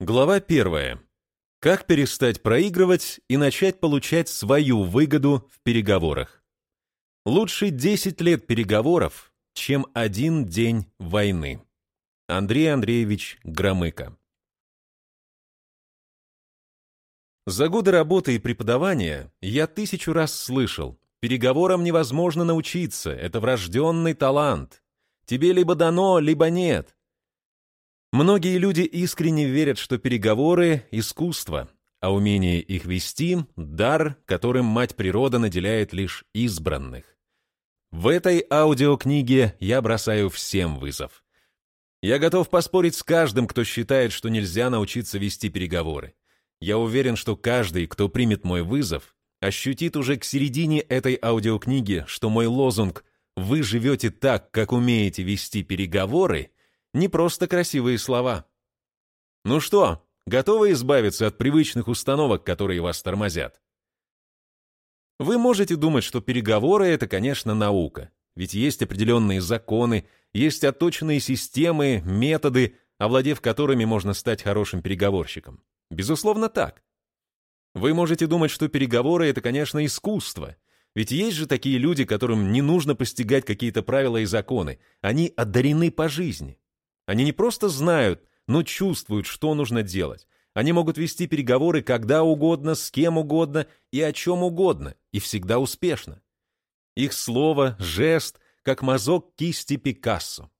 Глава первая. Как перестать проигрывать и начать получать свою выгоду в переговорах? Лучше 10 лет переговоров, чем один день войны. Андрей Андреевич Громыко. За годы работы и преподавания я тысячу раз слышал, переговорам невозможно научиться, это врожденный талант. Тебе либо дано, либо нет. Многие люди искренне верят, что переговоры — искусство, а умение их вести — дар, которым мать природа наделяет лишь избранных. В этой аудиокниге я бросаю всем вызов. Я готов поспорить с каждым, кто считает, что нельзя научиться вести переговоры. Я уверен, что каждый, кто примет мой вызов, ощутит уже к середине этой аудиокниги, что мой лозунг «Вы живете так, как умеете вести переговоры» не просто красивые слова. Ну что, готовы избавиться от привычных установок, которые вас тормозят? Вы можете думать, что переговоры — это, конечно, наука. Ведь есть определенные законы, есть отточенные системы, методы, овладев которыми можно стать хорошим переговорщиком. Безусловно, так. Вы можете думать, что переговоры — это, конечно, искусство. Ведь есть же такие люди, которым не нужно постигать какие-то правила и законы. Они одарены по жизни. Они не просто знают, но чувствуют, что нужно делать. Они могут вести переговоры когда угодно, с кем угодно и о чем угодно, и всегда успешно. Их слово, жест, как мазок кисти Пикассо.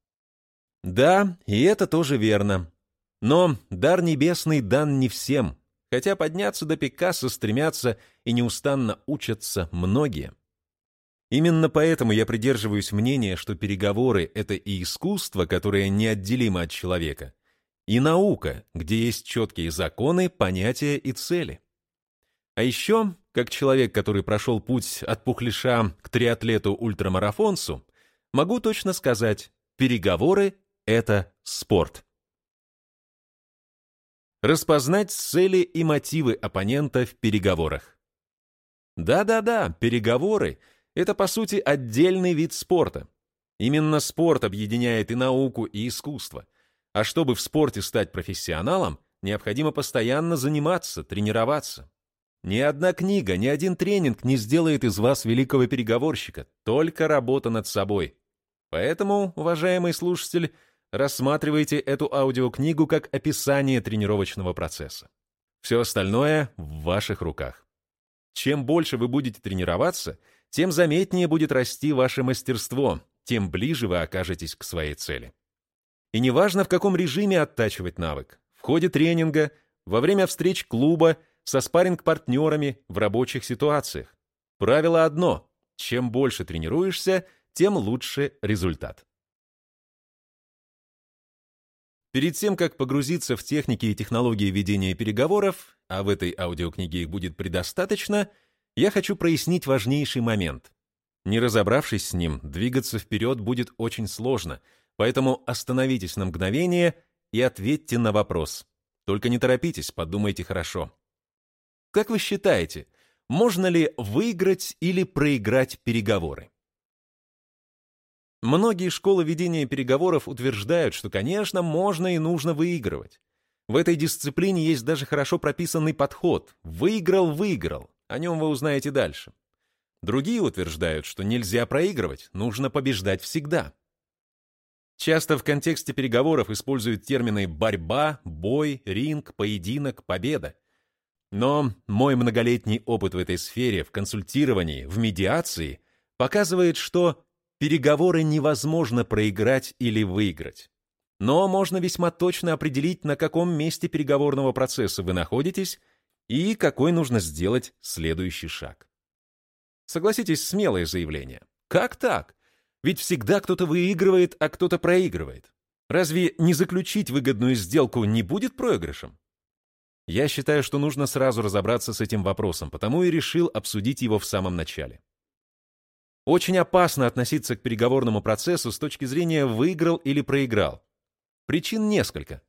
Да, и это тоже верно. Но дар небесный дан не всем, хотя подняться до Пикассо стремятся и неустанно учатся многие. Именно поэтому я придерживаюсь мнения, что переговоры — это и искусство, которое неотделимо от человека, и наука, где есть четкие законы, понятия и цели. А еще, как человек, который прошел путь от пухлиша к триатлету-ультрамарафонцу, могу точно сказать, переговоры — это спорт. Распознать цели и мотивы оппонента в переговорах. Да-да-да, переговоры — это, по сути, отдельный вид спорта. Именно спорт объединяет и науку, и искусство. А чтобы в спорте стать профессионалом, необходимо постоянно заниматься, тренироваться. Ни одна книга, ни один тренинг не сделает из вас великого переговорщика, только работа над собой. Поэтому, уважаемый слушатель, рассматривайте эту аудиокнигу как описание тренировочного процесса. Все остальное в ваших руках. Чем больше вы будете тренироваться – тем заметнее будет расти ваше мастерство, тем ближе вы окажетесь к своей цели. И неважно, в каком режиме оттачивать навык, в ходе тренинга, во время встреч клуба, со спарринг-партнерами, в рабочих ситуациях. Правило одно – чем больше тренируешься, тем лучше результат. Перед тем, как погрузиться в техники и технологии ведения переговоров, а в этой аудиокниге их будет предостаточно – я хочу прояснить важнейший момент. Не разобравшись с ним, двигаться вперед будет очень сложно, поэтому остановитесь на мгновение и ответьте на вопрос. Только не торопитесь, подумайте хорошо. Как вы считаете, можно ли выиграть или проиграть переговоры? Многие школы ведения переговоров утверждают, что, конечно, можно и нужно выигрывать. В этой дисциплине есть даже хорошо прописанный подход «выиграл-выиграл». О нем вы узнаете дальше. Другие утверждают, что нельзя проигрывать, нужно побеждать всегда. Часто в контексте переговоров используют термины «борьба», «бой», «ринг», «поединок», «победа». Но мой многолетний опыт в этой сфере, в консультировании, в медиации, показывает, что переговоры невозможно проиграть или выиграть. Но можно весьма точно определить, на каком месте переговорного процесса вы находитесь и какой нужно сделать следующий шаг. Согласитесь, смелое заявление. Как так? Ведь всегда кто-то выигрывает, а кто-то проигрывает. Разве не заключить выгодную сделку не будет проигрышем? Я считаю, что нужно сразу разобраться с этим вопросом, потому и решил обсудить его в самом начале. Очень опасно относиться к переговорному процессу с точки зрения «выиграл» или «проиграл». Причин несколько.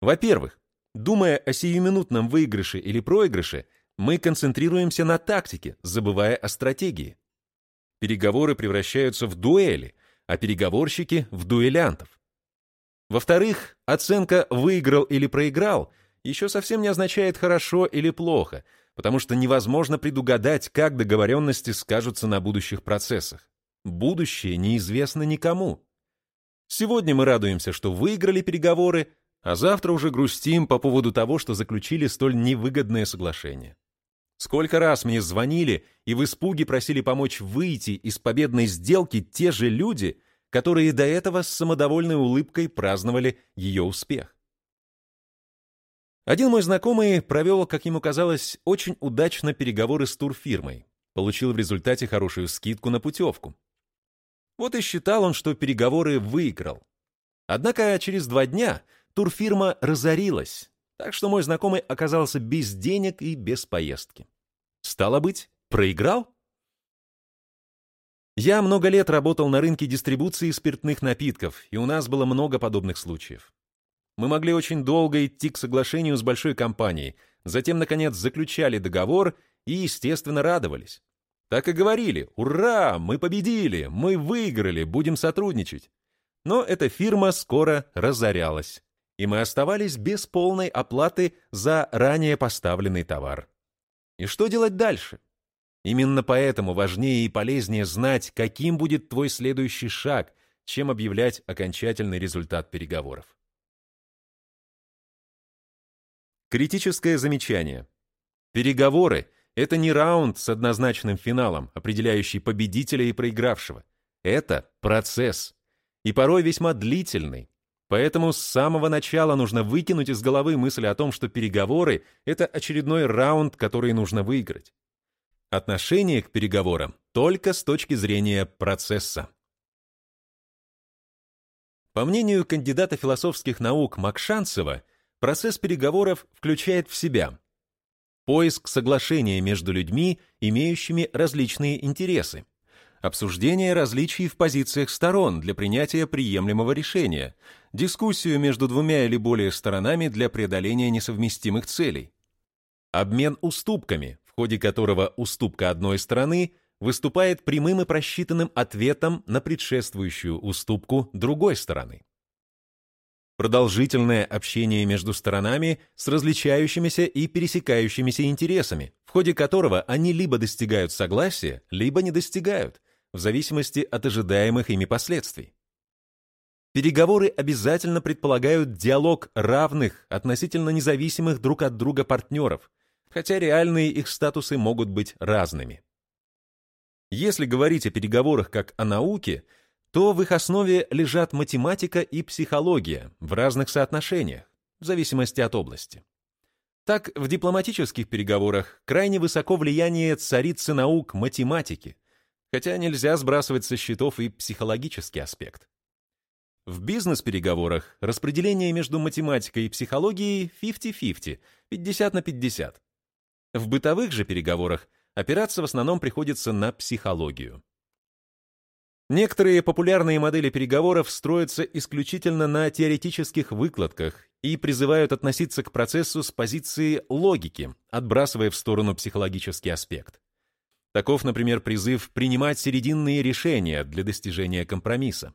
Во-первых, Думая о сиюминутном выигрыше или проигрыше, мы концентрируемся на тактике, забывая о стратегии. Переговоры превращаются в дуэли, а переговорщики — в дуэлянтов. Во-вторых, оценка «выиграл или проиграл» еще совсем не означает «хорошо» или «плохо», потому что невозможно предугадать, как договоренности скажутся на будущих процессах. Будущее неизвестно никому. Сегодня мы радуемся, что выиграли переговоры, а завтра уже грустим по поводу того, что заключили столь невыгодное соглашение. Сколько раз мне звонили и в испуге просили помочь выйти из победной сделки те же люди, которые до этого с самодовольной улыбкой праздновали ее успех. Один мой знакомый провел, как ему казалось, очень удачно переговоры с турфирмой, получил в результате хорошую скидку на путевку. Вот и считал он, что переговоры выиграл. Однако через два дня турфирма разорилась, так что мой знакомый оказался без денег и без поездки. Стало быть, проиграл? Я много лет работал на рынке дистрибуции спиртных напитков, и у нас было много подобных случаев. Мы могли очень долго идти к соглашению с большой компанией, затем, наконец, заключали договор и, естественно, радовались. Так и говорили «Ура! Мы победили! Мы выиграли! Будем сотрудничать!» Но эта фирма скоро разорялась, и мы оставались без полной оплаты за ранее поставленный товар. И что делать дальше? Именно поэтому важнее и полезнее знать, каким будет твой следующий шаг, чем объявлять окончательный результат переговоров. Критическое замечание. Переговоры — это не раунд с однозначным финалом, определяющий победителя и проигравшего. Это процесс. И порой весьма длительный. Поэтому с самого начала нужно выкинуть из головы мысль о том, что переговоры — это очередной раунд, который нужно выиграть. Отношение к переговорам только с точки зрения процесса. По мнению кандидата философских наук Макшанцева, Процесс переговоров включает в себя поиск соглашения между людьми, имеющими различные интересы, обсуждение различий в позициях сторон для принятия приемлемого решения, дискуссию между двумя или более сторонами для преодоления несовместимых целей, обмен уступками, в ходе которого уступка одной стороны выступает прямым и просчитанным ответом на предшествующую уступку другой стороны. Продолжительное общение между сторонами с различающимися и пересекающимися интересами, в ходе которого они либо достигают согласия, либо не достигают, в зависимости от ожидаемых ими последствий. Переговоры обязательно предполагают диалог равных, относительно независимых друг от друга партнеров, хотя реальные их статусы могут быть разными. Если говорить о переговорах как о науке – то в их основе лежат математика и психология в разных соотношениях, в зависимости от области. Так, в дипломатических переговорах крайне высоко влияние царицы наук математики, хотя нельзя сбрасывать со счетов и психологический аспект. В бизнес-переговорах распределение между математикой и психологией 50-50, 50 на 50. В бытовых же переговорах опираться в основном приходится на психологию. Некоторые популярные модели переговоров строятся исключительно на теоретических выкладках и призывают относиться к процессу с позиции логики, отбрасывая в сторону психологический аспект. Таков, например, призыв принимать серединные решения для достижения компромисса.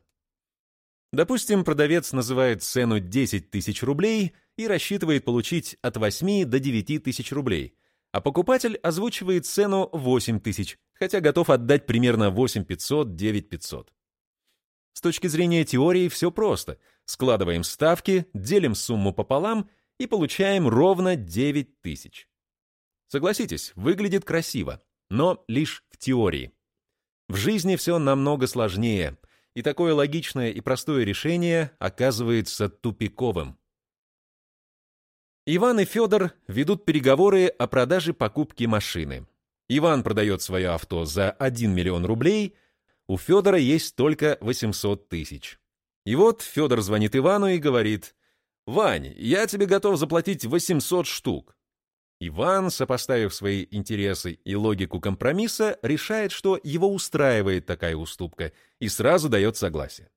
Допустим, продавец называет цену 10 тысяч рублей и рассчитывает получить от 8 до 9 тысяч рублей, а покупатель озвучивает цену 8 тысяч, хотя готов отдать примерно 8500, 9500. С точки зрения теории все просто. Складываем ставки, делим сумму пополам и получаем ровно 9000. Согласитесь, выглядит красиво, но лишь в теории. В жизни все намного сложнее, и такое логичное и простое решение оказывается тупиковым. Иван и Федор ведут переговоры о продаже покупки машины. Иван продает свое авто за 1 миллион рублей, у Федора есть только 800 тысяч. И вот Федор звонит Ивану и говорит, «Вань, я тебе готов заплатить 800 штук». Иван, сопоставив свои интересы и логику компромисса, решает, что его устраивает такая уступка, и сразу дает согласие.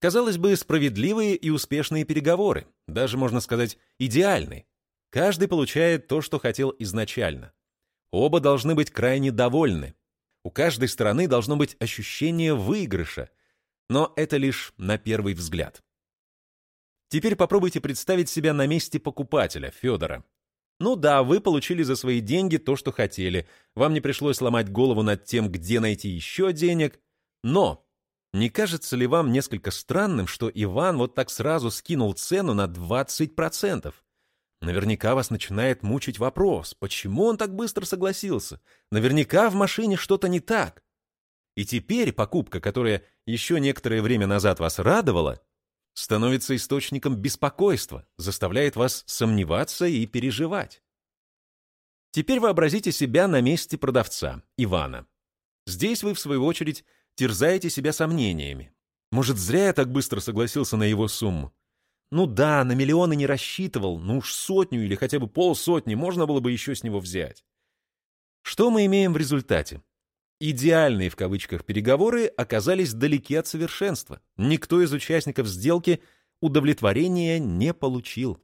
Казалось бы, справедливые и успешные переговоры, даже, можно сказать, идеальные. Каждый получает то, что хотел изначально. Оба должны быть крайне довольны. У каждой стороны должно быть ощущение выигрыша, но это лишь на первый взгляд. Теперь попробуйте представить себя на месте покупателя, Федора. Ну да, вы получили за свои деньги то, что хотели. Вам не пришлось ломать голову над тем, где найти еще денег. Но не кажется ли вам несколько странным, что Иван вот так сразу скинул цену на 20%? Наверняка вас начинает мучить вопрос, почему он так быстро согласился? Наверняка в машине что-то не так. И теперь покупка, которая еще некоторое время назад вас радовала, становится источником беспокойства, заставляет вас сомневаться и переживать. Теперь вообразите себя на месте продавца, Ивана. Здесь вы, в свою очередь, терзаете себя сомнениями. Может, зря я так быстро согласился на его сумму? Ну да, на миллионы не рассчитывал, ну уж сотню или хотя бы полсотни можно было бы еще с него взять. Что мы имеем в результате? Идеальные в кавычках переговоры оказались далеки от совершенства. Никто из участников сделки удовлетворения не получил.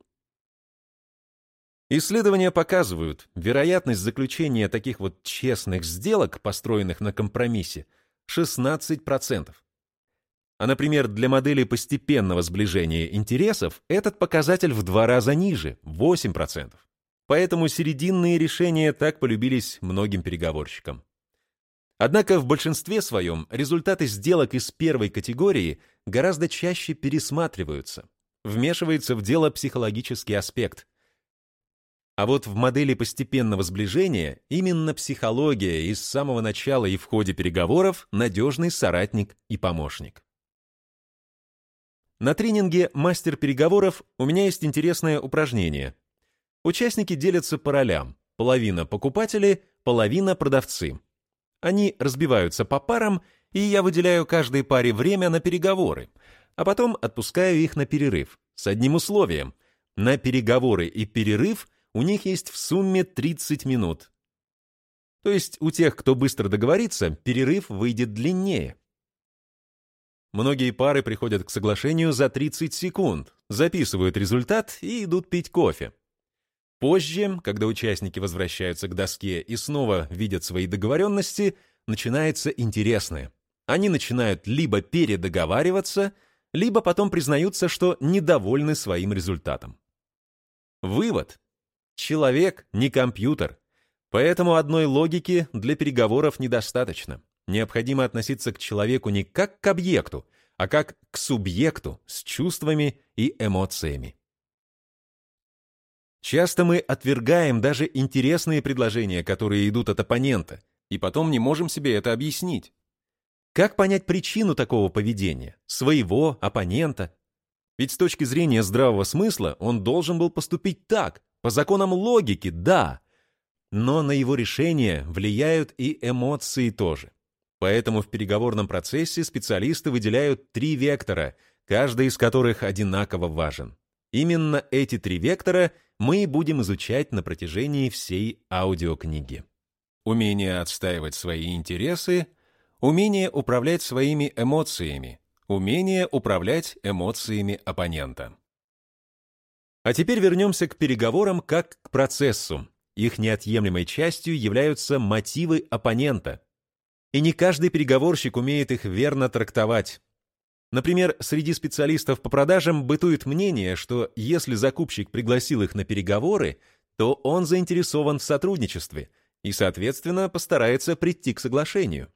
Исследования показывают, вероятность заключения таких вот честных сделок, построенных на компромиссе, 16%. А, например, для модели постепенного сближения интересов этот показатель в два раза ниже, 8%. Поэтому серединные решения так полюбились многим переговорщикам. Однако в большинстве своем результаты сделок из первой категории гораздо чаще пересматриваются. Вмешивается в дело психологический аспект. А вот в модели постепенного сближения именно психология из самого начала и в ходе переговоров надежный соратник и помощник. На тренинге «Мастер переговоров» у меня есть интересное упражнение. Участники делятся по ролям. Половина покупатели, половина продавцы. Они разбиваются по парам, и я выделяю каждой паре время на переговоры, а потом отпускаю их на перерыв, с одним условием. На переговоры и перерыв у них есть в сумме 30 минут. То есть у тех, кто быстро договорится, перерыв выйдет длиннее. Многие пары приходят к соглашению за 30 секунд, записывают результат и идут пить кофе. Позже, когда участники возвращаются к доске и снова видят свои договоренности, начинается интересное. Они начинают либо передоговариваться, либо потом признаются, что недовольны своим результатом. Вывод. Человек не компьютер, поэтому одной логики для переговоров недостаточно. Необходимо относиться к человеку не как к объекту, а как к субъекту с чувствами и эмоциями. Часто мы отвергаем даже интересные предложения, которые идут от оппонента, и потом не можем себе это объяснить. Как понять причину такого поведения? Своего, оппонента? Ведь с точки зрения здравого смысла он должен был поступить так, по законам логики, да. Но на его решение влияют и эмоции тоже. Поэтому в переговорном процессе специалисты выделяют три вектора, каждый из которых одинаково важен. Именно эти три вектора мы будем изучать на протяжении всей аудиокниги. Умение отстаивать свои интересы, умение управлять своими эмоциями, умение управлять эмоциями оппонента. А теперь вернемся к переговорам как к процессу. Их неотъемлемой частью являются мотивы оппонента. И не каждый переговорщик умеет их верно трактовать. Например, среди специалистов по продажам бытует мнение, что если закупщик пригласил их на переговоры, то он заинтересован в сотрудничестве и, соответственно, постарается прийти к соглашению.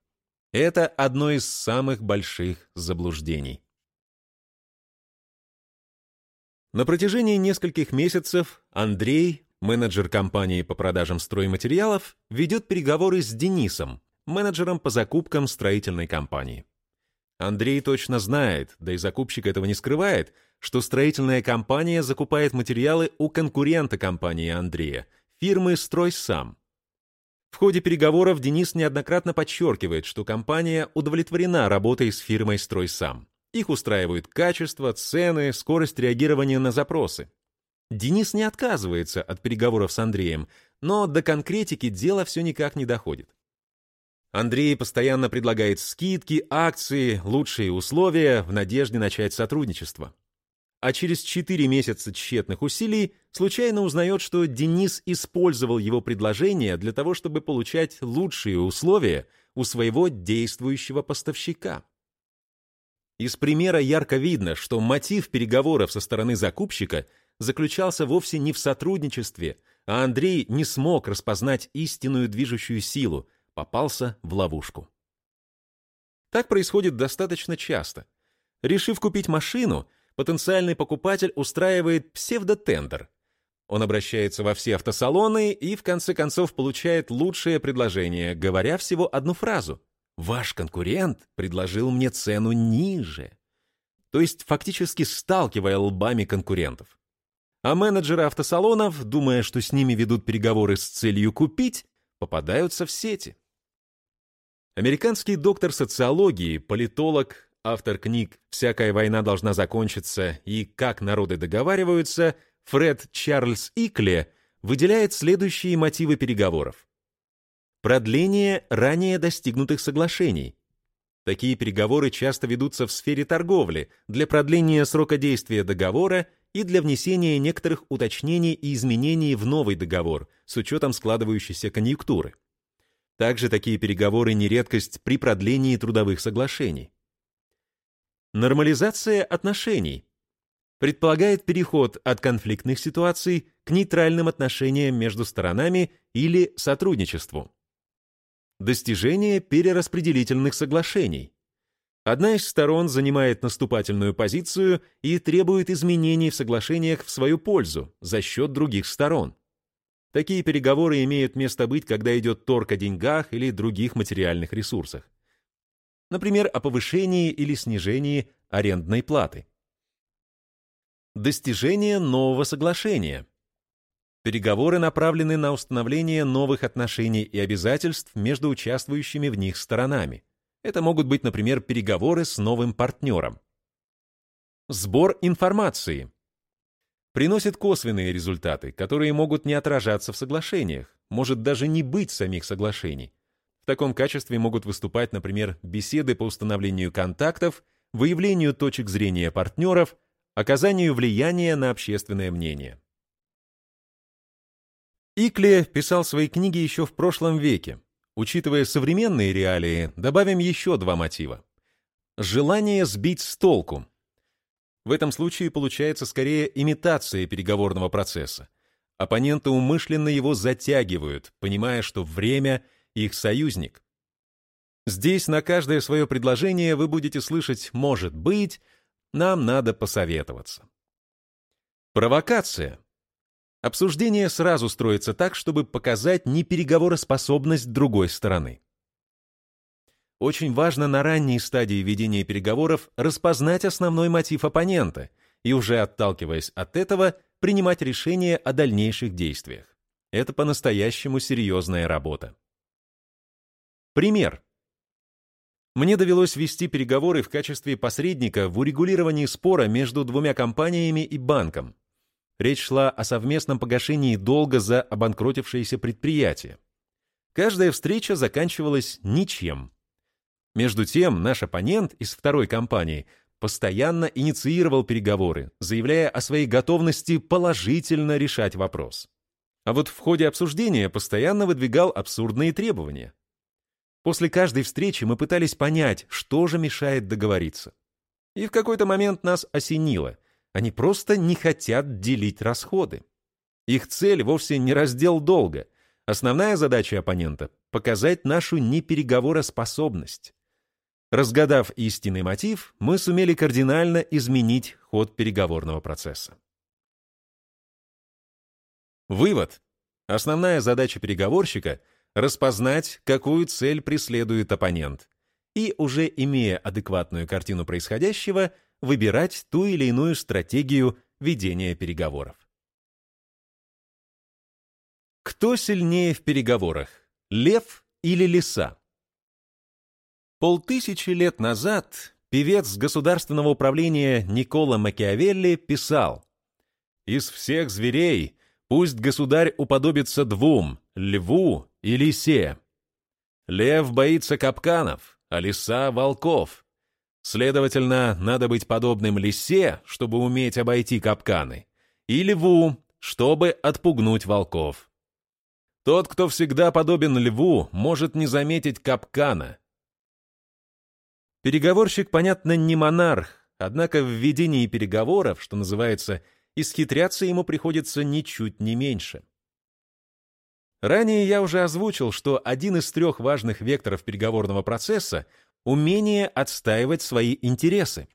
Это одно из самых больших заблуждений. На протяжении нескольких месяцев Андрей, менеджер компании по продажам стройматериалов, ведет переговоры с Денисом, менеджером по закупкам строительной компании. Андрей точно знает, да и закупщик этого не скрывает, что строительная компания закупает материалы у конкурента компании Андрея, фирмы «Стройсам». В ходе переговоров Денис неоднократно подчеркивает, что компания удовлетворена работой с фирмой «Стройсам». Их устраивают качество, цены, скорость реагирования на запросы. Денис не отказывается от переговоров с Андреем, но до конкретики дело все никак не доходит. Андрей постоянно предлагает скидки, акции, лучшие условия в надежде начать сотрудничество. А через 4 месяца тщетных усилий случайно узнает, что Денис использовал его предложение для того, чтобы получать лучшие условия у своего действующего поставщика. Из примера ярко видно, что мотив переговоров со стороны закупщика заключался вовсе не в сотрудничестве, а Андрей не смог распознать истинную движущую силу, попался в ловушку. Так происходит достаточно часто. Решив купить машину, потенциальный покупатель устраивает псевдотендер. Он обращается во все автосалоны и в конце концов получает лучшее предложение, говоря всего одну фразу Ваш конкурент предложил мне цену ниже. То есть фактически сталкивая лбами конкурентов. А менеджеры автосалонов, думая, что с ними ведут переговоры с целью купить, попадаются в сети. Американский доктор социологии, политолог, автор книг «Всякая война должна закончиться» и «Как народы договариваются» Фред Чарльз Икле выделяет следующие мотивы переговоров. Продление ранее достигнутых соглашений. Такие переговоры часто ведутся в сфере торговли для продления срока действия договора и для внесения некоторых уточнений и изменений в новый договор с учетом складывающейся конъюнктуры. Также такие переговоры не редкость при продлении трудовых соглашений. Нормализация отношений предполагает переход от конфликтных ситуаций к нейтральным отношениям между сторонами или сотрудничеству. Достижение перераспределительных соглашений. Одна из сторон занимает наступательную позицию и требует изменений в соглашениях в свою пользу за счет других сторон. Такие переговоры имеют место быть, когда идет торг о деньгах или других материальных ресурсах. Например, о повышении или снижении арендной платы. Достижение нового соглашения. Переговоры направлены на установление новых отношений и обязательств между участвующими в них сторонами. Это могут быть, например, переговоры с новым партнером. Сбор информации. Приносит косвенные результаты, которые могут не отражаться в соглашениях, может даже не быть самих соглашений. В таком качестве могут выступать, например, беседы по установлению контактов, выявлению точек зрения партнеров, оказанию влияния на общественное мнение. Икле писал свои книги еще в прошлом веке. Учитывая современные реалии, добавим еще два мотива. Желание сбить с толку. В этом случае получается скорее имитация переговорного процесса. Оппоненты умышленно его затягивают, понимая, что время — их союзник. Здесь на каждое свое предложение вы будете слышать «может быть», «нам надо посоветоваться». Провокация. Обсуждение сразу строится так, чтобы показать непереговороспособность другой стороны. Очень важно на ранней стадии ведения переговоров распознать основной мотив оппонента и уже отталкиваясь от этого, принимать решение о дальнейших действиях. Это по-настоящему серьезная работа. Пример. Мне довелось вести переговоры в качестве посредника в урегулировании спора между двумя компаниями и банком, Речь шла о совместном погашении долга за обанкротившееся предприятие. Каждая встреча заканчивалась ничем. Между тем, наш оппонент из второй компании постоянно инициировал переговоры, заявляя о своей готовности положительно решать вопрос. А вот в ходе обсуждения постоянно выдвигал абсурдные требования. После каждой встречи мы пытались понять, что же мешает договориться. И в какой-то момент нас осенило — они просто не хотят делить расходы. Их цель вовсе не раздел долга. Основная задача оппонента — показать нашу непереговороспособность. Разгадав истинный мотив, мы сумели кардинально изменить ход переговорного процесса. Вывод. Основная задача переговорщика — распознать, какую цель преследует оппонент, и, уже имея адекватную картину происходящего, выбирать ту или иную стратегию ведения переговоров. Кто сильнее в переговорах, лев или лиса? Полтысячи лет назад певец государственного управления Никола Макиавелли писал «Из всех зверей пусть государь уподобится двум, льву и лисе. Лев боится капканов, а лиса — волков. Следовательно, надо быть подобным лисе, чтобы уметь обойти капканы, и льву, чтобы отпугнуть волков. Тот, кто всегда подобен льву, может не заметить капкана. Переговорщик, понятно, не монарх, однако в ведении переговоров, что называется, исхитряться ему приходится ничуть не меньше. Ранее я уже озвучил, что один из трех важных векторов переговорного процесса — умение отстаивать свои интересы.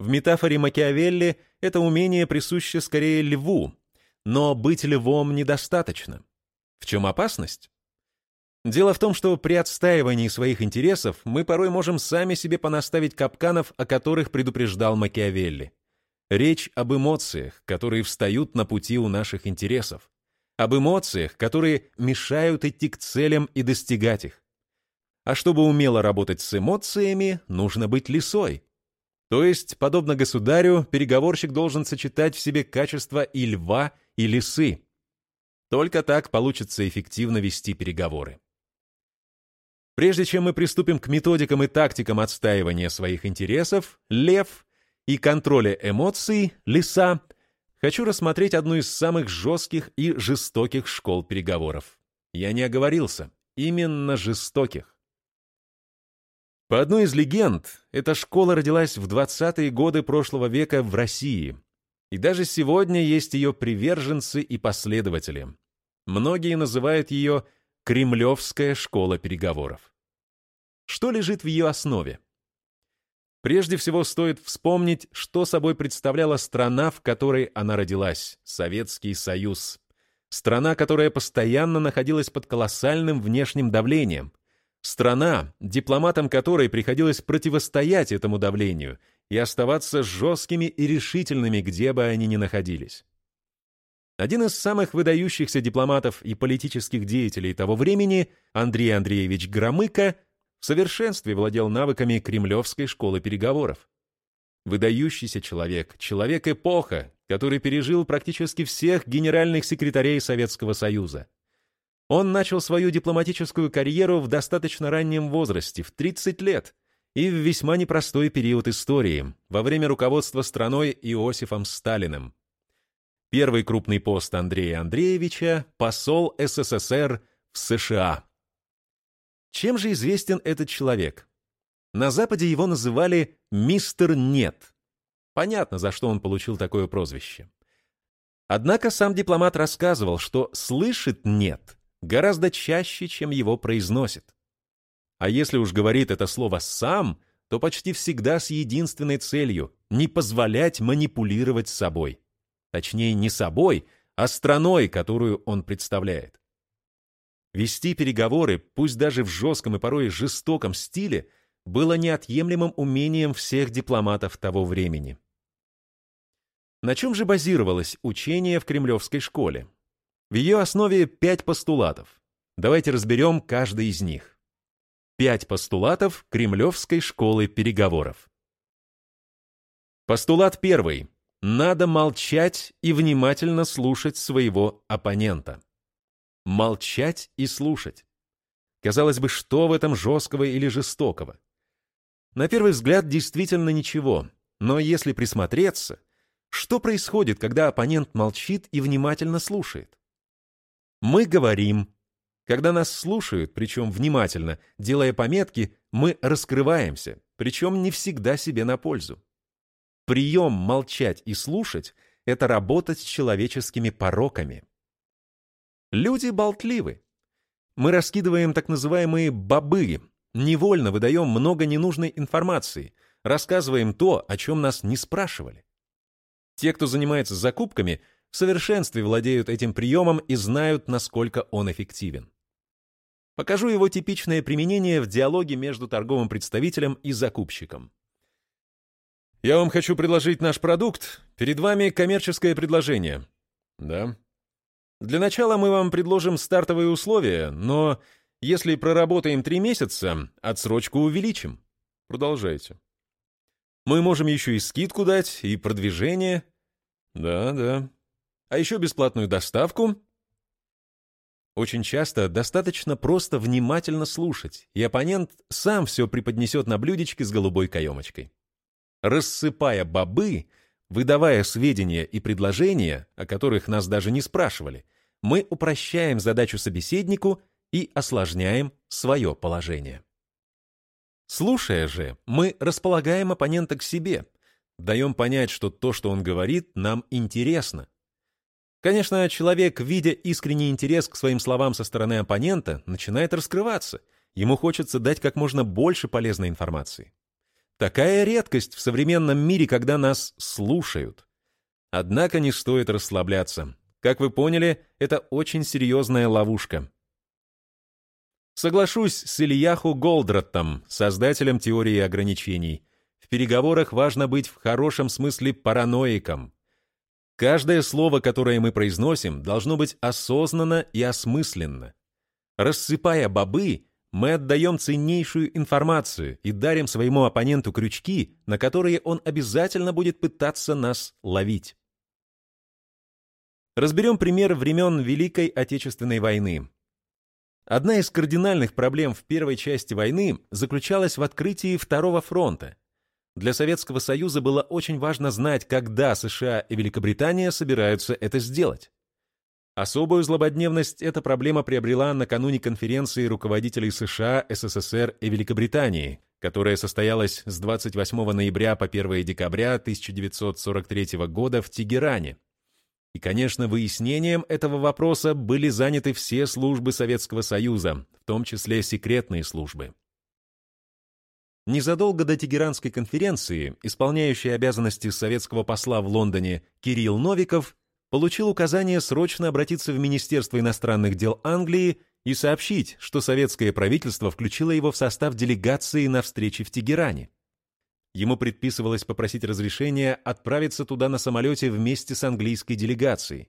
В метафоре Макиавелли это умение присуще скорее льву, но быть львом недостаточно. В чем опасность? Дело в том, что при отстаивании своих интересов мы порой можем сами себе понаставить капканов, о которых предупреждал Макиавелли. Речь об эмоциях, которые встают на пути у наших интересов об эмоциях, которые мешают идти к целям и достигать их. А чтобы умело работать с эмоциями, нужно быть лисой. То есть, подобно государю, переговорщик должен сочетать в себе качества и льва, и лисы. Только так получится эффективно вести переговоры. Прежде чем мы приступим к методикам и тактикам отстаивания своих интересов, лев и контроля эмоций, лиса — хочу рассмотреть одну из самых жестких и жестоких школ переговоров. Я не оговорился, именно жестоких. По одной из легенд, эта школа родилась в 20-е годы прошлого века в России. И даже сегодня есть ее приверженцы и последователи. Многие называют ее «Кремлевская школа переговоров». Что лежит в ее основе? Прежде всего стоит вспомнить, что собой представляла страна, в которой она родилась — Советский Союз. Страна, которая постоянно находилась под колоссальным внешним давлением. Страна, дипломатам которой приходилось противостоять этому давлению и оставаться жесткими и решительными, где бы они ни находились. Один из самых выдающихся дипломатов и политических деятелей того времени, Андрей Андреевич Громыко, в совершенстве владел навыками кремлевской школы переговоров. Выдающийся человек, человек-эпоха, который пережил практически всех генеральных секретарей Советского Союза. Он начал свою дипломатическую карьеру в достаточно раннем возрасте, в 30 лет, и в весьма непростой период истории, во время руководства страной Иосифом Сталиным. Первый крупный пост Андрея Андреевича – посол СССР в США. Чем же известен этот человек? На Западе его называли «Мистер Нет». Понятно, за что он получил такое прозвище. Однако сам дипломат рассказывал, что слышит «нет» гораздо чаще, чем его произносит. А если уж говорит это слово «сам», то почти всегда с единственной целью — не позволять манипулировать собой. Точнее, не собой, а страной, которую он представляет. Вести переговоры, пусть даже в жестком и порой жестоком стиле, было неотъемлемым умением всех дипломатов того времени. На чем же базировалось учение в кремлевской школе? В ее основе пять постулатов. Давайте разберем каждый из них. Пять постулатов кремлевской школы переговоров. Постулат первый. Надо молчать и внимательно слушать своего оппонента молчать и слушать. Казалось бы, что в этом жесткого или жестокого? На первый взгляд действительно ничего, но если присмотреться, что происходит, когда оппонент молчит и внимательно слушает? Мы говорим. Когда нас слушают, причем внимательно, делая пометки, мы раскрываемся, причем не всегда себе на пользу. Прием молчать и слушать — это работать с человеческими пороками. Люди болтливы. Мы раскидываем так называемые «бобы», невольно выдаем много ненужной информации, рассказываем то, о чем нас не спрашивали. Те, кто занимается закупками, в совершенстве владеют этим приемом и знают, насколько он эффективен. Покажу его типичное применение в диалоге между торговым представителем и закупщиком. «Я вам хочу предложить наш продукт. Перед вами коммерческое предложение». «Да, для начала мы вам предложим стартовые условия, но если проработаем три месяца, отсрочку увеличим. Продолжайте. Мы можем еще и скидку дать, и продвижение. Да, да. А еще бесплатную доставку. Очень часто достаточно просто внимательно слушать, и оппонент сам все преподнесет на блюдечке с голубой каемочкой. Рассыпая бобы, выдавая сведения и предложения, о которых нас даже не спрашивали, мы упрощаем задачу собеседнику и осложняем свое положение. Слушая же, мы располагаем оппонента к себе, даем понять, что то, что он говорит, нам интересно. Конечно, человек, видя искренний интерес к своим словам со стороны оппонента, начинает раскрываться. Ему хочется дать как можно больше полезной информации. Такая редкость в современном мире, когда нас слушают. Однако не стоит расслабляться. Как вы поняли, это очень серьезная ловушка. Соглашусь с Ильяху Голдраттом, создателем теории ограничений. В переговорах важно быть в хорошем смысле параноиком. Каждое слово, которое мы произносим, должно быть осознанно и осмысленно. Рассыпая бобы, мы отдаем ценнейшую информацию и дарим своему оппоненту крючки, на которые он обязательно будет пытаться нас ловить. Разберем пример времен Великой Отечественной войны. Одна из кардинальных проблем в первой части войны заключалась в открытии Второго фронта. Для Советского Союза было очень важно знать, когда США и Великобритания собираются это сделать. Особую злободневность эта проблема приобрела накануне конференции руководителей США, СССР и Великобритании, которая состоялась с 28 ноября по 1 декабря 1943 года в Тегеране. И, конечно, выяснением этого вопроса были заняты все службы Советского Союза, в том числе секретные службы. Незадолго до Тегеранской конференции исполняющий обязанности советского посла в Лондоне Кирилл Новиков получил указание срочно обратиться в Министерство иностранных дел Англии и сообщить, что советское правительство включило его в состав делегации на встрече в Тегеране. Ему предписывалось попросить разрешения отправиться туда на самолете вместе с английской делегацией.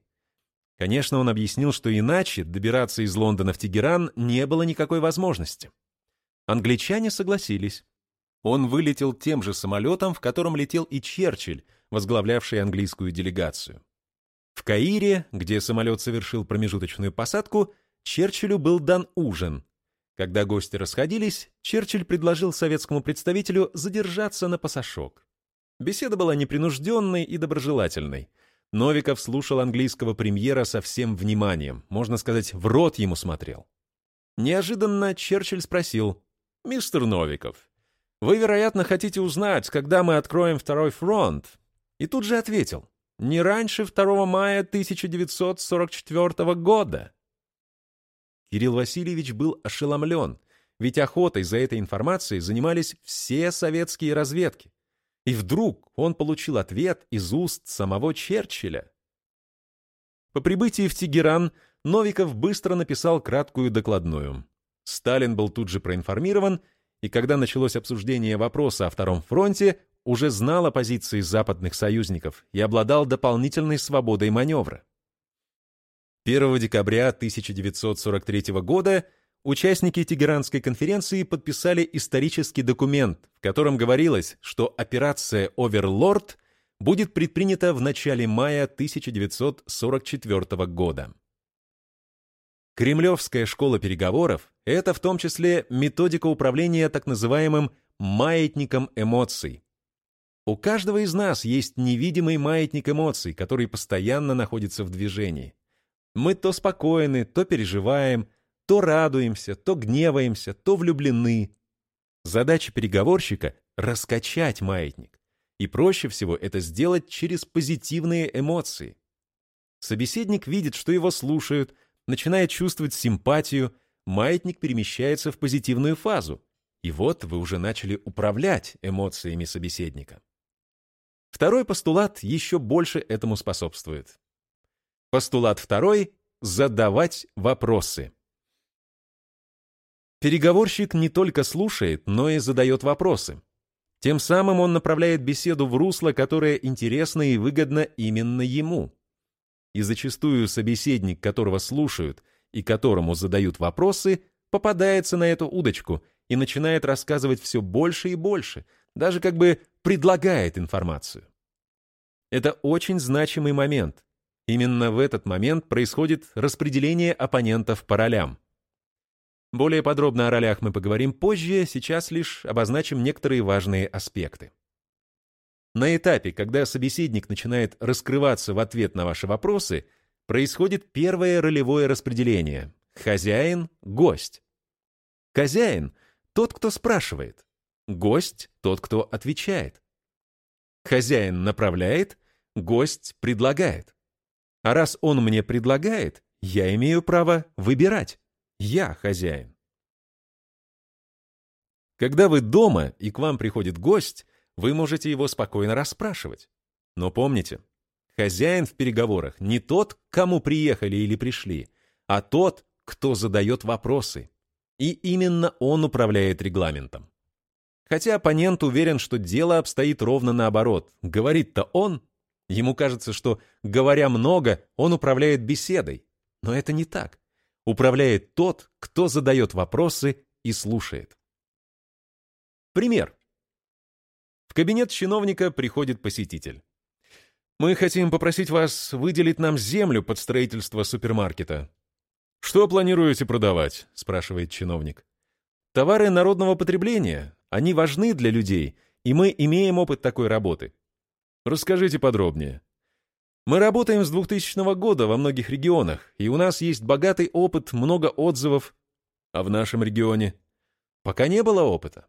Конечно, он объяснил, что иначе добираться из Лондона в Тегеран не было никакой возможности. Англичане согласились. Он вылетел тем же самолетом, в котором летел и Черчилль, возглавлявший английскую делегацию. В Каире, где самолет совершил промежуточную посадку, Черчиллю был дан ужин, когда гости расходились, Черчилль предложил советскому представителю задержаться на пасашок. Беседа была непринужденной и доброжелательной. Новиков слушал английского премьера со всем вниманием, можно сказать, в рот ему смотрел. Неожиданно Черчилль спросил, «Мистер Новиков, вы, вероятно, хотите узнать, когда мы откроем второй фронт?» И тут же ответил, «Не раньше 2 мая 1944 года». Кирилл Васильевич был ошеломлен, ведь охотой за этой информацией занимались все советские разведки. И вдруг он получил ответ из уст самого Черчилля. По прибытии в Тегеран Новиков быстро написал краткую докладную. Сталин был тут же проинформирован, и когда началось обсуждение вопроса о Втором фронте, уже знал о позиции западных союзников и обладал дополнительной свободой маневра. 1 декабря 1943 года участники Тегеранской конференции подписали исторический документ, в котором говорилось, что операция «Оверлорд» будет предпринята в начале мая 1944 года. Кремлевская школа переговоров – это в том числе методика управления так называемым «маятником эмоций». У каждого из нас есть невидимый маятник эмоций, который постоянно находится в движении. Мы то спокойны, то переживаем, то радуемся, то гневаемся, то влюблены. Задача переговорщика — раскачать маятник. И проще всего это сделать через позитивные эмоции. Собеседник видит, что его слушают, начинает чувствовать симпатию, маятник перемещается в позитивную фазу. И вот вы уже начали управлять эмоциями собеседника. Второй постулат еще больше этому способствует. Постулат второй – задавать вопросы. Переговорщик не только слушает, но и задает вопросы. Тем самым он направляет беседу в русло, которое интересно и выгодно именно ему. И зачастую собеседник, которого слушают и которому задают вопросы, попадается на эту удочку и начинает рассказывать все больше и больше, даже как бы предлагает информацию. Это очень значимый момент, Именно в этот момент происходит распределение оппонентов по ролям. Более подробно о ролях мы поговорим позже, сейчас лишь обозначим некоторые важные аспекты. На этапе, когда собеседник начинает раскрываться в ответ на ваши вопросы, происходит первое ролевое распределение – хозяин, гость. Хозяин – тот, кто спрашивает. Гость — тот, кто отвечает. Хозяин направляет, гость предлагает. А раз он мне предлагает, я имею право выбирать. Я хозяин. Когда вы дома и к вам приходит гость, вы можете его спокойно расспрашивать. Но помните, хозяин в переговорах не тот, к кому приехали или пришли, а тот, кто задает вопросы. И именно он управляет регламентом. Хотя оппонент уверен, что дело обстоит ровно наоборот. Говорит-то он. Ему кажется, что, говоря много, он управляет беседой. Но это не так. Управляет тот, кто задает вопросы и слушает. Пример. В кабинет чиновника приходит посетитель. «Мы хотим попросить вас выделить нам землю под строительство супермаркета». «Что планируете продавать?» — спрашивает чиновник. «Товары народного потребления. Они важны для людей, и мы имеем опыт такой работы». «Расскажите подробнее». Мы работаем с 2000 года во многих регионах, и у нас есть богатый опыт, много отзывов. А в нашем регионе? Пока не было опыта.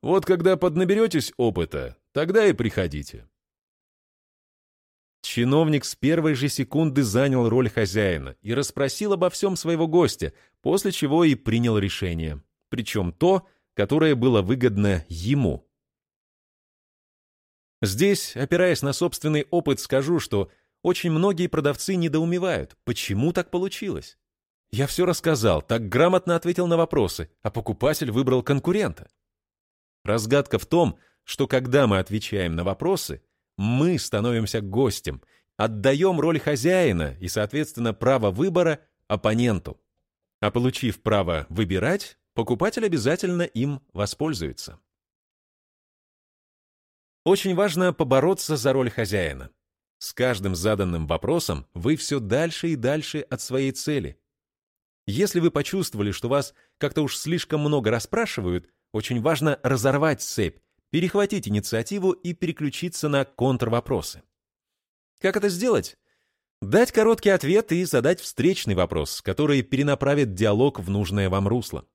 Вот когда поднаберетесь опыта, тогда и приходите. Чиновник с первой же секунды занял роль хозяина и расспросил обо всем своего гостя, после чего и принял решение. Причем то, которое было выгодно ему. Здесь, опираясь на собственный опыт, скажу, что очень многие продавцы недоумевают, почему так получилось. Я все рассказал, так грамотно ответил на вопросы, а покупатель выбрал конкурента. Разгадка в том, что когда мы отвечаем на вопросы, мы становимся гостем, отдаем роль хозяина и, соответственно, право выбора оппоненту. А получив право выбирать, покупатель обязательно им воспользуется. Очень важно побороться за роль хозяина. С каждым заданным вопросом вы все дальше и дальше от своей цели. Если вы почувствовали, что вас как-то уж слишком много расспрашивают, очень важно разорвать цепь, перехватить инициативу и переключиться на контрвопросы. Как это сделать? Дать короткий ответ и задать встречный вопрос, который перенаправит диалог в нужное вам русло.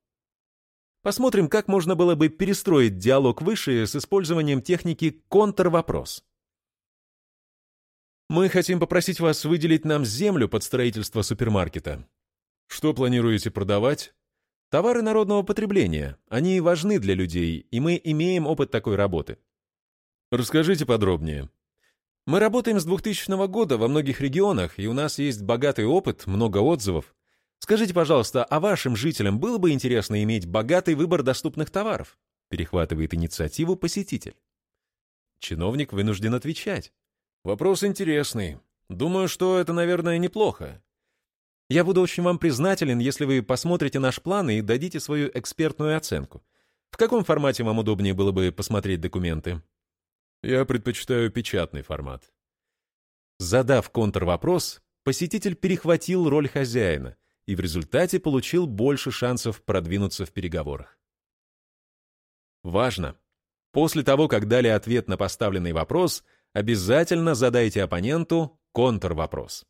Посмотрим, как можно было бы перестроить диалог выше с использованием техники контрвопрос. Мы хотим попросить вас выделить нам землю под строительство супермаркета. Что планируете продавать? Товары народного потребления. Они важны для людей, и мы имеем опыт такой работы. Расскажите подробнее. Мы работаем с 2000 года во многих регионах, и у нас есть богатый опыт, много отзывов. Скажите, пожалуйста, а вашим жителям было бы интересно иметь богатый выбор доступных товаров? Перехватывает инициативу посетитель. Чиновник вынужден отвечать. Вопрос интересный. Думаю, что это, наверное, неплохо. Я буду очень вам признателен, если вы посмотрите наш план и дадите свою экспертную оценку. В каком формате вам удобнее было бы посмотреть документы? Я предпочитаю печатный формат. Задав контрвопрос, посетитель перехватил роль хозяина и в результате получил больше шансов продвинуться в переговорах. Важно! После того, как дали ответ на поставленный вопрос, обязательно задайте оппоненту контрвопрос.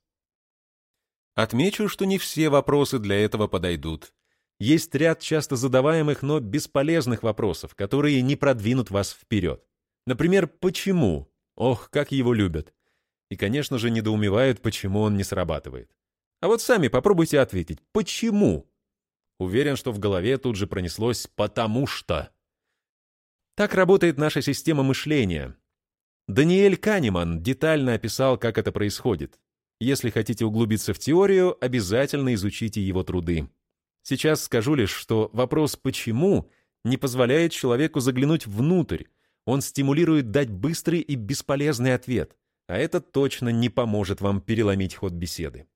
Отмечу, что не все вопросы для этого подойдут. Есть ряд часто задаваемых, но бесполезных вопросов, которые не продвинут вас вперед. Например, «почему?» Ох, как его любят. И, конечно же, недоумевают, почему он не срабатывает. А вот сами попробуйте ответить «почему?» Уверен, что в голове тут же пронеслось «потому что». Так работает наша система мышления. Даниэль Канеман детально описал, как это происходит. Если хотите углубиться в теорию, обязательно изучите его труды. Сейчас скажу лишь, что вопрос «почему» не позволяет человеку заглянуть внутрь. Он стимулирует дать быстрый и бесполезный ответ, а это точно не поможет вам переломить ход беседы.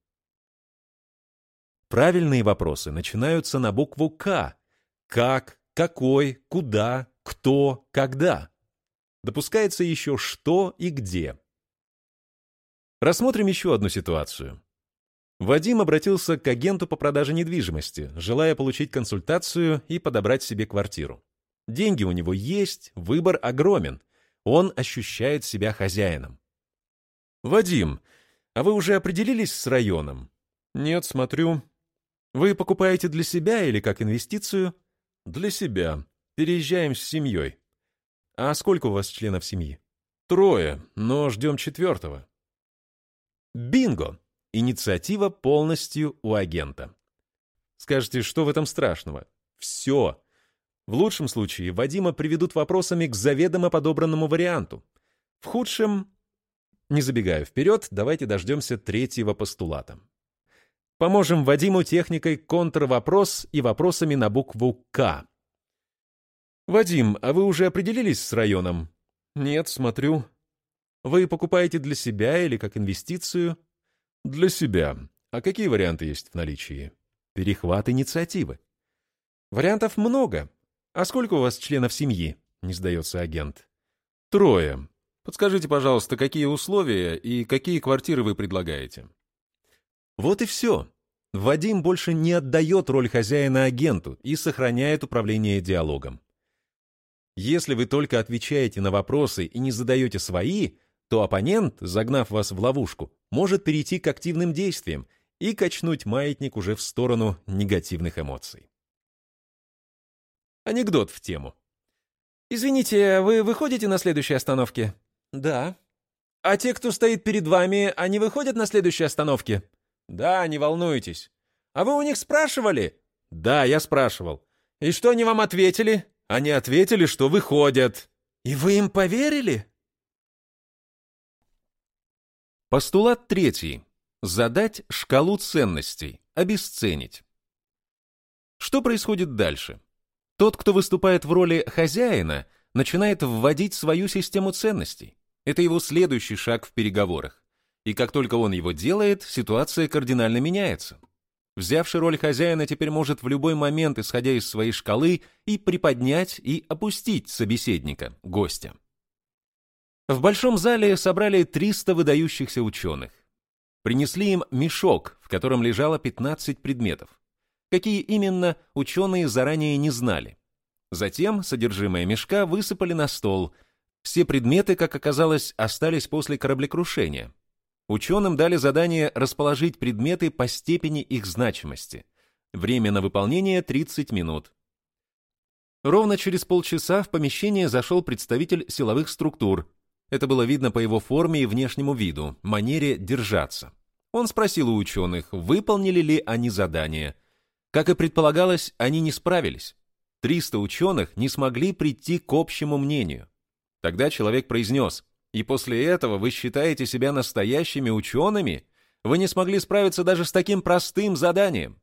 Правильные вопросы начинаются на букву «К». Как, какой, куда, кто, когда. Допускается еще что и где. Рассмотрим еще одну ситуацию. Вадим обратился к агенту по продаже недвижимости, желая получить консультацию и подобрать себе квартиру. Деньги у него есть, выбор огромен. Он ощущает себя хозяином. «Вадим, а вы уже определились с районом?» «Нет, смотрю». «Вы покупаете для себя или как инвестицию?» «Для себя», — Переезжаем с семьей. А сколько у вас членов семьи? Трое, но ждем четвертого. Бинго! Инициатива полностью у агента. Скажете, что в этом страшного? Все. В лучшем случае Вадима приведут вопросами к заведомо подобранному варианту. В худшем... Не забегая вперед, давайте дождемся третьего постулата. Поможем Вадиму техникой контрвопрос и вопросами на букву «К». «Вадим, а вы уже определились с районом?» «Нет, смотрю». «Вы покупаете для себя или как инвестицию?» «Для себя. А какие варианты есть в наличии?» «Перехват инициативы». «Вариантов много. А сколько у вас членов семьи?» — не сдается агент. «Трое. Подскажите, пожалуйста, какие условия и какие квартиры вы предлагаете?» Вот и все. Вадим больше не отдает роль хозяина агенту и сохраняет управление диалогом. Если вы только отвечаете на вопросы и не задаете свои, то оппонент, загнав вас в ловушку, может перейти к активным действиям и качнуть маятник уже в сторону негативных эмоций. Анекдот в тему. «Извините, вы выходите на следующей остановке?» «Да». «А те, кто стоит перед вами, они выходят на следующей остановке?» «Да, не волнуйтесь». «А вы у них спрашивали?» «Да, я спрашивал». «И что они вам ответили?» «Они ответили, что выходят». «И вы им поверили?» Постулат третий. Задать шкалу ценностей, обесценить. Что происходит дальше? Тот, кто выступает в роли хозяина, начинает вводить свою систему ценностей. Это его следующий шаг в переговорах. И как только он его делает, ситуация кардинально меняется. Взявший роль хозяина теперь может в любой момент, исходя из своей шкалы, и приподнять, и опустить собеседника, гостя. В большом зале собрали 300 выдающихся ученых. Принесли им мешок, в котором лежало 15 предметов. Какие именно, ученые заранее не знали. Затем содержимое мешка высыпали на стол. Все предметы, как оказалось, остались после кораблекрушения. Ученым дали задание расположить предметы по степени их значимости. Время на выполнение 30 минут. Ровно через полчаса в помещение зашел представитель силовых структур. Это было видно по его форме и внешнему виду, манере держаться. Он спросил у ученых, выполнили ли они задание – как и предполагалось, они не справились. 300 ученых не смогли прийти к общему мнению. Тогда человек произнес, «И после этого вы считаете себя настоящими учеными? Вы не смогли справиться даже с таким простым заданием».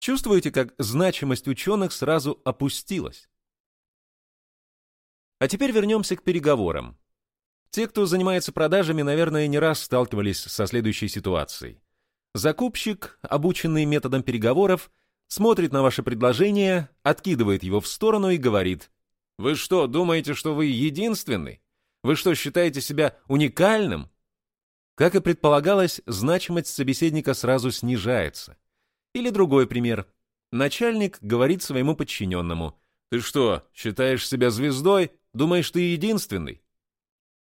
Чувствуете, как значимость ученых сразу опустилась? А теперь вернемся к переговорам. Те, кто занимается продажами, наверное, не раз сталкивались со следующей ситуацией. Закупщик, обученный методом переговоров, смотрит на ваше предложение, откидывает его в сторону и говорит, «Вы что, думаете, что вы единственный? Вы что, считаете себя уникальным?» Как и предполагалось, значимость собеседника сразу снижается. Или другой пример. Начальник говорит своему подчиненному, «Ты что, считаешь себя звездой? Думаешь, ты единственный?»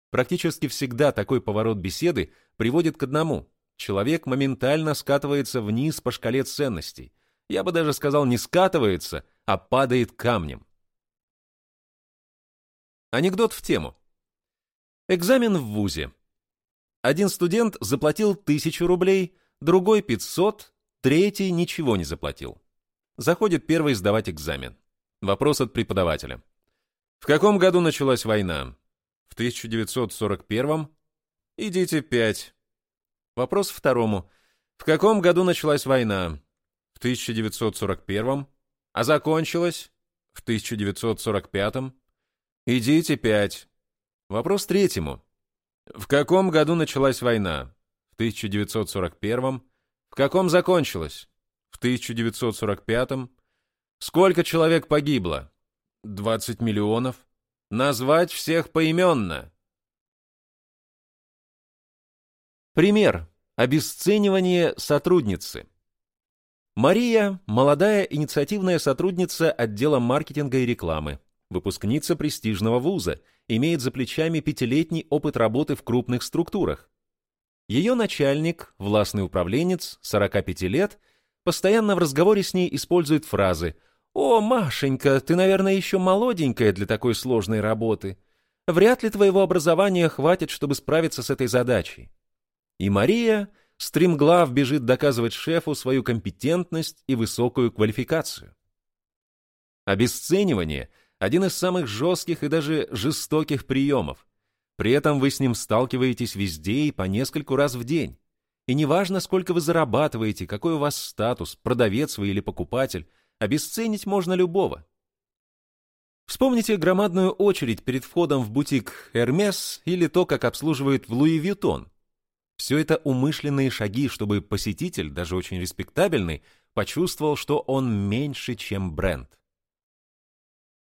Практически всегда такой поворот беседы приводит к одному человек моментально скатывается вниз по шкале ценностей. Я бы даже сказал, не скатывается, а падает камнем. Анекдот в тему. Экзамен в ВУЗе. Один студент заплатил тысячу рублей, другой 500, третий ничего не заплатил. Заходит первый сдавать экзамен. Вопрос от преподавателя. В каком году началась война? В 1941 Идите пять. Вопрос второму. В каком году началась война? В 1941 А закончилась? В 1945 Идите пять. Вопрос третьему. В каком году началась война? В 1941 В каком закончилась? В 1945 Сколько человек погибло? 20 миллионов. Назвать всех поименно. Пример. Обесценивание сотрудницы. Мария – молодая инициативная сотрудница отдела маркетинга и рекламы, выпускница престижного вуза, имеет за плечами пятилетний опыт работы в крупных структурах. Ее начальник, властный управленец, 45 лет, постоянно в разговоре с ней использует фразы «О, Машенька, ты, наверное, еще молоденькая для такой сложной работы. Вряд ли твоего образования хватит, чтобы справиться с этой задачей». И Мария стремглав бежит доказывать шефу свою компетентность и высокую квалификацию. Обесценивание – один из самых жестких и даже жестоких приемов. При этом вы с ним сталкиваетесь везде и по нескольку раз в день. И неважно, сколько вы зарабатываете, какой у вас статус, продавец вы или покупатель, обесценить можно любого. Вспомните громадную очередь перед входом в бутик Hermes или то, как обслуживают в Луи Вьютон. Все это умышленные шаги, чтобы посетитель, даже очень респектабельный, почувствовал, что он меньше, чем бренд.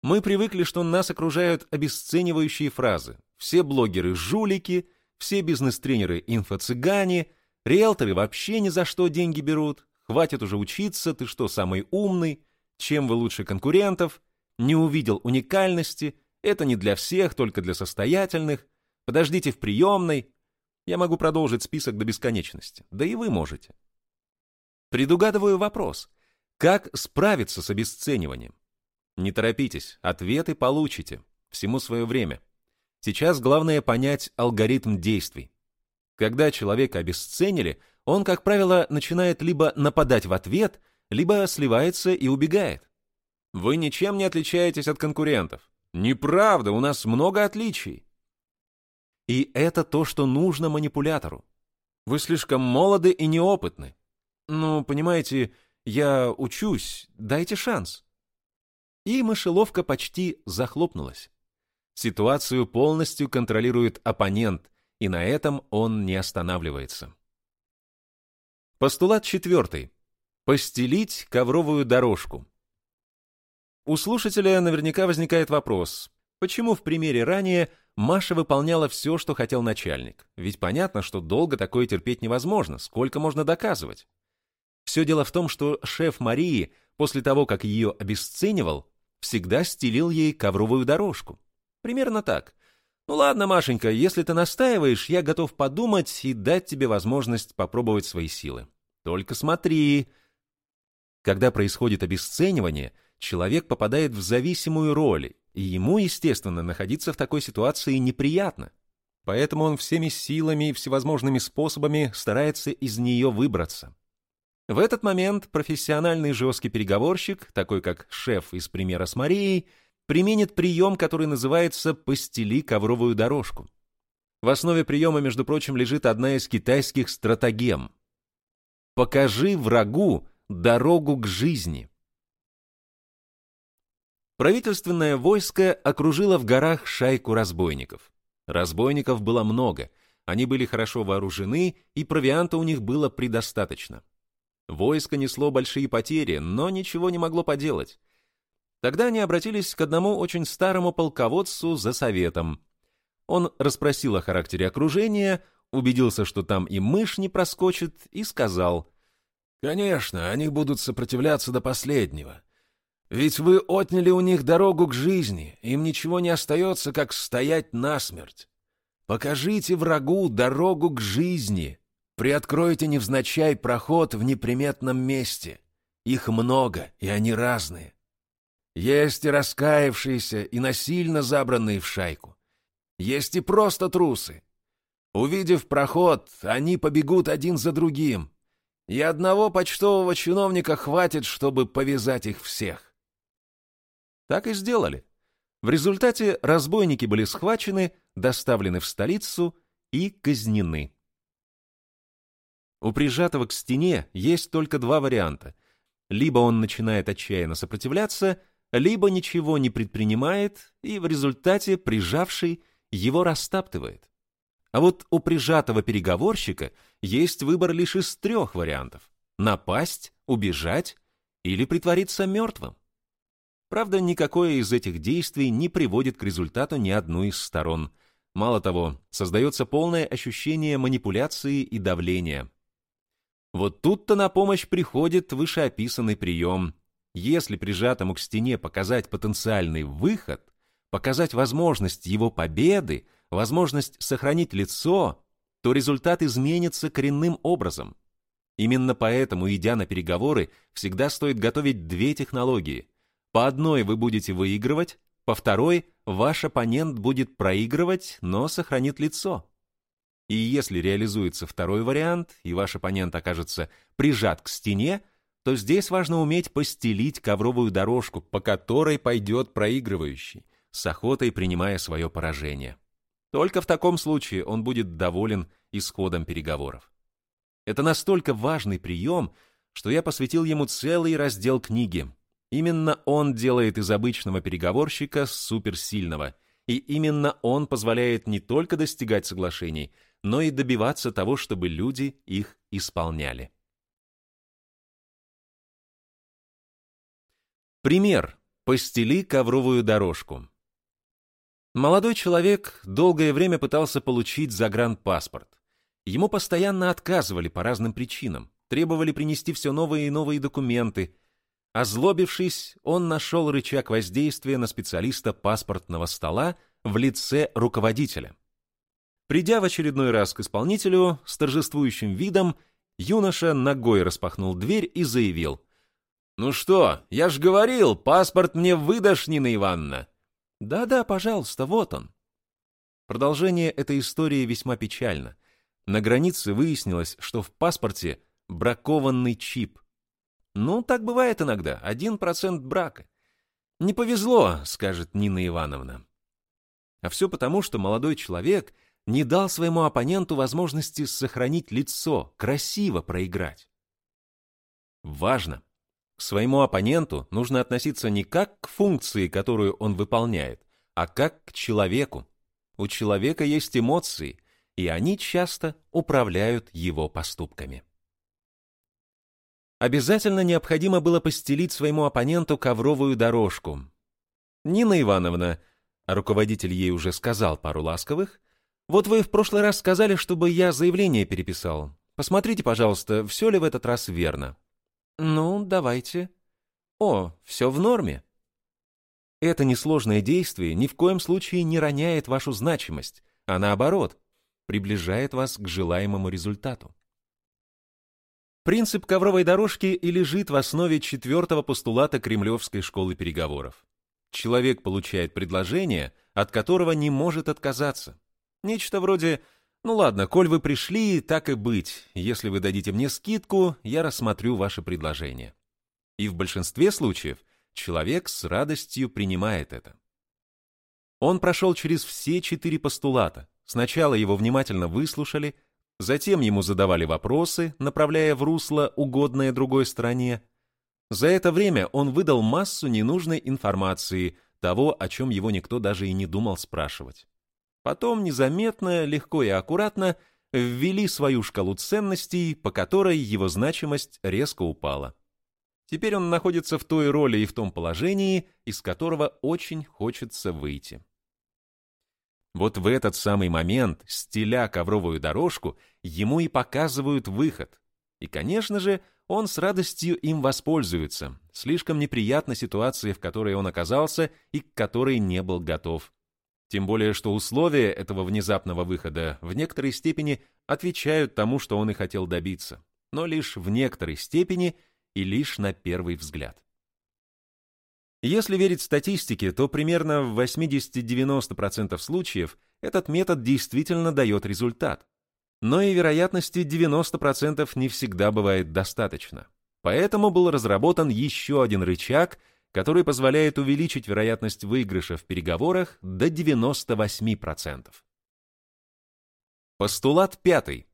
Мы привыкли, что нас окружают обесценивающие фразы. Все блогеры – жулики, все бизнес-тренеры – инфо-цыгане, риэлторы вообще ни за что деньги берут, хватит уже учиться, ты что, самый умный, чем вы лучше конкурентов, не увидел уникальности, это не для всех, только для состоятельных, подождите в приемной, я могу продолжить список до бесконечности. Да и вы можете. Предугадываю вопрос. Как справиться с обесцениванием? Не торопитесь, ответы получите. Всему свое время. Сейчас главное понять алгоритм действий. Когда человека обесценили, он, как правило, начинает либо нападать в ответ, либо сливается и убегает. Вы ничем не отличаетесь от конкурентов. Неправда, у нас много отличий. И это то, что нужно манипулятору. Вы слишком молоды и неопытны. Ну, понимаете, я учусь, дайте шанс. И мышеловка почти захлопнулась. Ситуацию полностью контролирует оппонент, и на этом он не останавливается. Постулат четвертый. Постелить ковровую дорожку. У слушателя наверняка возникает вопрос, почему в примере ранее Маша выполняла все, что хотел начальник. Ведь понятно, что долго такое терпеть невозможно, сколько можно доказывать. Все дело в том, что шеф Марии, после того, как ее обесценивал, всегда стелил ей ковровую дорожку. Примерно так. «Ну ладно, Машенька, если ты настаиваешь, я готов подумать и дать тебе возможность попробовать свои силы. Только смотри...» Когда происходит обесценивание, человек попадает в зависимую роль и ему, естественно, находиться в такой ситуации неприятно. Поэтому он всеми силами и всевозможными способами старается из нее выбраться. В этот момент профессиональный жесткий переговорщик, такой как шеф из примера с Марией, применит прием, который называется «постели ковровую дорожку». В основе приема, между прочим, лежит одна из китайских стратегем. «Покажи врагу дорогу к жизни». Правительственное войско окружило в горах шайку разбойников. Разбойников было много, они были хорошо вооружены, и провианта у них было предостаточно. Войско несло большие потери, но ничего не могло поделать. Тогда они обратились к одному очень старому полководцу за советом. Он расспросил о характере окружения, убедился, что там и мышь не проскочит, и сказал, «Конечно, они будут сопротивляться до последнего. Ведь вы отняли у них дорогу к жизни, им ничего не остается, как стоять насмерть. Покажите врагу дорогу к жизни, приоткройте невзначай проход в неприметном месте. Их много, и они разные. Есть и раскаявшиеся, и насильно забранные в шайку. Есть и просто трусы. Увидев проход, они побегут один за другим. И одного почтового чиновника хватит, чтобы повязать их всех. Так и сделали. В результате разбойники были схвачены, доставлены в столицу и казнены. У прижатого к стене есть только два варианта. Либо он начинает отчаянно сопротивляться, либо ничего не предпринимает, и в результате прижавший его растаптывает. А вот у прижатого переговорщика есть выбор лишь из трех вариантов – напасть, убежать или притвориться мертвым. Правда, никакое из этих действий не приводит к результату ни одну из сторон. Мало того, создается полное ощущение манипуляции и давления. Вот тут-то на помощь приходит вышеописанный прием. Если прижатому к стене показать потенциальный выход, показать возможность его победы, возможность сохранить лицо, то результат изменится коренным образом. Именно поэтому, идя на переговоры, всегда стоит готовить две технологии – По одной вы будете выигрывать, по второй ваш оппонент будет проигрывать, но сохранит лицо. И если реализуется второй вариант, и ваш оппонент окажется прижат к стене, то здесь важно уметь постелить ковровую дорожку, по которой пойдет проигрывающий, с охотой принимая свое поражение. Только в таком случае он будет доволен исходом переговоров. Это настолько важный прием, что я посвятил ему целый раздел книги. Именно он делает из обычного переговорщика суперсильного, и именно он позволяет не только достигать соглашений, но и добиваться того, чтобы люди их исполняли. Пример. Постели ковровую дорожку. Молодой человек долгое время пытался получить загранпаспорт. Ему постоянно отказывали по разным причинам, требовали принести все новые и новые документы. Озлобившись, он нашел рычаг воздействия на специалиста паспортного стола в лице руководителя. Придя в очередной раз к исполнителю с торжествующим видом, юноша ногой распахнул дверь и заявил. «Ну что, я ж говорил, паспорт мне выдашь, Нина Ивановна!» «Да-да, пожалуйста, вот он». Продолжение этой истории весьма печально. На границе выяснилось, что в паспорте бракованный чип. Ну, так бывает иногда, один процент брака. «Не повезло», — скажет Нина Ивановна. А все потому, что молодой человек — не дал своему оппоненту возможности сохранить лицо, красиво проиграть. Важно! К своему оппоненту нужно относиться не как к функции, которую он выполняет, а как к человеку. У человека есть эмоции, и они часто управляют его поступками. Обязательно необходимо было постелить своему оппоненту ковровую дорожку. Нина Ивановна, а руководитель ей уже сказал пару ласковых, вот вы в прошлый раз сказали, чтобы я заявление переписал. Посмотрите, пожалуйста, все ли в этот раз верно. Ну, давайте. О, все в норме. Это несложное действие ни в коем случае не роняет вашу значимость, а наоборот, приближает вас к желаемому результату. Принцип ковровой дорожки и лежит в основе четвертого постулата Кремлевской школы переговоров. Человек получает предложение, от которого не может отказаться. Нечто вроде «Ну ладно, коль вы пришли, так и быть. Если вы дадите мне скидку, я рассмотрю ваше предложение». И в большинстве случаев человек с радостью принимает это. Он прошел через все четыре постулата. Сначала его внимательно выслушали, затем ему задавали вопросы, направляя в русло, угодное другой стороне. За это время он выдал массу ненужной информации, того, о чем его никто даже и не думал спрашивать. Потом незаметно, легко и аккуратно ввели свою шкалу ценностей, по которой его значимость резко упала. Теперь он находится в той роли и в том положении, из которого очень хочется выйти. Вот в этот самый момент, стеля ковровую дорожку, ему и показывают выход. И, конечно же, он с радостью им воспользуется. Слишком неприятна ситуация, в которой он оказался и к которой не был готов. Тем более, что условия этого внезапного выхода в некоторой степени отвечают тому, что он и хотел добиться, но лишь в некоторой степени и лишь на первый взгляд. Если верить статистике, то примерно в 80-90% случаев этот метод действительно дает результат. Но и вероятности 90% не всегда бывает достаточно. Поэтому был разработан еще один рычаг – который позволяет увеличить вероятность выигрыша в переговорах до 98%. Постулат пятый.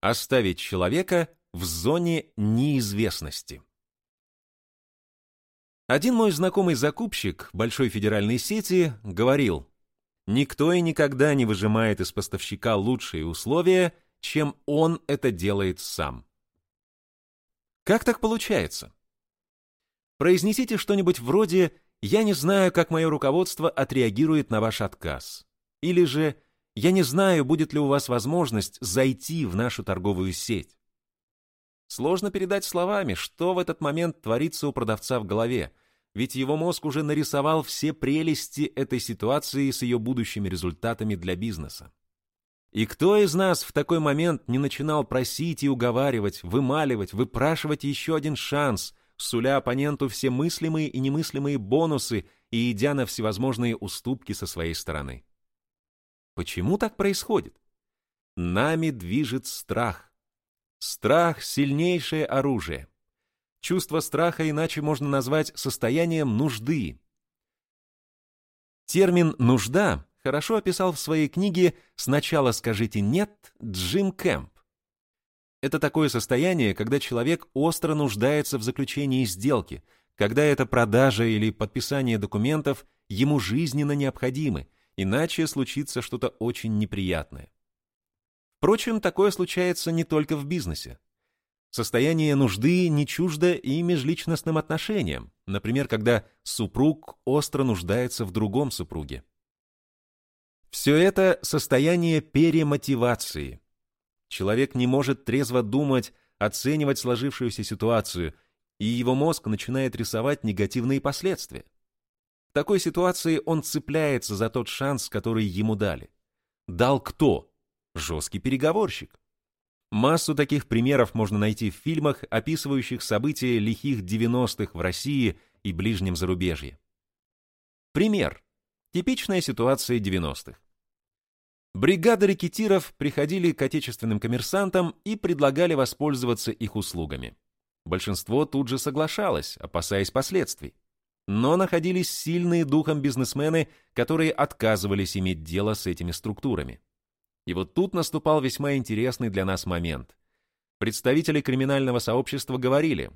Оставить человека в зоне неизвестности. Один мой знакомый закупщик большой федеральной сети говорил, «Никто и никогда не выжимает из поставщика лучшие условия, чем он это делает сам». Как так получается? Произнесите что-нибудь вроде «Я не знаю, как мое руководство отреагирует на ваш отказ». Или же «Я не знаю, будет ли у вас возможность зайти в нашу торговую сеть». Сложно передать словами, что в этот момент творится у продавца в голове, ведь его мозг уже нарисовал все прелести этой ситуации с ее будущими результатами для бизнеса. И кто из нас в такой момент не начинал просить и уговаривать, вымаливать, выпрашивать еще один шанс – суля оппоненту все мыслимые и немыслимые бонусы и идя на всевозможные уступки со своей стороны. Почему так происходит? Нами движет страх. Страх — сильнейшее оружие. Чувство страха иначе можно назвать состоянием нужды. Термин «нужда» хорошо описал в своей книге «Сначала скажите «нет» Джим Кэмп. Это такое состояние, когда человек остро нуждается в заключении сделки, когда эта продажа или подписание документов ему жизненно необходимы, иначе случится что-то очень неприятное. Впрочем, такое случается не только в бизнесе. Состояние нужды не чуждо и межличностным отношениям, например, когда супруг остро нуждается в другом супруге. Все это состояние перемотивации. Человек не может трезво думать, оценивать сложившуюся ситуацию, и его мозг начинает рисовать негативные последствия. В такой ситуации он цепляется за тот шанс, который ему дали. Дал кто? Жесткий переговорщик. Массу таких примеров можно найти в фильмах, описывающих события лихих 90-х в России и ближнем зарубежье. Пример. Типичная ситуация 90-х. Бригады рекетиров приходили к отечественным коммерсантам и предлагали воспользоваться их услугами. Большинство тут же соглашалось, опасаясь последствий. Но находились сильные духом бизнесмены, которые отказывались иметь дело с этими структурами. И вот тут наступал весьма интересный для нас момент. Представители криминального сообщества говорили,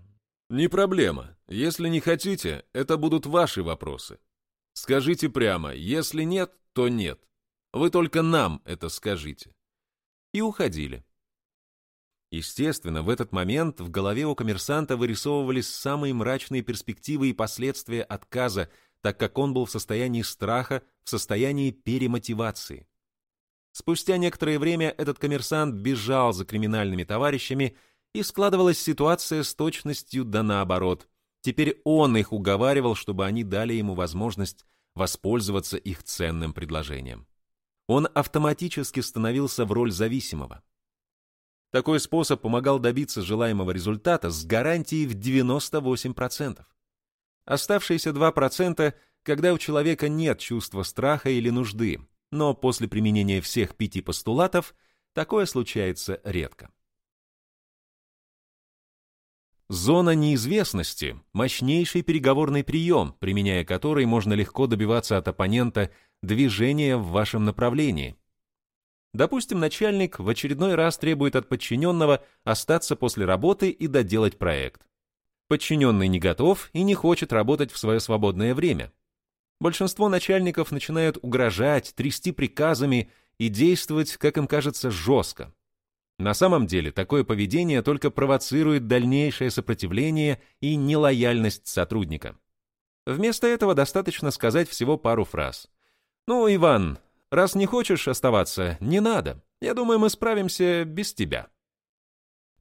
«Не проблема. Если не хотите, это будут ваши вопросы. Скажите прямо, если нет, то нет. Вы только нам это скажите». И уходили. Естественно, в этот момент в голове у коммерсанта вырисовывались самые мрачные перспективы и последствия отказа, так как он был в состоянии страха, в состоянии перемотивации. Спустя некоторое время этот коммерсант бежал за криминальными товарищами, и складывалась ситуация с точностью да наоборот. Теперь он их уговаривал, чтобы они дали ему возможность воспользоваться их ценным предложением. Он автоматически становился в роль зависимого. Такой способ помогал добиться желаемого результата с гарантией в 98%. Оставшиеся 2%, когда у человека нет чувства страха или нужды, но после применения всех пяти постулатов такое случается редко. Зона неизвестности – мощнейший переговорный прием, применяя который можно легко добиваться от оппонента движения в вашем направлении, Допустим, начальник в очередной раз требует от подчиненного остаться после работы и доделать проект. Подчиненный не готов и не хочет работать в свое свободное время. Большинство начальников начинают угрожать, трясти приказами и действовать, как им кажется, жестко. На самом деле, такое поведение только провоцирует дальнейшее сопротивление и нелояльность сотрудника. Вместо этого достаточно сказать всего пару фраз. «Ну, Иван, Раз не хочешь оставаться, не надо. Я думаю, мы справимся без тебя».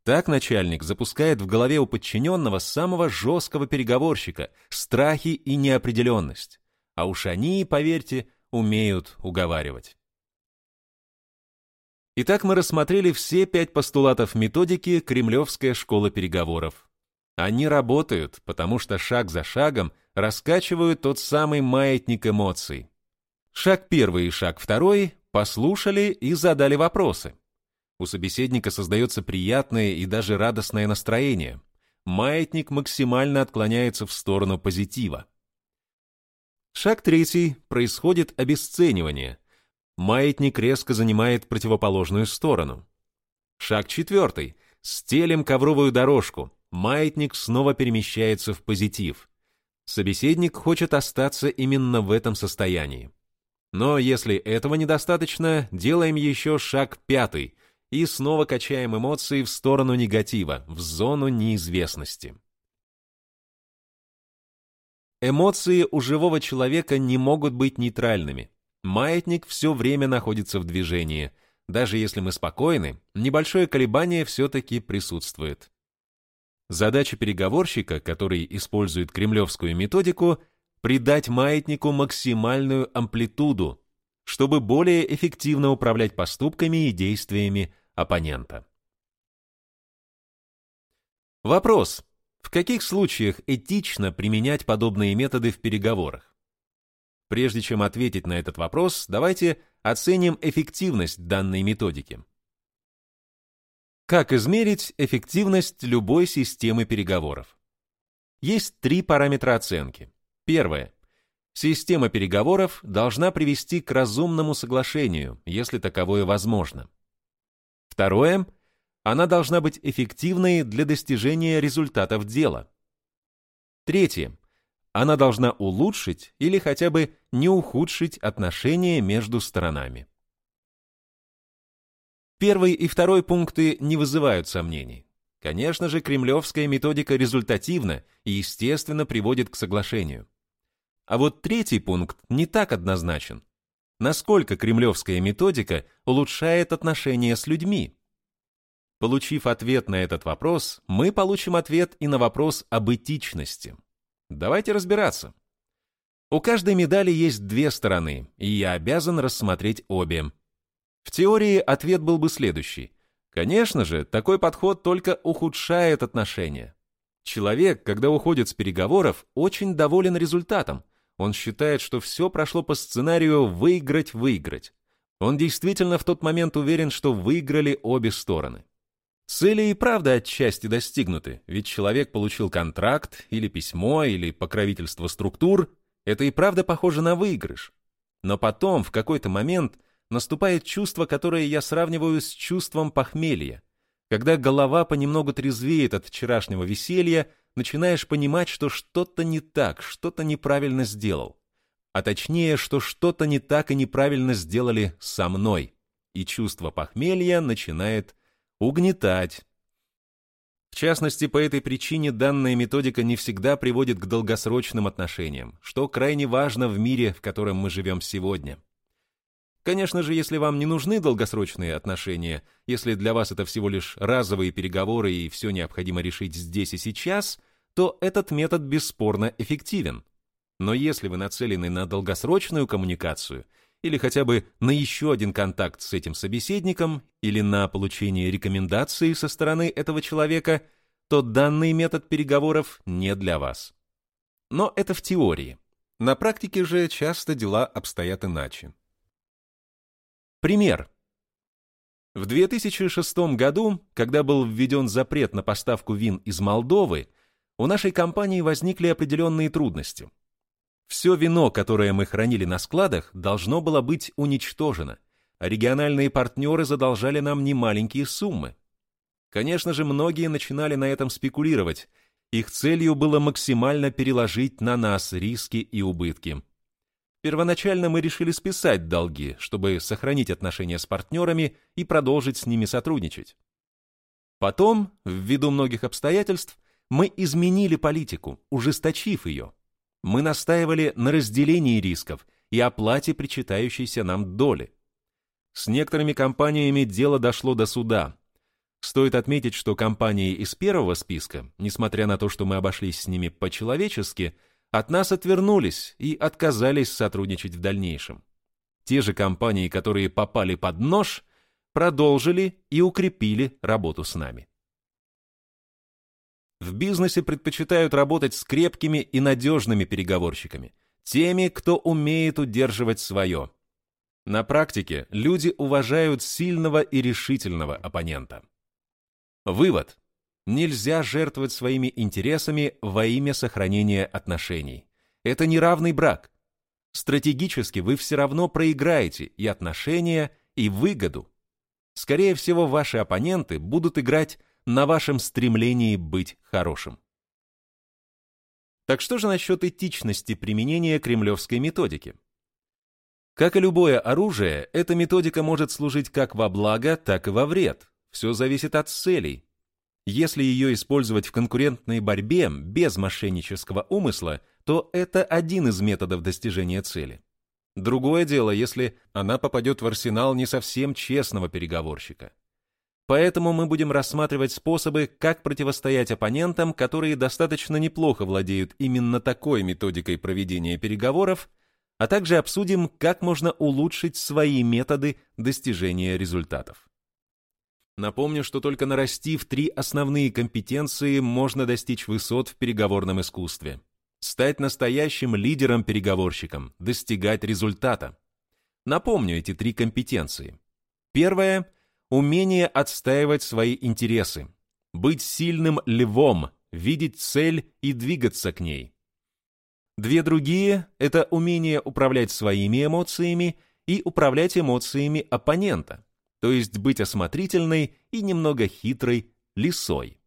Так начальник запускает в голове у подчиненного самого жесткого переговорщика страхи и неопределенность. А уж они, поверьте, умеют уговаривать. Итак, мы рассмотрели все пять постулатов методики Кремлевская школа переговоров. Они работают, потому что шаг за шагом раскачивают тот самый маятник эмоций, Шаг первый и шаг второй послушали и задали вопросы. У собеседника создается приятное и даже радостное настроение. Маятник максимально отклоняется в сторону позитива. Шаг третий происходит обесценивание. Маятник резко занимает противоположную сторону. Шаг четвертый. Стелем ковровую дорожку. Маятник снова перемещается в позитив. Собеседник хочет остаться именно в этом состоянии. Но если этого недостаточно, делаем еще шаг пятый и снова качаем эмоции в сторону негатива, в зону неизвестности. Эмоции у живого человека не могут быть нейтральными. Маятник все время находится в движении. Даже если мы спокойны, небольшое колебание все-таки присутствует. Задача переговорщика, который использует кремлевскую методику, придать маятнику максимальную амплитуду, чтобы более эффективно управлять поступками и действиями оппонента. Вопрос. В каких случаях этично применять подобные методы в переговорах? Прежде чем ответить на этот вопрос, давайте оценим эффективность данной методики. Как измерить эффективность любой системы переговоров? Есть три параметра оценки. Первое. Система переговоров должна привести к разумному соглашению, если таковое возможно. Второе. Она должна быть эффективной для достижения результатов дела. Третье. Она должна улучшить или хотя бы не ухудшить отношения между сторонами. Первый и второй пункты не вызывают сомнений. Конечно же, кремлевская методика результативна и, естественно, приводит к соглашению. А вот третий пункт не так однозначен. Насколько кремлевская методика улучшает отношения с людьми? Получив ответ на этот вопрос, мы получим ответ и на вопрос об этичности. Давайте разбираться. У каждой медали есть две стороны, и я обязан рассмотреть обе. В теории ответ был бы следующий. Конечно же, такой подход только ухудшает отношения. Человек, когда уходит с переговоров, очень доволен результатом, он считает, что все прошло по сценарию «выиграть-выиграть». Он действительно в тот момент уверен, что выиграли обе стороны. Цели и правда отчасти достигнуты, ведь человек получил контракт, или письмо, или покровительство структур. Это и правда похоже на выигрыш. Но потом, в какой-то момент, наступает чувство, которое я сравниваю с чувством похмелья. Когда голова понемногу трезвеет от вчерашнего веселья, начинаешь понимать, что что-то не так, что-то неправильно сделал. А точнее, что что-то не так и неправильно сделали со мной. И чувство похмелья начинает угнетать. В частности, по этой причине данная методика не всегда приводит к долгосрочным отношениям, что крайне важно в мире, в котором мы живем сегодня. Конечно же, если вам не нужны долгосрочные отношения, если для вас это всего лишь разовые переговоры и все необходимо решить здесь и сейчас, то этот метод бесспорно эффективен. Но если вы нацелены на долгосрочную коммуникацию или хотя бы на еще один контакт с этим собеседником или на получение рекомендации со стороны этого человека, то данный метод переговоров не для вас. Но это в теории. На практике же часто дела обстоят иначе. Пример. В 2006 году, когда был введен запрет на поставку вин из Молдовы, у нашей компании возникли определенные трудности. Все вино, которое мы хранили на складах, должно было быть уничтожено, а региональные партнеры задолжали нам немаленькие суммы. Конечно же, многие начинали на этом спекулировать. Их целью было максимально переложить на нас риски и убытки. Первоначально мы решили списать долги, чтобы сохранить отношения с партнерами и продолжить с ними сотрудничать. Потом, ввиду многих обстоятельств, мы изменили политику, ужесточив ее. Мы настаивали на разделении рисков и оплате причитающейся нам доли. С некоторыми компаниями дело дошло до суда. Стоит отметить, что компании из первого списка, несмотря на то, что мы обошлись с ними по-человечески, от нас отвернулись и отказались сотрудничать в дальнейшем. Те же компании, которые попали под нож, продолжили и укрепили работу с нами. В бизнесе предпочитают работать с крепкими и надежными переговорщиками, теми, кто умеет удерживать свое. На практике люди уважают сильного и решительного оппонента. Вывод. Нельзя жертвовать своими интересами во имя сохранения отношений. Это неравный брак. Стратегически вы все равно проиграете и отношения, и выгоду. Скорее всего, ваши оппоненты будут играть на вашем стремлении быть хорошим. Так что же насчет этичности применения кремлевской методики? Как и любое оружие, эта методика может служить как во благо, так и во вред. Все зависит от целей. Если ее использовать в конкурентной борьбе без мошеннического умысла, то это один из методов достижения цели. Другое дело, если она попадет в арсенал не совсем честного переговорщика. Поэтому мы будем рассматривать способы, как противостоять оппонентам, которые достаточно неплохо владеют именно такой методикой проведения переговоров, а также обсудим, как можно улучшить свои методы достижения результатов. Напомню, что только нарастив три основные компетенции, можно достичь высот в переговорном искусстве. Стать настоящим лидером-переговорщиком, достигать результата. Напомню эти три компетенции. Первое – умение отстаивать свои интересы. Быть сильным львом, видеть цель и двигаться к ней. Две другие – это умение управлять своими эмоциями и управлять эмоциями оппонента, то есть быть осмотрительной и немного хитрой лисой.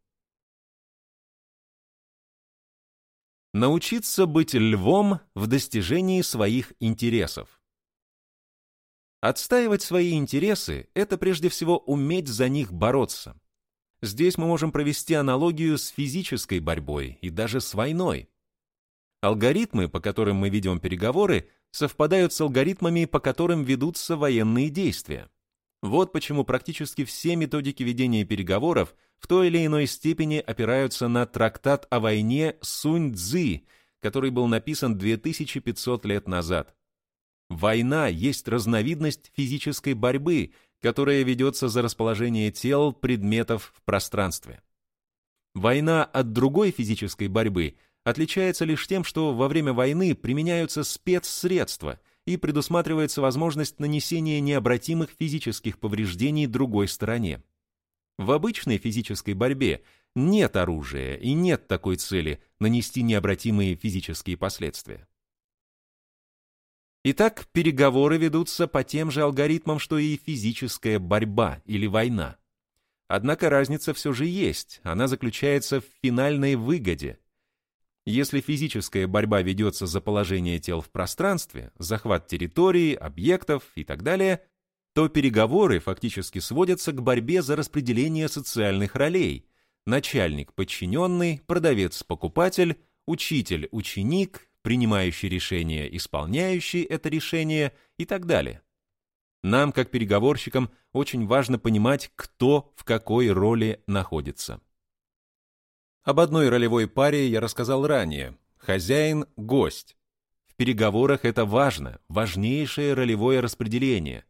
Научиться быть львом в достижении своих интересов. Отстаивать свои интересы – это прежде всего уметь за них бороться. Здесь мы можем провести аналогию с физической борьбой и даже с войной. Алгоритмы, по которым мы ведем переговоры, совпадают с алгоритмами, по которым ведутся военные действия. Вот почему практически все методики ведения переговоров в той или иной степени опираются на трактат о войне Сунь Цзы, который был написан 2500 лет назад. Война есть разновидность физической борьбы, которая ведется за расположение тел предметов в пространстве. Война от другой физической борьбы – отличается лишь тем, что во время войны применяются спецсредства и предусматривается возможность нанесения необратимых физических повреждений другой стороне. В обычной физической борьбе нет оружия и нет такой цели нанести необратимые физические последствия. Итак, переговоры ведутся по тем же алгоритмам, что и физическая борьба или война. Однако разница все же есть, она заключается в финальной выгоде – если физическая борьба ведется за положение тел в пространстве, захват территории, объектов и так далее, то переговоры фактически сводятся к борьбе за распределение социальных ролей – начальник-подчиненный, продавец-покупатель, учитель-ученик, принимающий решение, исполняющий это решение и так далее. Нам, как переговорщикам, очень важно понимать, кто в какой роли находится. Об одной ролевой паре я рассказал ранее. Хозяин-гость. В переговорах это важно, важнейшее ролевое распределение.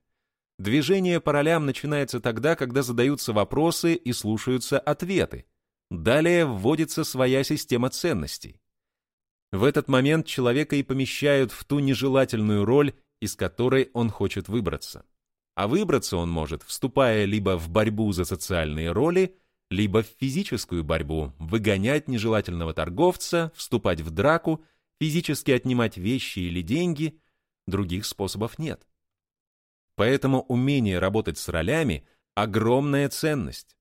Движение по ролям начинается тогда, когда задаются вопросы и слушаются ответы. Далее вводится своя система ценностей. В этот момент человека и помещают в ту нежелательную роль, из которой он хочет выбраться. А выбраться он может, вступая либо в борьбу за социальные роли, либо в физическую борьбу, выгонять нежелательного торговца, вступать в драку, физически отнимать вещи или деньги, других способов нет. Поэтому умение работать с ролями – огромная ценность.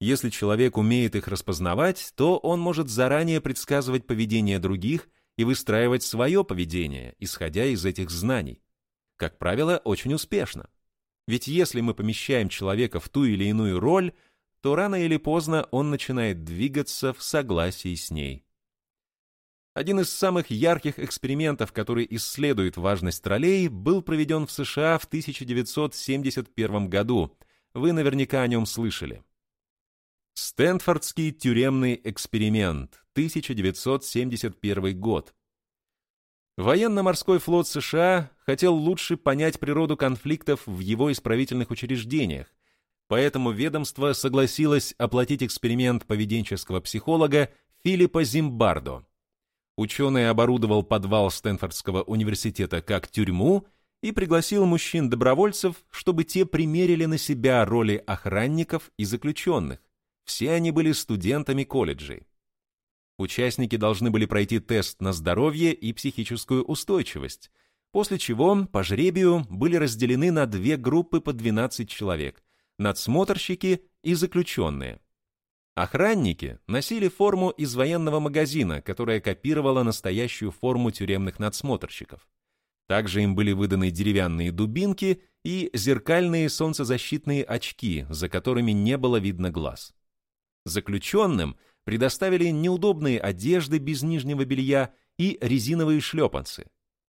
Если человек умеет их распознавать, то он может заранее предсказывать поведение других и выстраивать свое поведение, исходя из этих знаний. Как правило, очень успешно. Ведь если мы помещаем человека в ту или иную роль – то рано или поздно он начинает двигаться в согласии с ней. Один из самых ярких экспериментов, который исследует важность троллей, был проведен в США в 1971 году. Вы наверняка о нем слышали. Стэнфордский тюремный эксперимент, 1971 год. Военно-морской флот США хотел лучше понять природу конфликтов в его исправительных учреждениях, Поэтому ведомство согласилось оплатить эксперимент поведенческого психолога Филиппа Зимбардо. Ученый оборудовал подвал Стэнфордского университета как тюрьму и пригласил мужчин-добровольцев, чтобы те примерили на себя роли охранников и заключенных. Все они были студентами колледжей. Участники должны были пройти тест на здоровье и психическую устойчивость, после чего по жребию были разделены на две группы по 12 человек – надсмотрщики и заключенные. Охранники носили форму из военного магазина, которая копировала настоящую форму тюремных надсмотрщиков. Также им были выданы деревянные дубинки и зеркальные солнцезащитные очки, за которыми не было видно глаз. Заключенным предоставили неудобные одежды без нижнего белья и резиновые шлепанцы.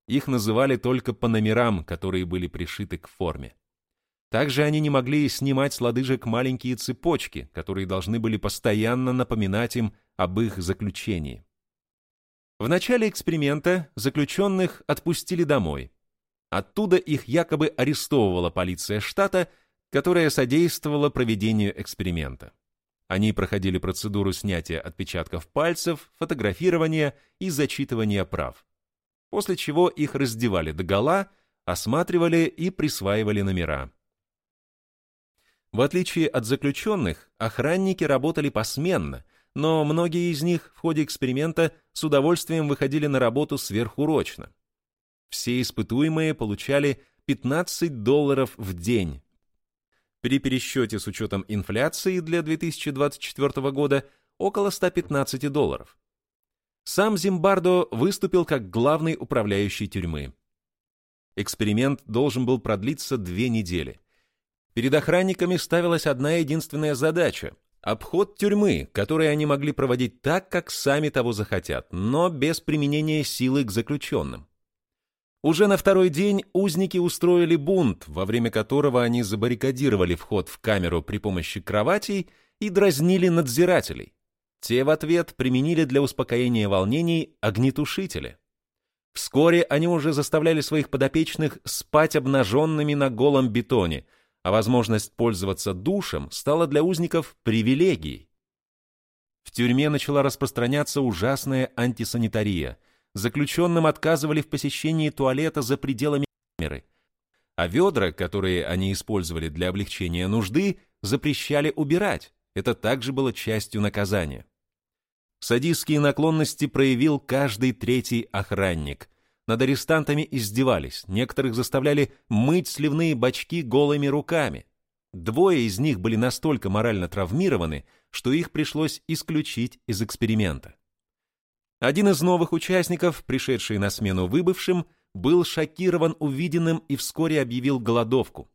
Их называли только по номерам, которые были пришиты к форме. Также они не могли снимать с лодыжек маленькие цепочки, которые должны были постоянно напоминать им об их заключении. В начале эксперимента заключенных отпустили домой. Оттуда их якобы арестовывала полиция штата, которая содействовала проведению эксперимента. Они проходили процедуру снятия отпечатков пальцев, фотографирования и зачитывания прав. После чего их раздевали догола, осматривали и присваивали номера. В отличие от заключенных, охранники работали посменно, но многие из них в ходе эксперимента с удовольствием выходили на работу сверхурочно. Все испытуемые получали 15 долларов в день. При пересчете с учетом инфляции для 2024 года около 115 долларов. Сам Зимбардо выступил как главный управляющий тюрьмы. Эксперимент должен был продлиться две недели. Перед охранниками ставилась одна единственная задача – обход тюрьмы, который они могли проводить так, как сами того захотят, но без применения силы к заключенным. Уже на второй день узники устроили бунт, во время которого они забаррикадировали вход в камеру при помощи кроватей и дразнили надзирателей. Те в ответ применили для успокоения волнений огнетушители. Вскоре они уже заставляли своих подопечных спать обнаженными на голом бетоне, а возможность пользоваться душем стала для узников привилегией. В тюрьме начала распространяться ужасная антисанитария – заключенным отказывали в посещении туалета за пределами камеры, а ведра, которые они использовали для облегчения нужды, запрещали убирать. Это также было частью наказания. Садистские наклонности проявил каждый третий охранник. Над арестантами издевались, некоторых заставляли мыть сливные бачки голыми руками. Двое из них были настолько морально травмированы, что их пришлось исключить из эксперимента. Один из новых участников, пришедший на смену выбывшим, был шокирован увиденным и вскоре объявил голодовку.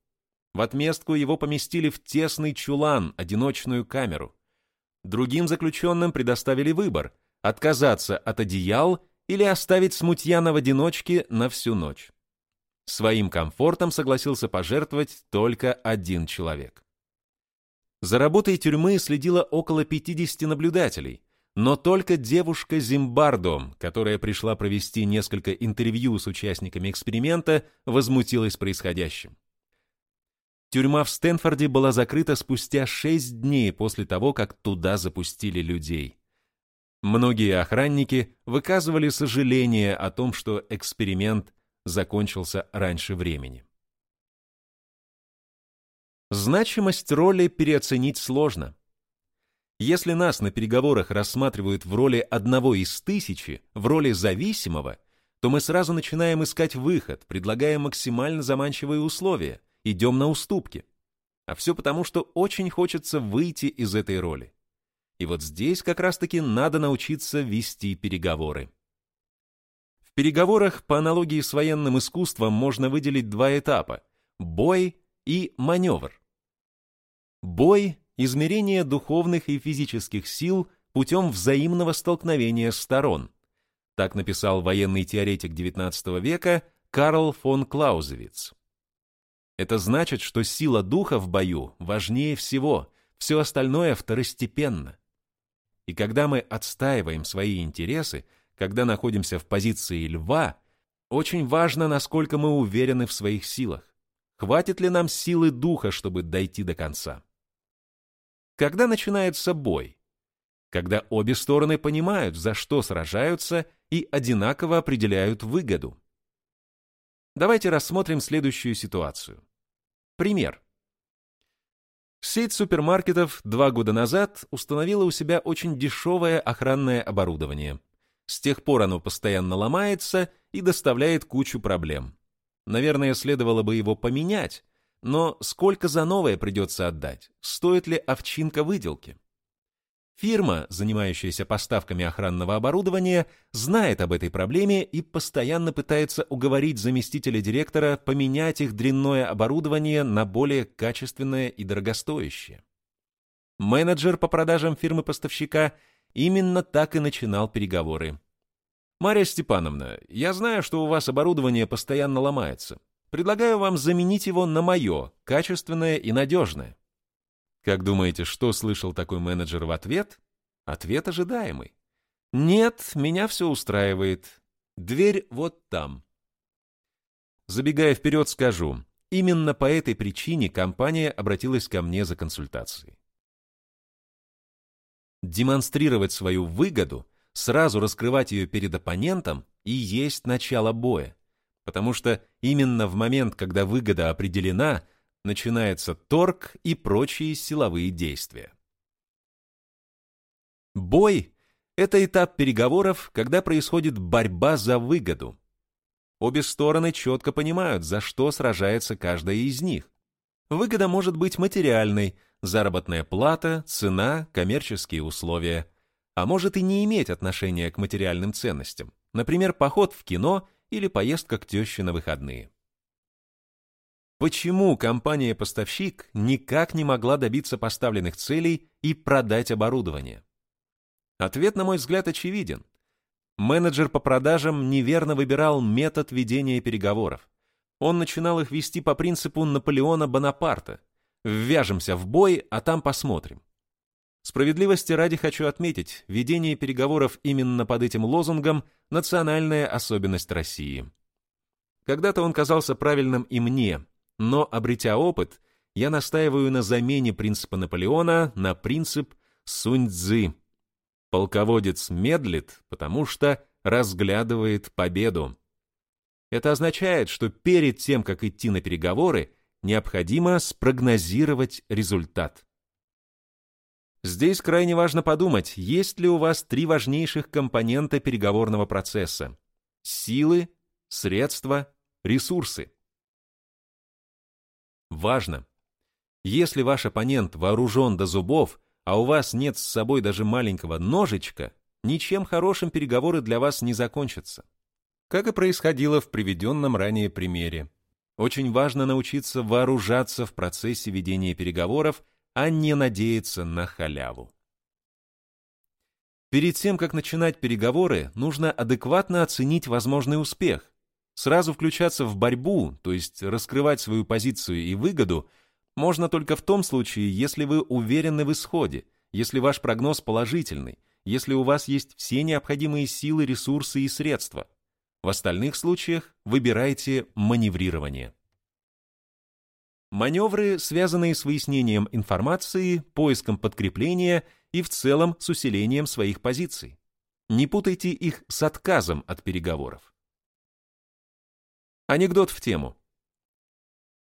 В отместку его поместили в тесный чулан, одиночную камеру. Другим заключенным предоставили выбор – отказаться от одеял или оставить смутьяна в одиночке на всю ночь. Своим комфортом согласился пожертвовать только один человек. За работой тюрьмы следило около 50 наблюдателей, но только девушка Зимбардо, которая пришла провести несколько интервью с участниками эксперимента, возмутилась происходящим. Тюрьма в Стэнфорде была закрыта спустя шесть дней после того, как туда запустили людей. Многие охранники выказывали сожаление о том, что эксперимент закончился раньше времени. Значимость роли переоценить сложно. Если нас на переговорах рассматривают в роли одного из тысячи, в роли зависимого, то мы сразу начинаем искать выход, предлагая максимально заманчивые условия, идем на уступки. А все потому, что очень хочется выйти из этой роли. И вот здесь как раз-таки надо научиться вести переговоры. В переговорах по аналогии с военным искусством можно выделить два этапа – бой и маневр. Бой измерение духовных и физических сил путем взаимного столкновения сторон. Так написал военный теоретик XIX века Карл фон Клаузевиц. Это значит, что сила духа в бою важнее всего, все остальное второстепенно. И когда мы отстаиваем свои интересы, когда находимся в позиции льва, очень важно, насколько мы уверены в своих силах. Хватит ли нам силы духа, чтобы дойти до конца? Когда начинается бой? Когда обе стороны понимают, за что сражаются и одинаково определяют выгоду. Давайте рассмотрим следующую ситуацию. Пример. Сеть супермаркетов два года назад установила у себя очень дешевое охранное оборудование. С тех пор оно постоянно ломается и доставляет кучу проблем. Наверное, следовало бы его поменять, но сколько за новое придется отдать? Стоит ли овчинка выделки? Фирма, занимающаяся поставками охранного оборудования, знает об этой проблеме и постоянно пытается уговорить заместителя директора поменять их дрянное оборудование на более качественное и дорогостоящее. Менеджер по продажам фирмы-поставщика именно так и начинал переговоры. «Марья Степановна, я знаю, что у вас оборудование постоянно ломается. Предлагаю вам заменить его на мое, качественное и надежное. Как думаете, что слышал такой менеджер в ответ? Ответ ожидаемый. Нет, меня все устраивает. Дверь вот там. Забегая вперед, скажу, Именно по этой причине компания обратилась ко мне за консультацией. Демонстрировать свою выгоду, сразу раскрывать ее перед оппонентом и есть начало боя, потому что именно в момент, когда выгода определена, начинается торг и прочие силовые действия. Бой – это этап переговоров, когда происходит борьба за выгоду. Обе стороны четко понимают, за что сражается каждая из них. Выгода может быть материальной, заработная плата, цена, коммерческие условия, а может и не иметь отношения к материальным ценностям, например, поход в кино или поездка к теще на выходные. Почему компания-поставщик никак не могла добиться поставленных целей и продать оборудование? Ответ, на мой взгляд, очевиден. Менеджер по продажам неверно выбирал метод ведения переговоров. Он начинал их вести по принципу Наполеона Бонапарта. Ввяжемся в бой, а там посмотрим. Справедливости ради хочу отметить, ведение переговоров именно под этим лозунгом – национальная особенность России. Когда-то он казался правильным и мне, но, обретя опыт, я настаиваю на замене принципа Наполеона на принцип Сунь-Цзы. Полководец медлит, потому что разглядывает победу. Это означает, что перед тем, как идти на переговоры, необходимо спрогнозировать результат. Здесь крайне важно подумать, есть ли у вас три важнейших компонента переговорного процесса – силы, средства, ресурсы. Важно. Если ваш оппонент вооружен до зубов, а у вас нет с собой даже маленького ножичка, ничем хорошим переговоры для вас не закончатся. Как и происходило в приведенном ранее примере. Очень важно научиться вооружаться в процессе ведения переговоров, а не надеяться на халяву. Перед тем, как начинать переговоры, нужно адекватно оценить возможный успех. Сразу включаться в борьбу, то есть раскрывать свою позицию и выгоду, можно только в том случае, если вы уверены в исходе, если ваш прогноз положительный, если у вас есть все необходимые силы, ресурсы и средства. В остальных случаях выбирайте маневрирование. Маневры, связанные с выяснением информации, поиском подкрепления и в целом с усилением своих позиций. Не путайте их с отказом от переговоров. Анекдот в тему.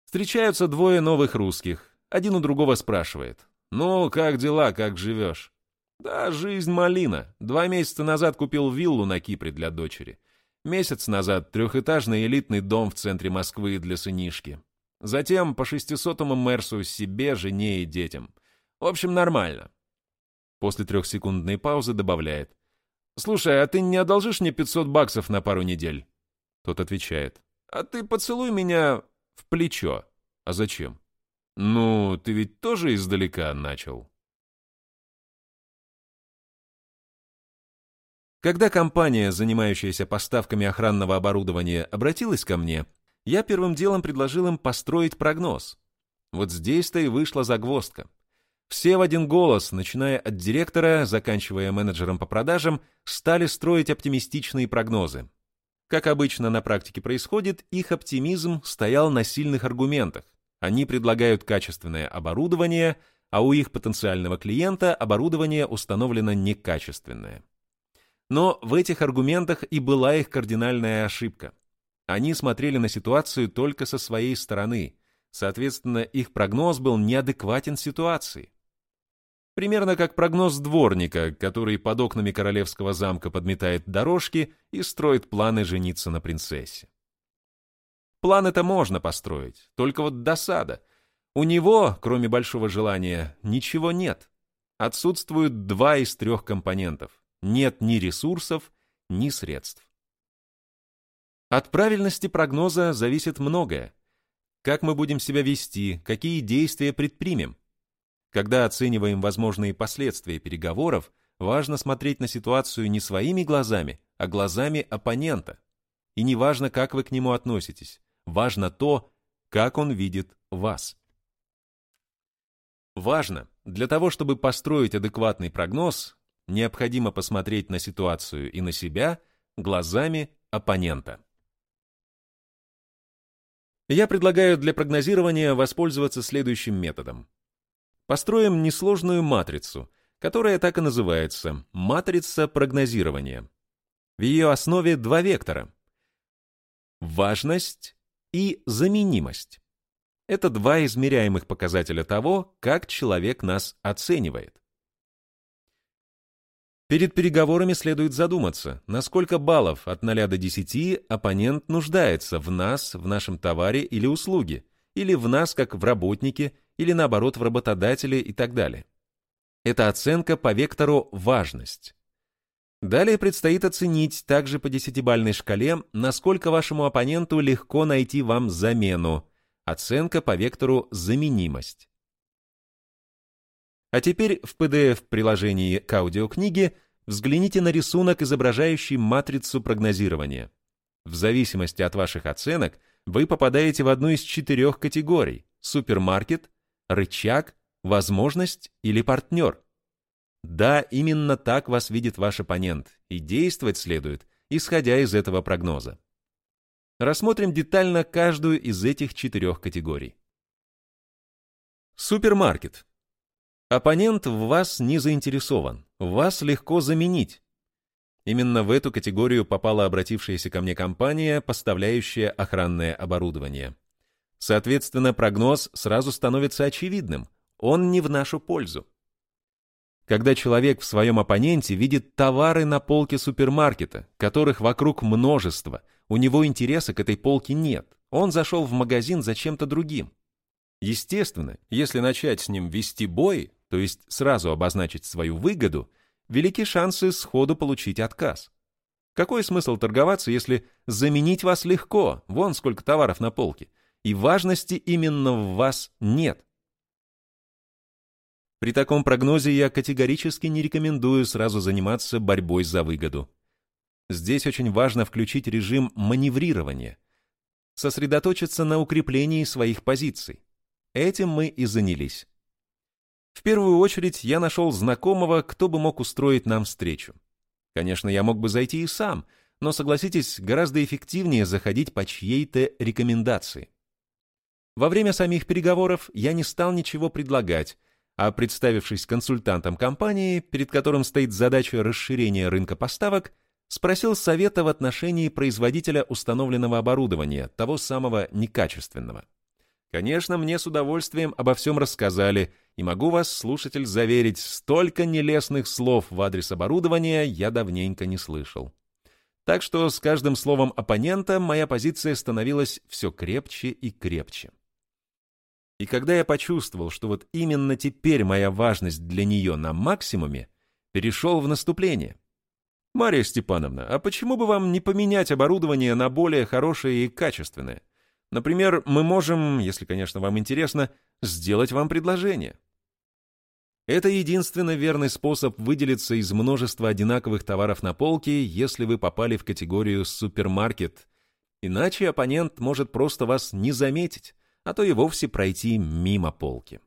Встречаются двое новых русских. Один у другого спрашивает. «Ну, как дела, как живешь?» «Да, жизнь малина. Два месяца назад купил виллу на Кипре для дочери. Месяц назад трехэтажный элитный дом в центре Москвы для сынишки. Затем по шестисотому Мерсу себе, жене и детям. В общем, нормально». После трехсекундной паузы добавляет. «Слушай, а ты не одолжишь мне 500 баксов на пару недель?» Тот отвечает. А ты поцелуй меня в плечо. А зачем? Ну, ты ведь тоже издалека начал. Когда компания, занимающаяся поставками охранного оборудования, обратилась ко мне, я первым делом предложил им построить прогноз. Вот здесь-то и вышла загвоздка. Все в один голос, начиная от директора, заканчивая менеджером по продажам, стали строить оптимистичные прогнозы. Как обычно на практике происходит, их оптимизм стоял на сильных аргументах. Они предлагают качественное оборудование, а у их потенциального клиента оборудование установлено некачественное. Но в этих аргументах и была их кардинальная ошибка. Они смотрели на ситуацию только со своей стороны, соответственно, их прогноз был неадекватен ситуации. Примерно как прогноз дворника, который под окнами королевского замка подметает дорожки и строит планы жениться на принцессе. План это можно построить, только вот досада. У него, кроме большого желания, ничего нет. Отсутствуют два из трех компонентов. Нет ни ресурсов, ни средств. От правильности прогноза зависит многое. Как мы будем себя вести, какие действия предпримем. Когда оцениваем возможные последствия переговоров, важно смотреть на ситуацию не своими глазами, а глазами оппонента. И не важно, как вы к нему относитесь, важно то, как он видит вас. Важно, для того, чтобы построить адекватный прогноз, необходимо посмотреть на ситуацию и на себя глазами оппонента. Я предлагаю для прогнозирования воспользоваться следующим методом. Построим несложную матрицу, которая так и называется – матрица прогнозирования. В ее основе два вектора – важность и заменимость. Это два измеряемых показателя того, как человек нас оценивает. Перед переговорами следует задуматься, на сколько баллов от 0 до 10 оппонент нуждается в нас, в нашем товаре или услуге, или в нас как в работнике, или наоборот в работодателе и так далее. Это оценка по вектору «важность». Далее предстоит оценить также по десятибальной шкале, насколько вашему оппоненту легко найти вам замену, оценка по вектору «заменимость». А теперь в PDF-приложении к аудиокниге взгляните на рисунок, изображающий матрицу прогнозирования. В зависимости от ваших оценок вы попадаете в одну из четырех категорий – супермаркет, рычаг, возможность или партнер. Да, именно так вас видит ваш оппонент, и действовать следует, исходя из этого прогноза. Рассмотрим детально каждую из этих четырех категорий. Супермаркет Оппонент в вас не заинтересован, вас легко заменить. Именно в эту категорию попала обратившаяся ко мне компания, поставляющая охранное оборудование. Соответственно, прогноз сразу становится очевидным. Он не в нашу пользу. Когда человек в своем оппоненте видит товары на полке супермаркета, которых вокруг множество, у него интереса к этой полке нет. Он зашел в магазин за чем-то другим. Естественно, если начать с ним вести бой, то есть сразу обозначить свою выгоду, велики шансы сходу получить отказ. Какой смысл торговаться, если заменить вас легко, вон сколько товаров на полке, и важности именно в вас нет? При таком прогнозе я категорически не рекомендую сразу заниматься борьбой за выгоду. Здесь очень важно включить режим маневрирования, сосредоточиться на укреплении своих позиций. Этим мы и занялись. В первую очередь я нашел знакомого, кто бы мог устроить нам встречу. Конечно, я мог бы зайти и сам, но, согласитесь, гораздо эффективнее заходить по чьей-то рекомендации. Во время самих переговоров я не стал ничего предлагать, а представившись консультантом компании, перед которым стоит задача расширения рынка поставок, спросил совета в отношении производителя установленного оборудования, того самого некачественного. Конечно, мне с удовольствием обо всем рассказали, и могу вас, слушатель, заверить, столько нелестных слов в адрес оборудования я давненько не слышал. Так что с каждым словом оппонента моя позиция становилась все крепче и крепче. И когда я почувствовал, что вот именно теперь моя важность для нее на максимуме, перешел в наступление. «Мария Степановна, а почему бы вам не поменять оборудование на более хорошее и качественное? Например, мы можем, если, конечно, вам интересно, сделать вам предложение. Это единственно верный способ выделиться из множества одинаковых товаров на полке, если вы попали в категорию супермаркет. Иначе оппонент может просто вас не заметить, а то и вовсе пройти мимо полки.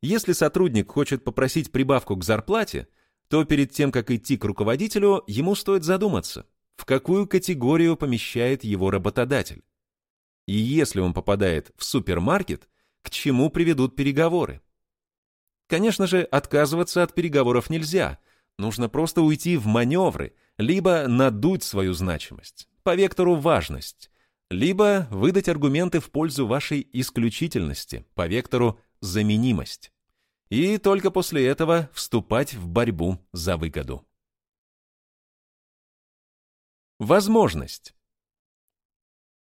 Если сотрудник хочет попросить прибавку к зарплате, то перед тем, как идти к руководителю, ему стоит задуматься – в какую категорию помещает его работодатель. И если он попадает в супермаркет, к чему приведут переговоры? Конечно же, отказываться от переговоров нельзя. Нужно просто уйти в маневры, либо надуть свою значимость, по вектору важность, либо выдать аргументы в пользу вашей исключительности, по вектору заменимость. И только после этого вступать в борьбу за выгоду. Возможность.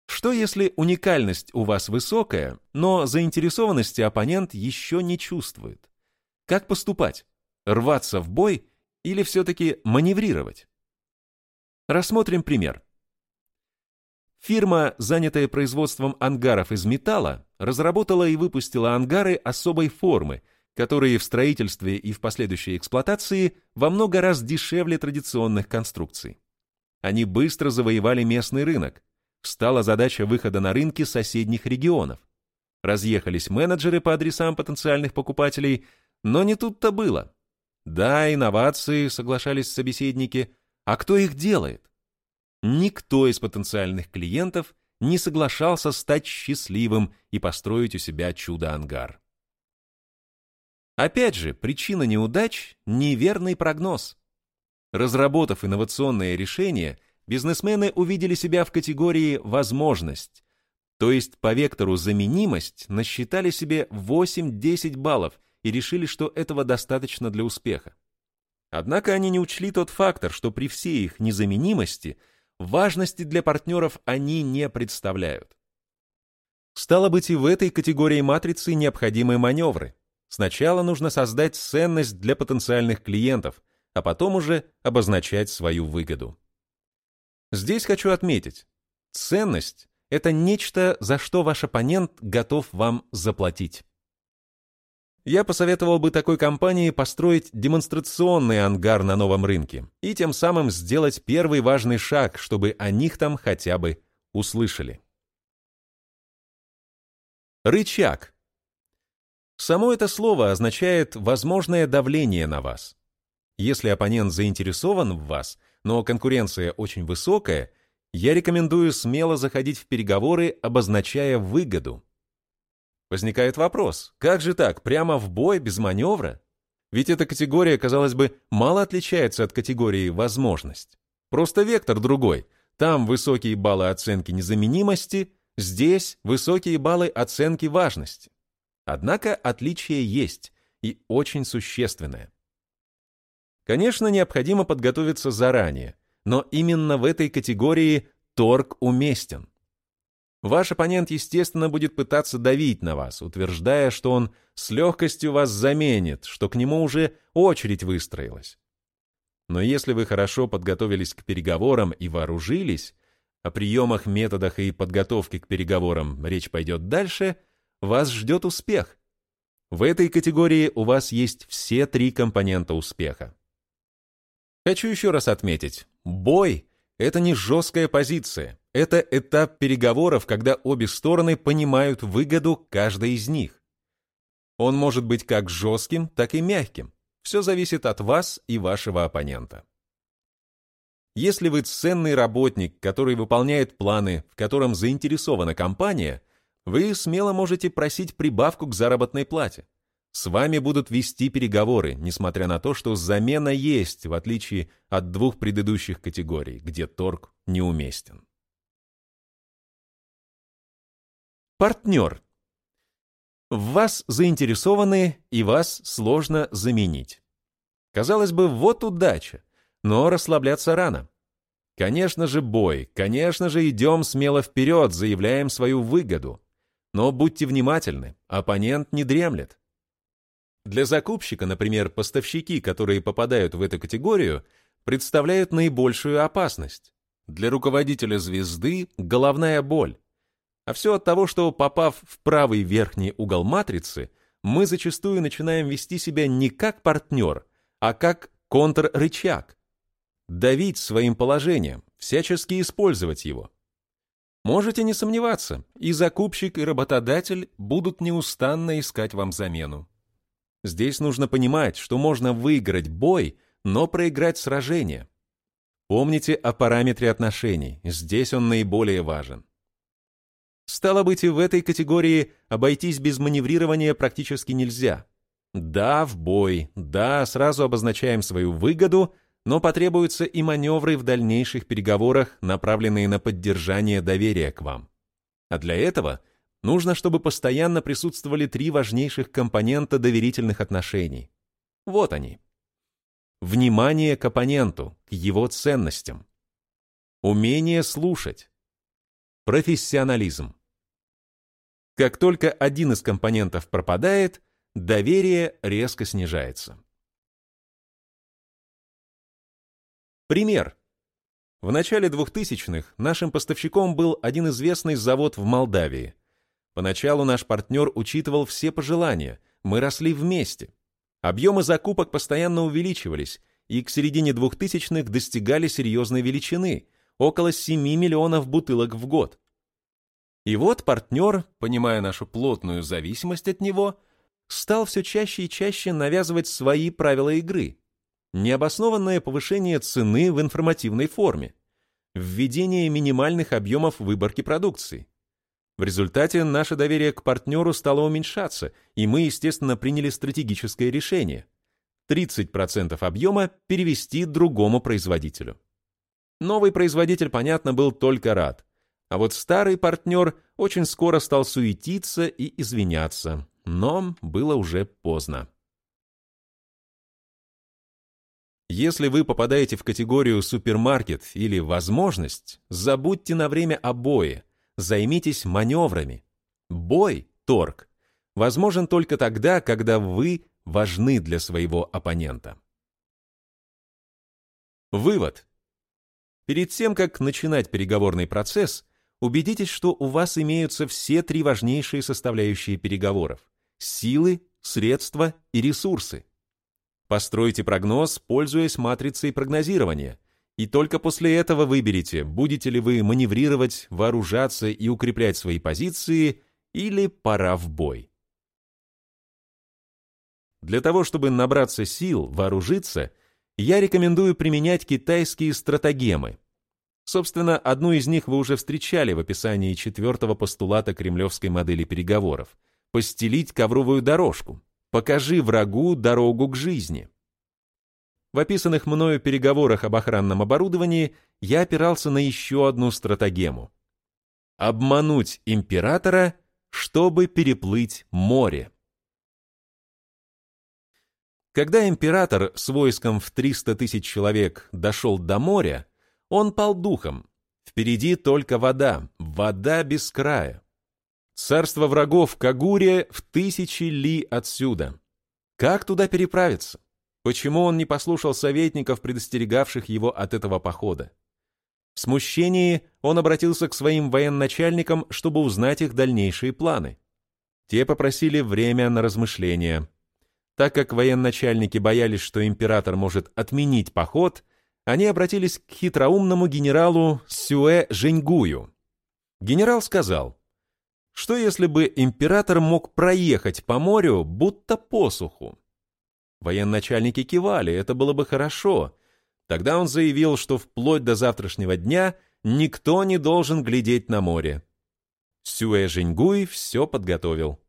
Что если уникальность у вас высокая, но заинтересованности оппонент еще не чувствует? Как поступать? Рваться в бой или все-таки маневрировать? Рассмотрим пример. Фирма, занятая производством ангаров из металла, разработала и выпустила ангары особой формы, которые в строительстве и в последующей эксплуатации во много раз дешевле традиционных конструкций. Они быстро завоевали местный рынок. Встала задача выхода на рынки соседних регионов. Разъехались менеджеры по адресам потенциальных покупателей, но не тут-то было. Да, инновации, соглашались собеседники, а кто их делает? Никто из потенциальных клиентов не соглашался стать счастливым и построить у себя чудо-ангар. Опять же, причина неудач – неверный прогноз. Разработав инновационные решения, бизнесмены увидели себя в категории «возможность», то есть по вектору «заменимость» насчитали себе 8-10 баллов и решили, что этого достаточно для успеха. Однако они не учли тот фактор, что при всей их незаменимости важности для партнеров они не представляют. Стало быть, и в этой категории матрицы необходимы маневры. Сначала нужно создать ценность для потенциальных клиентов, а потом уже обозначать свою выгоду. Здесь хочу отметить, ценность – это нечто, за что ваш оппонент готов вам заплатить. Я посоветовал бы такой компании построить демонстрационный ангар на новом рынке и тем самым сделать первый важный шаг, чтобы о них там хотя бы услышали. Рычаг. Само это слово означает «возможное давление на вас». Если оппонент заинтересован в вас, но конкуренция очень высокая, я рекомендую смело заходить в переговоры, обозначая выгоду. Возникает вопрос, как же так, прямо в бой, без маневра? Ведь эта категория, казалось бы, мало отличается от категории «возможность». Просто вектор другой. Там высокие баллы оценки незаменимости, здесь высокие баллы оценки важности. Однако отличие есть, и очень существенное. Конечно, необходимо подготовиться заранее, но именно в этой категории торг уместен. Ваш оппонент, естественно, будет пытаться давить на вас, утверждая, что он с легкостью вас заменит, что к нему уже очередь выстроилась. Но если вы хорошо подготовились к переговорам и вооружились, о приемах, методах и подготовке к переговорам речь пойдет дальше – вас ждет успех. В этой категории у вас есть все три компонента успеха. Хочу еще раз отметить, бой – это не жесткая позиция, это этап переговоров, когда обе стороны понимают выгоду каждой из них. Он может быть как жестким, так и мягким. Все зависит от вас и вашего оппонента. Если вы ценный работник, который выполняет планы, в котором заинтересована компания – вы смело можете просить прибавку к заработной плате. С вами будут вести переговоры, несмотря на то, что замена есть, в отличие от двух предыдущих категорий, где торг неуместен. Партнер. В вас заинтересованы, и вас сложно заменить. Казалось бы, вот удача, но расслабляться рано. Конечно же, бой, конечно же, идем смело вперед, заявляем свою выгоду. Но будьте внимательны, оппонент не дремлет. Для закупщика, например, поставщики, которые попадают в эту категорию, представляют наибольшую опасность. Для руководителя звезды – головная боль. А все от того, что, попав в правый верхний угол матрицы, мы зачастую начинаем вести себя не как партнер, а как контррычаг. Давить своим положением, всячески использовать его. Можете не сомневаться, и закупщик, и работодатель будут неустанно искать вам замену. Здесь нужно понимать, что можно выиграть бой, но проиграть сражение. Помните о параметре отношений, здесь он наиболее важен. Стало быть, и в этой категории обойтись без маневрирования практически нельзя. Да, в бой, да, сразу обозначаем свою выгоду – но потребуются и маневры в дальнейших переговорах, направленные на поддержание доверия к вам. А для этого нужно, чтобы постоянно присутствовали три важнейших компонента доверительных отношений. Вот они. Внимание к оппоненту, к его ценностям. Умение слушать. Профессионализм. Как только один из компонентов пропадает, доверие резко снижается. Пример. В начале 2000-х нашим поставщиком был один известный завод в Молдавии. Поначалу наш партнер учитывал все пожелания, мы росли вместе. Объемы закупок постоянно увеличивались, и к середине 2000-х достигали серьезной величины – около 7 миллионов бутылок в год. И вот партнер, понимая нашу плотную зависимость от него, стал все чаще и чаще навязывать свои правила игры – необоснованное повышение цены в информативной форме. введение минимальных объемов выборки продукции. В результате наше доверие к партнеру стало уменьшаться, и мы, естественно, приняли стратегическое решение – 30% объема перевести другому производителю. Новый производитель, понятно, был только рад. А вот старый партнер очень скоро стал суетиться и извиняться, но было уже поздно. Если вы попадаете в категорию супермаркет или возможность, забудьте на время обои, займитесь маневрами. Бой, торг, возможен только тогда, когда вы важны для своего оппонента. Вывод. Перед тем, как начинать переговорный процесс, убедитесь, что у вас имеются все три важнейшие составляющие переговоров – силы, средства и ресурсы. Постройте прогноз, пользуясь матрицей прогнозирования, и только после этого выберите, будете ли вы маневрировать, вооружаться и укреплять свои позиции, или пора в бой. Для того, чтобы набраться сил, вооружиться, я рекомендую применять китайские стратагемы. Собственно, одну из них вы уже встречали в описании четвертого постулата кремлевской модели переговоров – постелить ковровую дорожку. «Покажи врагу дорогу к жизни». В описанных мною переговорах об охранном оборудовании я опирался на еще одну стратегему. Обмануть императора, чтобы переплыть море. Когда император с войском в 300 тысяч человек дошел до моря, он пал духом. Впереди только вода, вода без края. Царство врагов Кагуре в тысячи ли отсюда. Как туда переправиться? Почему он не послушал советников, предостерегавших его от этого похода? В смущении он обратился к своим военачальникам, чтобы узнать их дальнейшие планы. Те попросили время на размышления. Так как военачальники боялись, что император может отменить поход, они обратились к хитроумному генералу Сюэ Женьгую. Генерал сказал, что если бы император мог проехать по морю, будто по суху? Военачальники кивали, это было бы хорошо. Тогда он заявил, что вплоть до завтрашнего дня никто не должен глядеть на море. Сюэ Женьгуй все подготовил.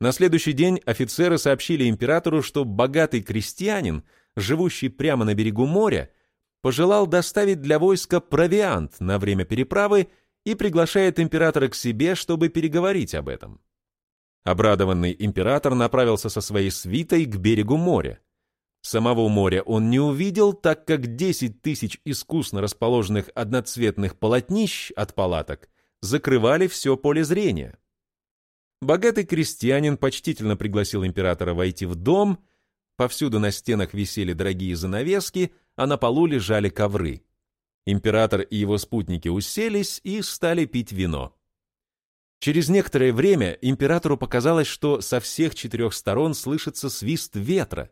На следующий день офицеры сообщили императору, что богатый крестьянин, живущий прямо на берегу моря, пожелал доставить для войска провиант на время переправы и приглашает императора к себе, чтобы переговорить об этом. Обрадованный император направился со своей свитой к берегу моря. Самого моря он не увидел, так как 10 тысяч искусно расположенных одноцветных полотнищ от палаток закрывали все поле зрения. Богатый крестьянин почтительно пригласил императора войти в дом, повсюду на стенах висели дорогие занавески, а на полу лежали ковры. Император и его спутники уселись и стали пить вино. Через некоторое время императору показалось, что со всех четырех сторон слышится свист ветра.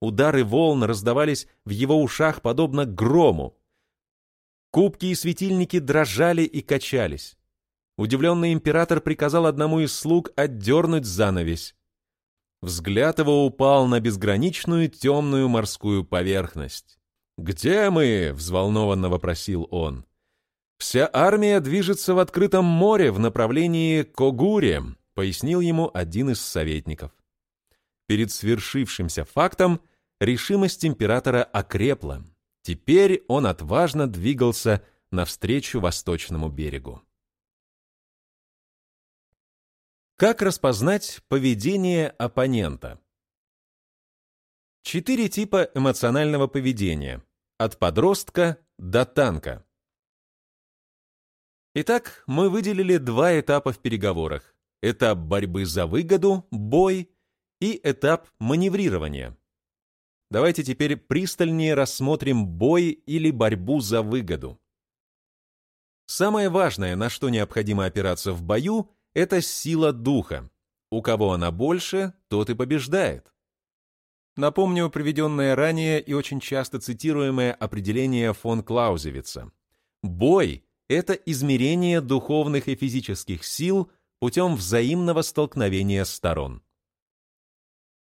Удары волн раздавались в его ушах подобно грому. Кубки и светильники дрожали и качались. Удивленный император приказал одному из слуг отдернуть занавесь. Взгляд его упал на безграничную темную морскую поверхность. «Где мы?» — взволнованно вопросил он. «Вся армия движется в открытом море в направлении Когуре», — пояснил ему один из советников. Перед свершившимся фактом решимость императора окрепла. Теперь он отважно двигался навстречу восточному берегу. Как распознать поведение оппонента? Четыре типа эмоционального поведения. От подростка до танка. Итак, мы выделили два этапа в переговорах. Этап борьбы за выгоду, бой, и этап маневрирования. Давайте теперь пристальнее рассмотрим бой или борьбу за выгоду. Самое важное, на что необходимо опираться в бою, это сила духа. У кого она больше, тот и побеждает. Напомню приведенное ранее и очень часто цитируемое определение фон Клаузевица. Бой — это измерение духовных и физических сил путем взаимного столкновения сторон.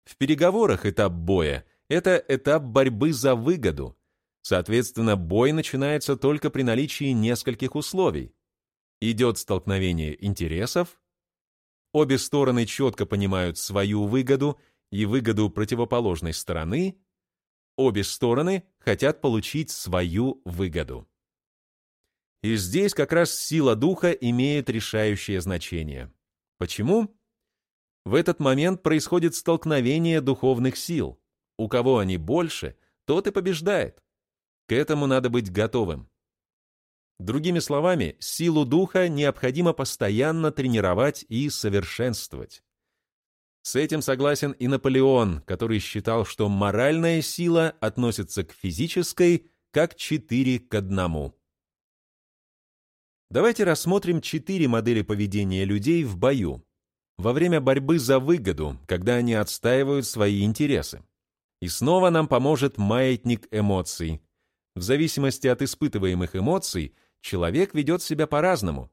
В переговорах этап боя — это этап борьбы за выгоду. Соответственно, бой начинается только при наличии нескольких условий. Идет столкновение интересов, обе стороны четко понимают свою выгоду и выгоду противоположной стороны, обе стороны хотят получить свою выгоду. И здесь как раз сила духа имеет решающее значение. Почему? В этот момент происходит столкновение духовных сил. У кого они больше, тот и побеждает. К этому надо быть готовым. Другими словами, силу духа необходимо постоянно тренировать и совершенствовать. С этим согласен и Наполеон, который считал, что моральная сила относится к физической как 4 к 1. Давайте рассмотрим четыре модели поведения людей в бою. Во время борьбы за выгоду, когда они отстаивают свои интересы. И снова нам поможет маятник эмоций. В зависимости от испытываемых эмоций, человек ведет себя по-разному.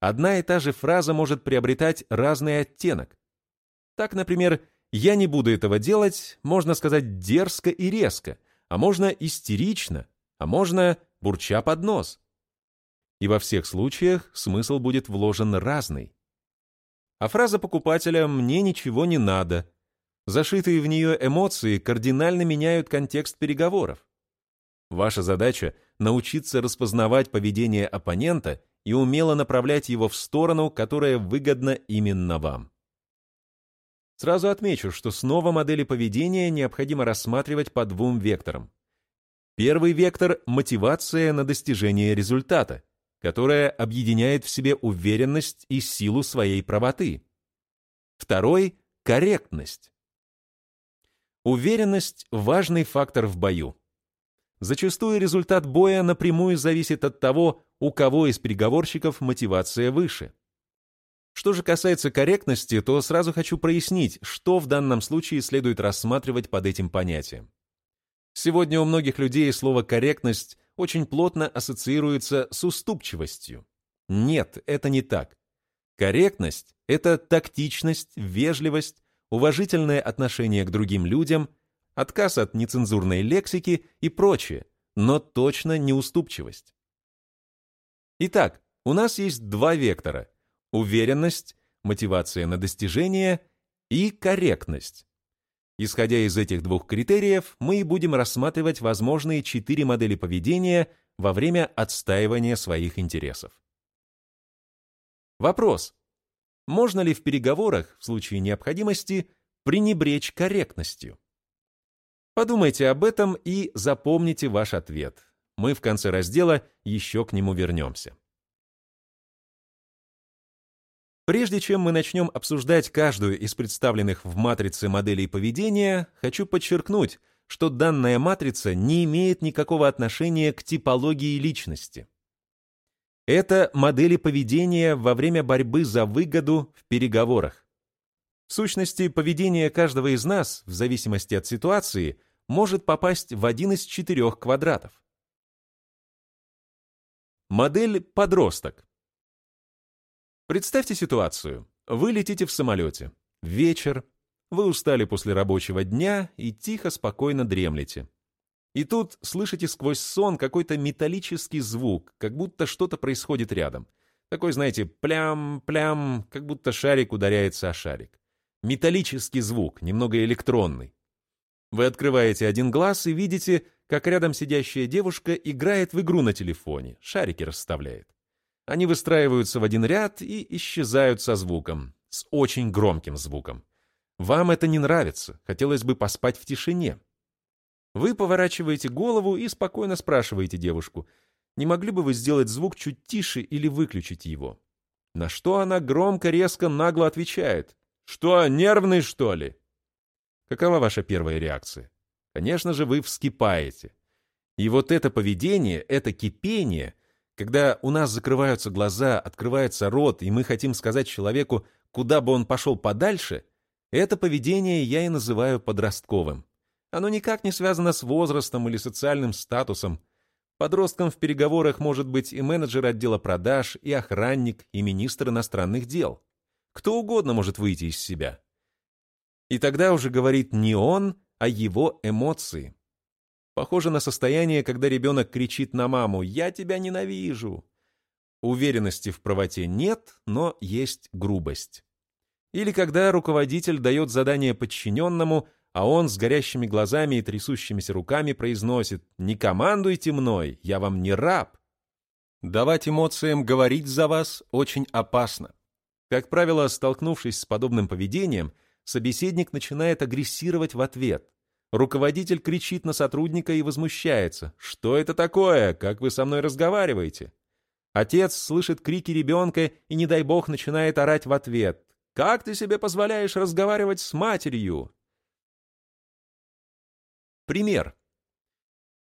Одна и та же фраза может приобретать разный оттенок. Так, например, «я не буду этого делать» можно сказать дерзко и резко, а можно истерично, а можно бурча под нос и во всех случаях смысл будет вложен разный. А фраза покупателя «мне ничего не надо», зашитые в нее эмоции кардинально меняют контекст переговоров. Ваша задача — научиться распознавать поведение оппонента и умело направлять его в сторону, которая выгодна именно вам. Сразу отмечу, что снова модели поведения необходимо рассматривать по двум векторам. Первый вектор — мотивация на достижение результата — которая объединяет в себе уверенность и силу своей правоты. Второй — корректность. Уверенность — важный фактор в бою. Зачастую результат боя напрямую зависит от того, у кого из переговорщиков мотивация выше. Что же касается корректности, то сразу хочу прояснить, что в данном случае следует рассматривать под этим понятием. Сегодня у многих людей слово «корректность» очень плотно ассоциируется с уступчивостью. Нет, это не так. Корректность — это тактичность, вежливость, уважительное отношение к другим людям, отказ от нецензурной лексики и прочее, но точно не уступчивость. Итак, у нас есть два вектора — уверенность, мотивация на достижение и корректность. Исходя из этих двух критериев, мы и будем рассматривать возможные четыре модели поведения во время отстаивания своих интересов. Вопрос. Можно ли в переговорах, в случае необходимости, пренебречь корректностью? Подумайте об этом и запомните ваш ответ. Мы в конце раздела еще к нему вернемся. Прежде чем мы начнем обсуждать каждую из представленных в матрице моделей поведения, хочу подчеркнуть, что данная матрица не имеет никакого отношения к типологии личности. Это модели поведения во время борьбы за выгоду в переговорах. В сущности, поведение каждого из нас, в зависимости от ситуации, может попасть в один из четырех квадратов. Модель «подросток» Представьте ситуацию. Вы летите в самолете. Вечер. Вы устали после рабочего дня и тихо, спокойно дремлете. И тут слышите сквозь сон какой-то металлический звук, как будто что-то происходит рядом. Такой, знаете, плям-плям, как будто шарик ударяется о шарик. Металлический звук, немного электронный. Вы открываете один глаз и видите, как рядом сидящая девушка играет в игру на телефоне, шарики расставляет. Они выстраиваются в один ряд и исчезают со звуком, с очень громким звуком. Вам это не нравится, хотелось бы поспать в тишине. Вы поворачиваете голову и спокойно спрашиваете девушку, не могли бы вы сделать звук чуть тише или выключить его? На что она громко, резко, нагло отвечает. «Что, нервный, что ли?» Какова ваша первая реакция? Конечно же, вы вскипаете. И вот это поведение, это кипение когда у нас закрываются глаза, открывается рот, и мы хотим сказать человеку, куда бы он пошел подальше, это поведение я и называю подростковым. Оно никак не связано с возрастом или социальным статусом. Подростком в переговорах может быть и менеджер отдела продаж, и охранник, и министр иностранных дел. Кто угодно может выйти из себя. И тогда уже говорит не он, а его эмоции. Похоже на состояние, когда ребенок кричит на маму «Я тебя ненавижу!». Уверенности в правоте нет, но есть грубость. Или когда руководитель дает задание подчиненному, а он с горящими глазами и трясущимися руками произносит «Не командуйте мной, я вам не раб». Давать эмоциям говорить за вас очень опасно. Как правило, столкнувшись с подобным поведением, собеседник начинает агрессировать в ответ. Руководитель кричит на сотрудника и возмущается. «Что это такое? Как вы со мной разговариваете?» Отец слышит крики ребенка и, не дай бог, начинает орать в ответ. «Как ты себе позволяешь разговаривать с матерью?» Пример.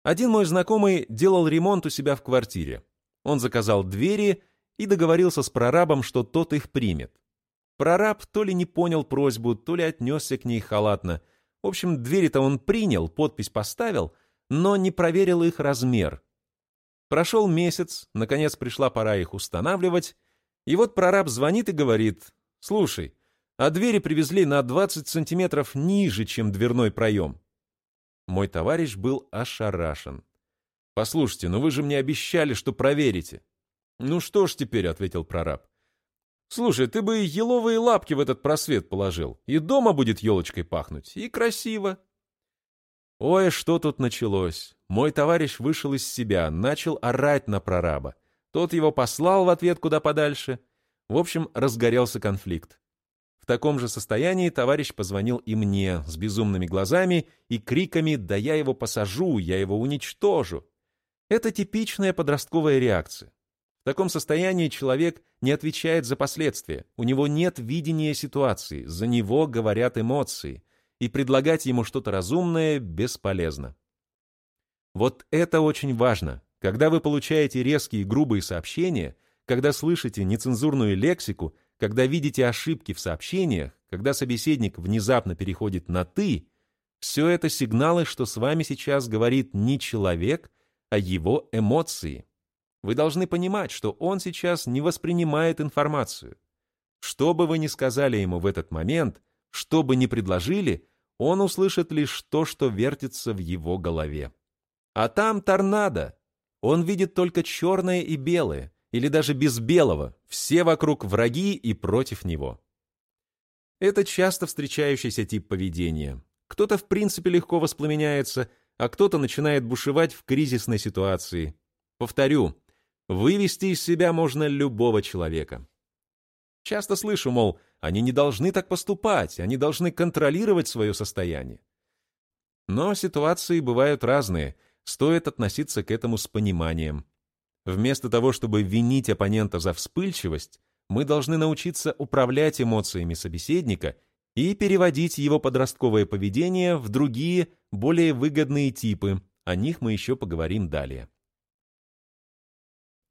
Один мой знакомый делал ремонт у себя в квартире. Он заказал двери и договорился с прорабом, что тот их примет. Прораб то ли не понял просьбу, то ли отнесся к ней халатно. В общем, двери-то он принял, подпись поставил, но не проверил их размер. Прошел месяц, наконец пришла пора их устанавливать, и вот прораб звонит и говорит, «Слушай, а двери привезли на 20 сантиметров ниже, чем дверной проем». Мой товарищ был ошарашен. «Послушайте, ну вы же мне обещали, что проверите». «Ну что ж теперь», — ответил прораб. «Слушай, ты бы еловые лапки в этот просвет положил, и дома будет елочкой пахнуть, и красиво». Ой, что тут началось. Мой товарищ вышел из себя, начал орать на прораба. Тот его послал в ответ куда подальше. В общем, разгорелся конфликт. В таком же состоянии товарищ позвонил и мне, с безумными глазами и криками «Да я его посажу, я его уничтожу!» Это типичная подростковая реакция. В таком состоянии человек не отвечает за последствия, у него нет видения ситуации, за него говорят эмоции, и предлагать ему что-то разумное бесполезно. Вот это очень важно. Когда вы получаете резкие грубые сообщения, когда слышите нецензурную лексику, когда видите ошибки в сообщениях, когда собеседник внезапно переходит на «ты», все это сигналы, что с вами сейчас говорит не человек, а его эмоции. Вы должны понимать, что он сейчас не воспринимает информацию. Что бы вы ни сказали ему в этот момент, что бы ни предложили, он услышит лишь то, что вертится в его голове. А там торнадо. Он видит только черное и белое, или даже без белого, все вокруг враги и против него. Это часто встречающийся тип поведения. Кто-то в принципе легко воспламеняется, а кто-то начинает бушевать в кризисной ситуации. Повторю, Вывести из себя можно любого человека. Часто слышу, мол, они не должны так поступать, они должны контролировать свое состояние. Но ситуации бывают разные, стоит относиться к этому с пониманием. Вместо того, чтобы винить оппонента за вспыльчивость, мы должны научиться управлять эмоциями собеседника и переводить его подростковое поведение в другие, более выгодные типы, о них мы еще поговорим далее.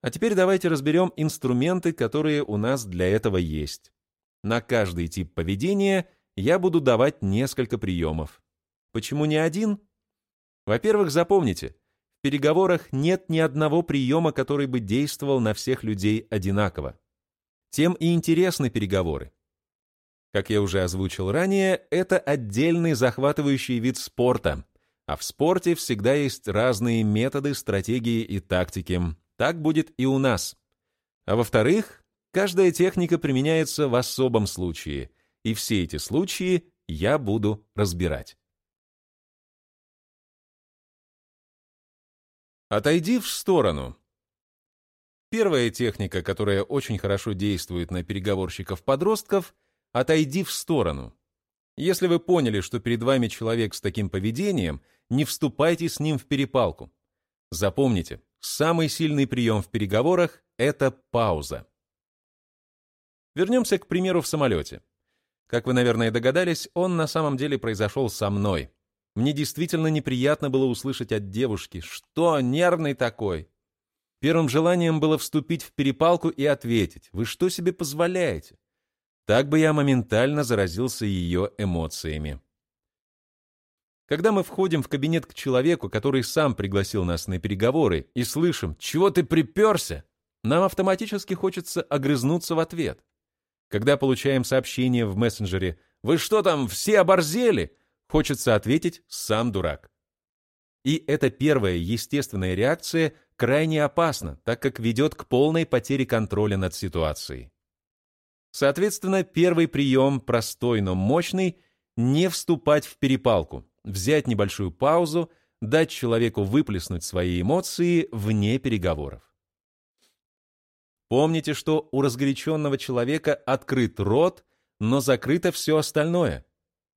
А теперь давайте разберем инструменты, которые у нас для этого есть. На каждый тип поведения я буду давать несколько приемов. Почему не один? Во-первых, запомните, в переговорах нет ни одного приема, который бы действовал на всех людей одинаково. Тем и интересны переговоры. Как я уже озвучил ранее, это отдельный захватывающий вид спорта, а в спорте всегда есть разные методы, стратегии и тактики, так будет и у нас. А во-вторых, каждая техника применяется в особом случае, и все эти случаи я буду разбирать. Отойди в сторону. Первая техника, которая очень хорошо действует на переговорщиков-подростков — отойди в сторону. Если вы поняли, что перед вами человек с таким поведением, не вступайте с ним в перепалку. Запомните, Самый сильный прием в переговорах — это пауза. Вернемся к примеру в самолете. Как вы, наверное, догадались, он на самом деле произошел со мной. Мне действительно неприятно было услышать от девушки, что нервный такой. Первым желанием было вступить в перепалку и ответить, вы что себе позволяете? Так бы я моментально заразился ее эмоциями. Когда мы входим в кабинет к человеку, который сам пригласил нас на переговоры, и слышим «Чего ты приперся?», нам автоматически хочется огрызнуться в ответ. Когда получаем сообщение в мессенджере «Вы что там, все оборзели?», хочется ответить «Сам дурак». И эта первая естественная реакция крайне опасна, так как ведет к полной потере контроля над ситуацией. Соответственно, первый прием, простой, но мощный, не вступать в перепалку, взять небольшую паузу, дать человеку выплеснуть свои эмоции вне переговоров. Помните, что у разгоряченного человека открыт рот, но закрыто все остальное.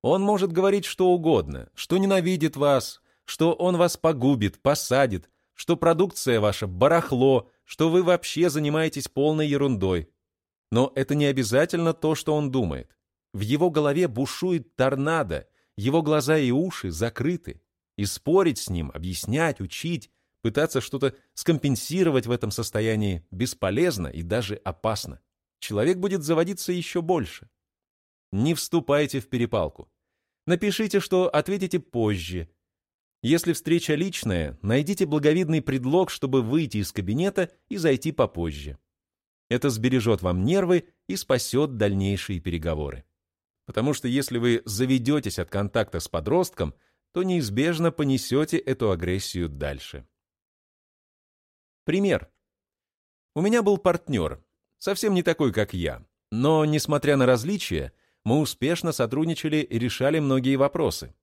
Он может говорить что угодно, что ненавидит вас, что он вас погубит, посадит, что продукция ваша барахло, что вы вообще занимаетесь полной ерундой. Но это не обязательно то, что он думает. В его голове бушует торнадо, его глаза и уши закрыты. И спорить с ним, объяснять, учить, пытаться что-то скомпенсировать в этом состоянии бесполезно и даже опасно. Человек будет заводиться еще больше. Не вступайте в перепалку. Напишите, что ответите позже. Если встреча личная, найдите благовидный предлог, чтобы выйти из кабинета и зайти попозже. Это сбережет вам нервы и спасет дальнейшие переговоры. Потому что если вы заведетесь от контакта с подростком, то неизбежно понесете эту агрессию дальше. Пример. У меня был партнер, совсем не такой, как я, но, несмотря на различия, мы успешно сотрудничали и решали многие вопросы.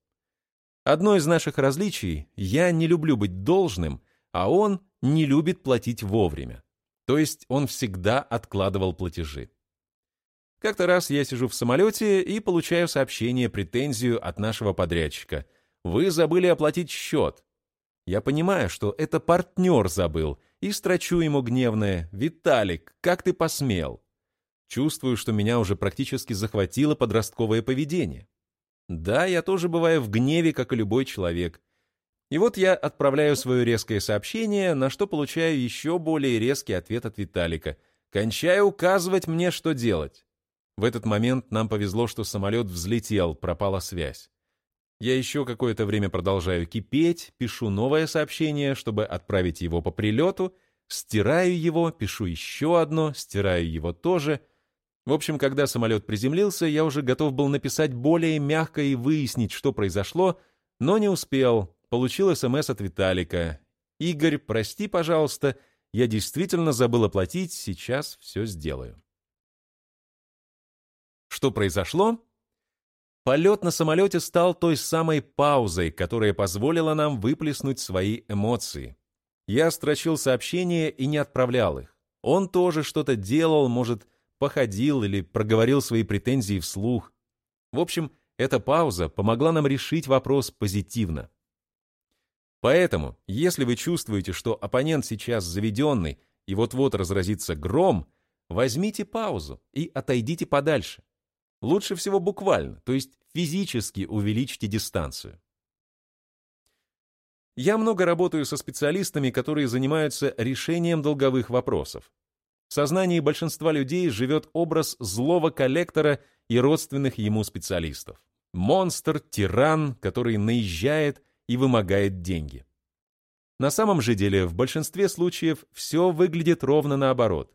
Одно из наших различий – я не люблю быть должным, а он не любит платить вовремя. То есть он всегда откладывал платежи. Как-то раз я сижу в самолете и получаю сообщение, претензию от нашего подрядчика. Вы забыли оплатить счет. Я понимаю, что это партнер забыл, и строчу ему гневное «Виталик, как ты посмел?» Чувствую, что меня уже практически захватило подростковое поведение. Да, я тоже бываю в гневе, как и любой человек. И вот я отправляю свое резкое сообщение, на что получаю еще более резкий ответ от Виталика. «Кончай указывать мне, что делать». В этот момент нам повезло, что самолет взлетел, пропала связь. Я еще какое-то время продолжаю кипеть, пишу новое сообщение, чтобы отправить его по прилету, стираю его, пишу еще одно, стираю его тоже. В общем, когда самолет приземлился, я уже готов был написать более мягко и выяснить, что произошло, но не успел. Получил СМС от Виталика. «Игорь, прости, пожалуйста, я действительно забыл оплатить, сейчас все сделаю». Что произошло? Полет на самолете стал той самой паузой, которая позволила нам выплеснуть свои эмоции. Я строчил сообщения и не отправлял их. Он тоже что-то делал, может, походил или проговорил свои претензии вслух. В общем, эта пауза помогла нам решить вопрос позитивно. Поэтому, если вы чувствуете, что оппонент сейчас заведенный и вот-вот разразится гром, возьмите паузу и отойдите подальше. Лучше всего буквально, то есть физически увеличьте дистанцию. Я много работаю со специалистами, которые занимаются решением долговых вопросов. В сознании большинства людей живет образ злого коллектора и родственных ему специалистов. Монстр, тиран, который наезжает и вымогает деньги. На самом же деле, в большинстве случаев все выглядит ровно наоборот.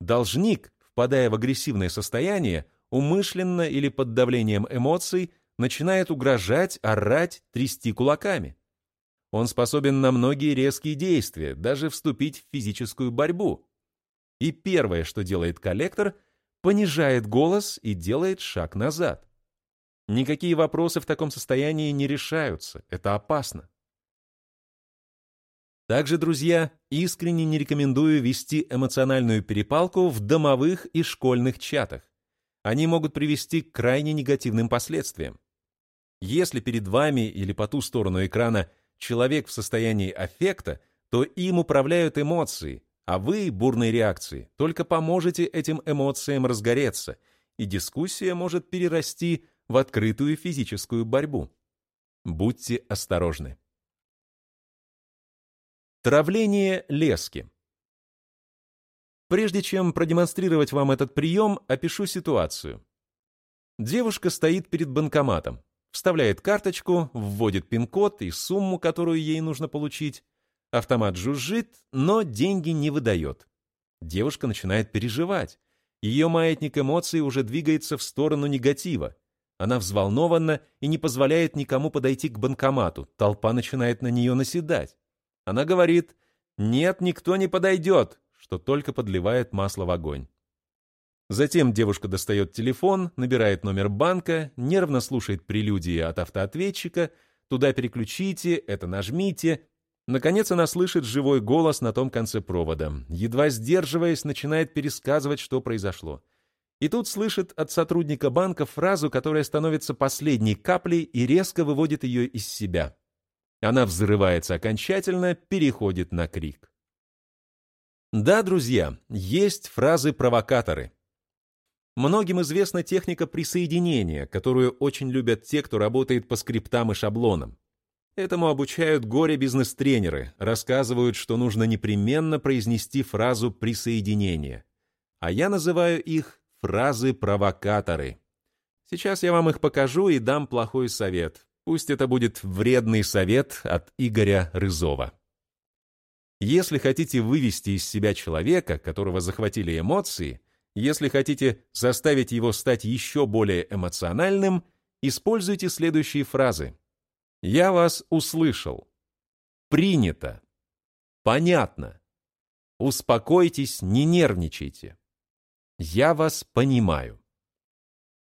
Должник, впадая в агрессивное состояние, умышленно или под давлением эмоций начинает угрожать, орать, трясти кулаками. Он способен на многие резкие действия, даже вступить в физическую борьбу. И первое, что делает коллектор, понижает голос и делает шаг назад. Никакие вопросы в таком состоянии не решаются, это опасно. Также, друзья, искренне не рекомендую вести эмоциональную перепалку в домовых и школьных чатах они могут привести к крайне негативным последствиям. Если перед вами или по ту сторону экрана человек в состоянии аффекта, то им управляют эмоции, а вы, бурной реакции, только поможете этим эмоциям разгореться, и дискуссия может перерасти в открытую физическую борьбу. Будьте осторожны. Травление лески. Прежде чем продемонстрировать вам этот прием, опишу ситуацию. Девушка стоит перед банкоматом, вставляет карточку, вводит пин-код и сумму, которую ей нужно получить. Автомат жужжит, но деньги не выдает. Девушка начинает переживать. Ее маятник эмоций уже двигается в сторону негатива. Она взволнована и не позволяет никому подойти к банкомату. Толпа начинает на нее наседать. Она говорит «Нет, никто не подойдет», что только подливает масло в огонь. Затем девушка достает телефон, набирает номер банка, нервно слушает прелюдии от автоответчика, туда переключите, это нажмите. Наконец она слышит живой голос на том конце провода. Едва сдерживаясь, начинает пересказывать, что произошло. И тут слышит от сотрудника банка фразу, которая становится последней каплей и резко выводит ее из себя. Она взрывается окончательно, переходит на крик. Да, друзья, есть фразы-провокаторы. Многим известна техника присоединения, которую очень любят те, кто работает по скриптам и шаблонам. Этому обучают горе-бизнес-тренеры, рассказывают, что нужно непременно произнести фразу присоединения. А я называю их фразы-провокаторы. Сейчас я вам их покажу и дам плохой совет. Пусть это будет вредный совет от Игоря Рызова. Если хотите вывести из себя человека, которого захватили эмоции, если хотите заставить его стать еще более эмоциональным, используйте следующие фразы. «Я вас услышал». «Принято». «Понятно». «Успокойтесь, не нервничайте». «Я вас понимаю».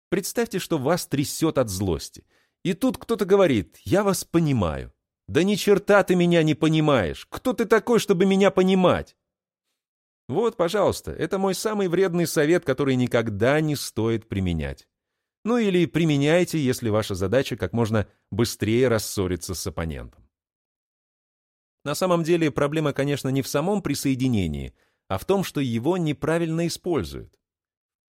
Представьте, что вас трясет от злости. И тут кто-то говорит «Я вас понимаю». «Да ни черта ты меня не понимаешь! Кто ты такой, чтобы меня понимать?» Вот, пожалуйста, это мой самый вредный совет, который никогда не стоит применять. Ну или применяйте, если ваша задача как можно быстрее рассориться с оппонентом. На самом деле проблема, конечно, не в самом присоединении, а в том, что его неправильно используют.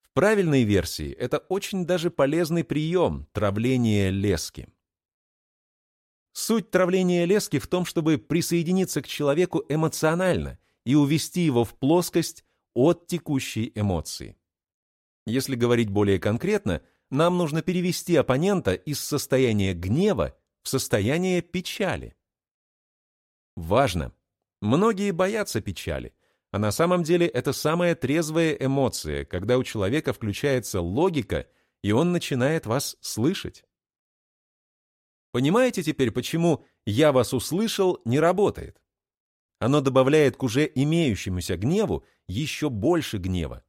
В правильной версии это очень даже полезный прием – травление лески. Суть травления лески в том, чтобы присоединиться к человеку эмоционально – и увести его в плоскость от текущей эмоции. Если говорить более конкретно, нам нужно перевести оппонента из состояния гнева в состояние печали. Важно. Многие боятся печали, а на самом деле это самая трезвая эмоция, когда у человека включается логика, и он начинает вас слышать. Понимаете теперь, почему «я вас услышал» не работает? Оно добавляет к уже имеющемуся гневу еще больше гнева.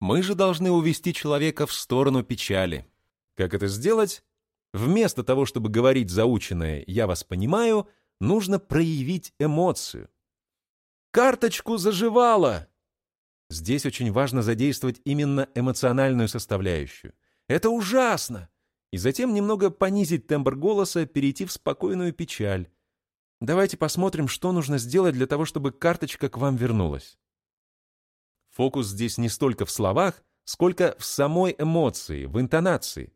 Мы же должны увести человека в сторону печали. Как это сделать? Вместо того, чтобы говорить заученное «я вас понимаю», нужно проявить эмоцию. «Карточку заживала!» Здесь очень важно задействовать именно эмоциональную составляющую. «Это ужасно!» И затем немного понизить тембр голоса, перейти в спокойную печаль. Давайте посмотрим, что нужно сделать для того, чтобы карточка к вам вернулась. Фокус здесь не столько в словах, сколько в самой эмоции, в интонации.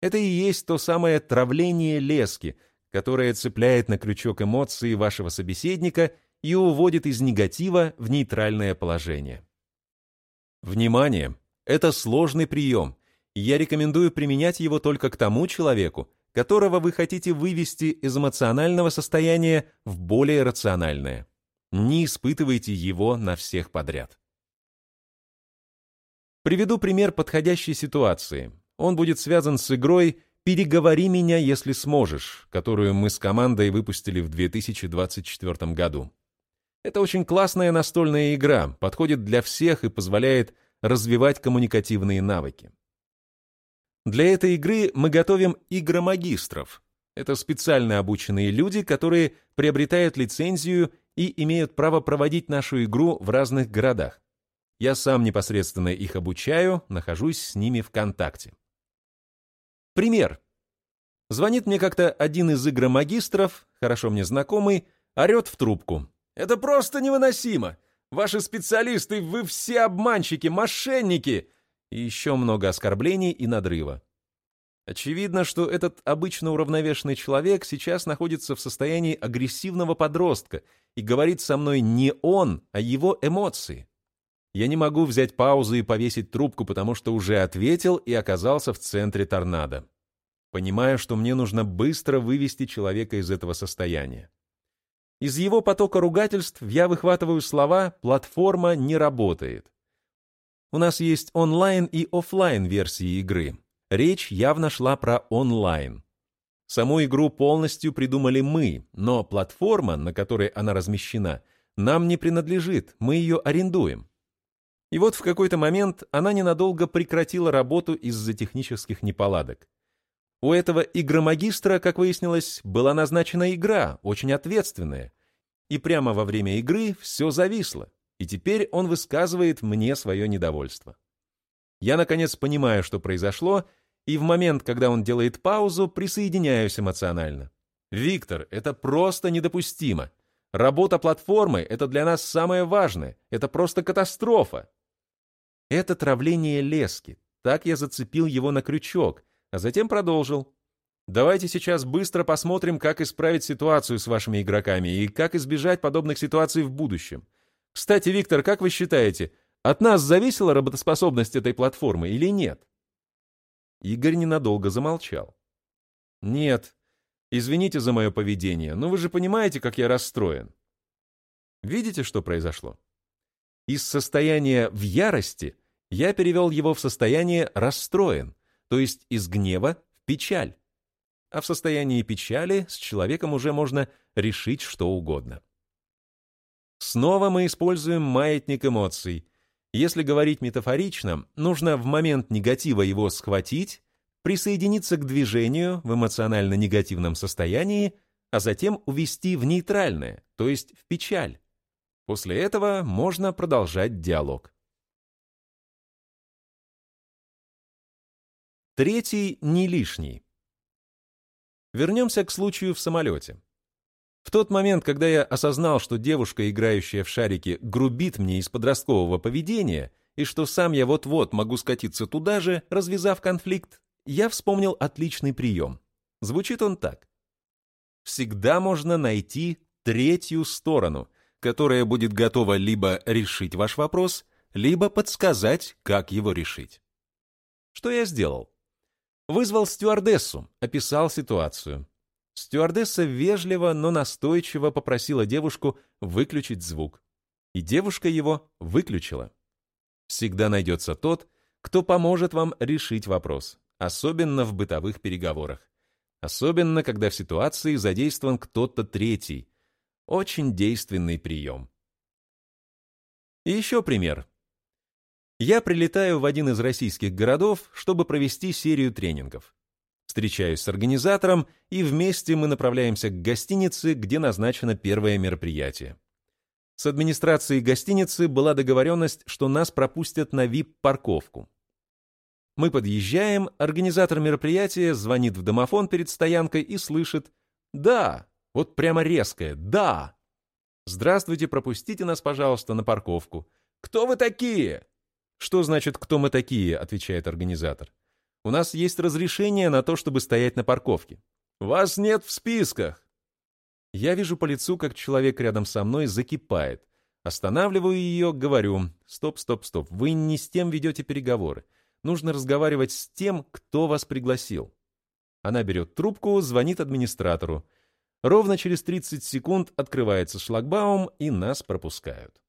Это и есть то самое травление лески, которое цепляет на крючок эмоции вашего собеседника и уводит из негатива в нейтральное положение. Внимание! Это сложный прием, я рекомендую применять его только к тому человеку, которого вы хотите вывести из эмоционального состояния в более рациональное. Не испытывайте его на всех подряд. Приведу пример подходящей ситуации. Он будет связан с игрой «Переговори меня, если сможешь», которую мы с командой выпустили в 2024 году. Это очень классная настольная игра, подходит для всех и позволяет развивать коммуникативные навыки. Для этой игры мы готовим игромагистров. Это специально обученные люди, которые приобретают лицензию и имеют право проводить нашу игру в разных городах. Я сам непосредственно их обучаю, нахожусь с ними в контакте. Пример. Звонит мне как-то один из игромагистров, хорошо мне знакомый, орет в трубку. «Это просто невыносимо! Ваши специалисты, вы все обманщики, мошенники! И еще много оскорблений и надрыва. Очевидно, что этот обычно уравновешенный человек сейчас находится в состоянии агрессивного подростка и говорит со мной не он, а его эмоции. Я не могу взять паузу и повесить трубку, потому что уже ответил и оказался в центре торнадо. Понимаю, что мне нужно быстро вывести человека из этого состояния. Из его потока ругательств я выхватываю слова «платформа не работает». У нас есть онлайн и офлайн версии игры. Речь явно шла про онлайн. Саму игру полностью придумали мы, но платформа, на которой она размещена, нам не принадлежит, мы ее арендуем. И вот в какой-то момент она ненадолго прекратила работу из-за технических неполадок. У этого игромагистра, как выяснилось, была назначена игра, очень ответственная. И прямо во время игры все зависло, и теперь он высказывает мне свое недовольство. Я, наконец, понимаю, что произошло, и в момент, когда он делает паузу, присоединяюсь эмоционально. «Виктор, это просто недопустимо. Работа платформы — это для нас самое важное. Это просто катастрофа». Это травление лески. Так я зацепил его на крючок, а затем продолжил. Давайте сейчас быстро посмотрим, как исправить ситуацию с вашими игроками и как избежать подобных ситуаций в будущем. Кстати, Виктор, как вы считаете, от нас зависела работоспособность этой платформы или нет? Игорь ненадолго замолчал. «Нет, извините за мое поведение, но вы же понимаете, как я расстроен». Видите, что произошло? Из состояния в ярости я перевел его в состояние расстроен, то есть из гнева в печаль. А в состоянии печали с человеком уже можно решить что угодно. Снова мы используем маятник эмоций, если говорить метафорично, нужно в момент негатива его схватить, присоединиться к движению в эмоционально негативном состоянии, а затем увести в нейтральное, то есть в печаль. После этого можно продолжать диалог. Третий не лишний. Вернемся к случаю в самолете. В тот момент, когда я осознал, что девушка, играющая в шарики, грубит мне из подросткового поведения, и что сам я вот-вот могу скатиться туда же, развязав конфликт, я вспомнил отличный прием. Звучит он так. Всегда можно найти третью сторону, которая будет готова либо решить ваш вопрос, либо подсказать, как его решить. Что я сделал? Вызвал стюардессу, описал ситуацию. Стюардесса вежливо, но настойчиво попросила девушку выключить звук. И девушка его выключила. Всегда найдется тот, кто поможет вам решить вопрос, особенно в бытовых переговорах. Особенно, когда в ситуации задействован кто-то третий. Очень действенный прием. И еще пример. Я прилетаю в один из российских городов, чтобы провести серию тренингов. Встречаюсь с организатором, и вместе мы направляемся к гостинице, где назначено первое мероприятие. С администрацией гостиницы была договоренность, что нас пропустят на VIP-парковку. Мы подъезжаем, организатор мероприятия звонит в домофон перед стоянкой и слышит «Да», вот прямо резкое «Да». «Здравствуйте, пропустите нас, пожалуйста, на парковку». «Кто вы такие?» «Что значит «кто мы такие?» — отвечает организатор. У нас есть разрешение на то, чтобы стоять на парковке. Вас нет в списках. Я вижу по лицу, как человек рядом со мной закипает. Останавливаю ее, говорю, стоп, стоп, стоп, вы не с тем ведете переговоры. Нужно разговаривать с тем, кто вас пригласил. Она берет трубку, звонит администратору. Ровно через 30 секунд открывается шлагбаум, и нас пропускают.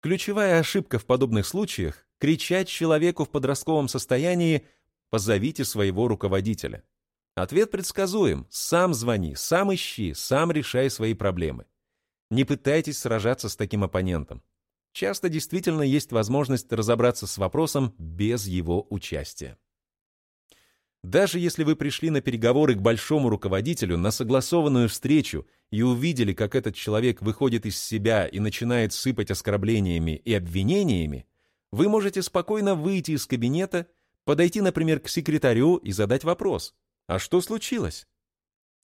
Ключевая ошибка в подобных случаях — кричать человеку в подростковом состоянии «позовите своего руководителя». Ответ предсказуем. Сам звони, сам ищи, сам решай свои проблемы. Не пытайтесь сражаться с таким оппонентом. Часто действительно есть возможность разобраться с вопросом без его участия. Даже если вы пришли на переговоры к большому руководителю, на согласованную встречу и увидели, как этот человек выходит из себя и начинает сыпать оскорблениями и обвинениями, вы можете спокойно выйти из кабинета, подойти, например, к секретарю и задать вопрос «А что случилось?».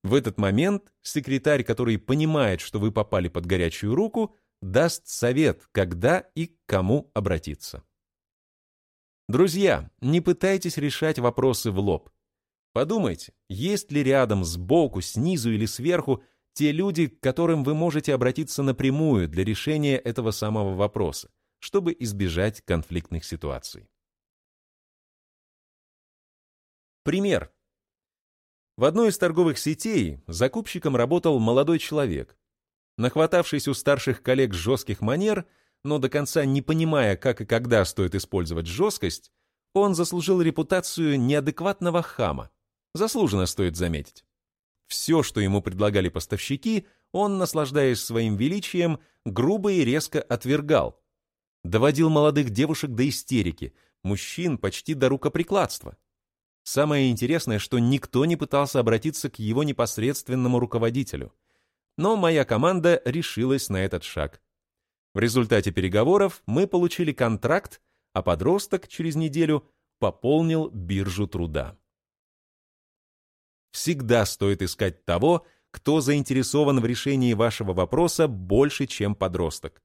В этот момент секретарь, который понимает, что вы попали под горячую руку, даст совет, когда и к кому обратиться. Друзья, не пытайтесь решать вопросы в лоб. Подумайте, есть ли рядом, сбоку, снизу или сверху те люди, к которым вы можете обратиться напрямую для решения этого самого вопроса, чтобы избежать конфликтных ситуаций. Пример. В одной из торговых сетей закупщиком работал молодой человек. Нахватавшись у старших коллег жестких манер, но до конца не понимая, как и когда стоит использовать жесткость, он заслужил репутацию неадекватного хама. Заслуженно стоит заметить. Все, что ему предлагали поставщики, он, наслаждаясь своим величием, грубо и резко отвергал. Доводил молодых девушек до истерики, мужчин почти до рукоприкладства. Самое интересное, что никто не пытался обратиться к его непосредственному руководителю. Но моя команда решилась на этот шаг. В результате переговоров мы получили контракт, а подросток через неделю пополнил биржу труда. Всегда стоит искать того, кто заинтересован в решении вашего вопроса больше, чем подросток.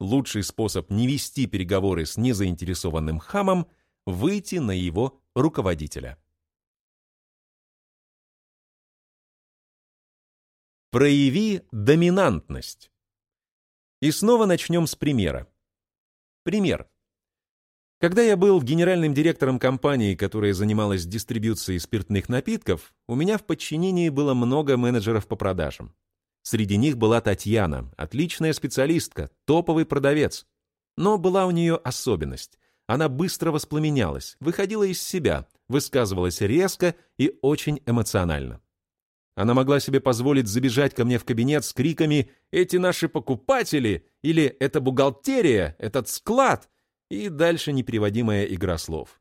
Лучший способ не вести переговоры с незаинтересованным хамом – выйти на его руководителя. Прояви доминантность. И снова начнем с примера. Пример. Когда я был генеральным директором компании, которая занималась дистрибьюцией спиртных напитков, у меня в подчинении было много менеджеров по продажам. Среди них была Татьяна, отличная специалистка, топовый продавец. Но была у нее особенность. Она быстро воспламенялась, выходила из себя, высказывалась резко и очень эмоционально. Она могла себе позволить забежать ко мне в кабинет с криками «Эти наши покупатели!» или «Это бухгалтерия! Этот склад!» и дальше непереводимая игра слов.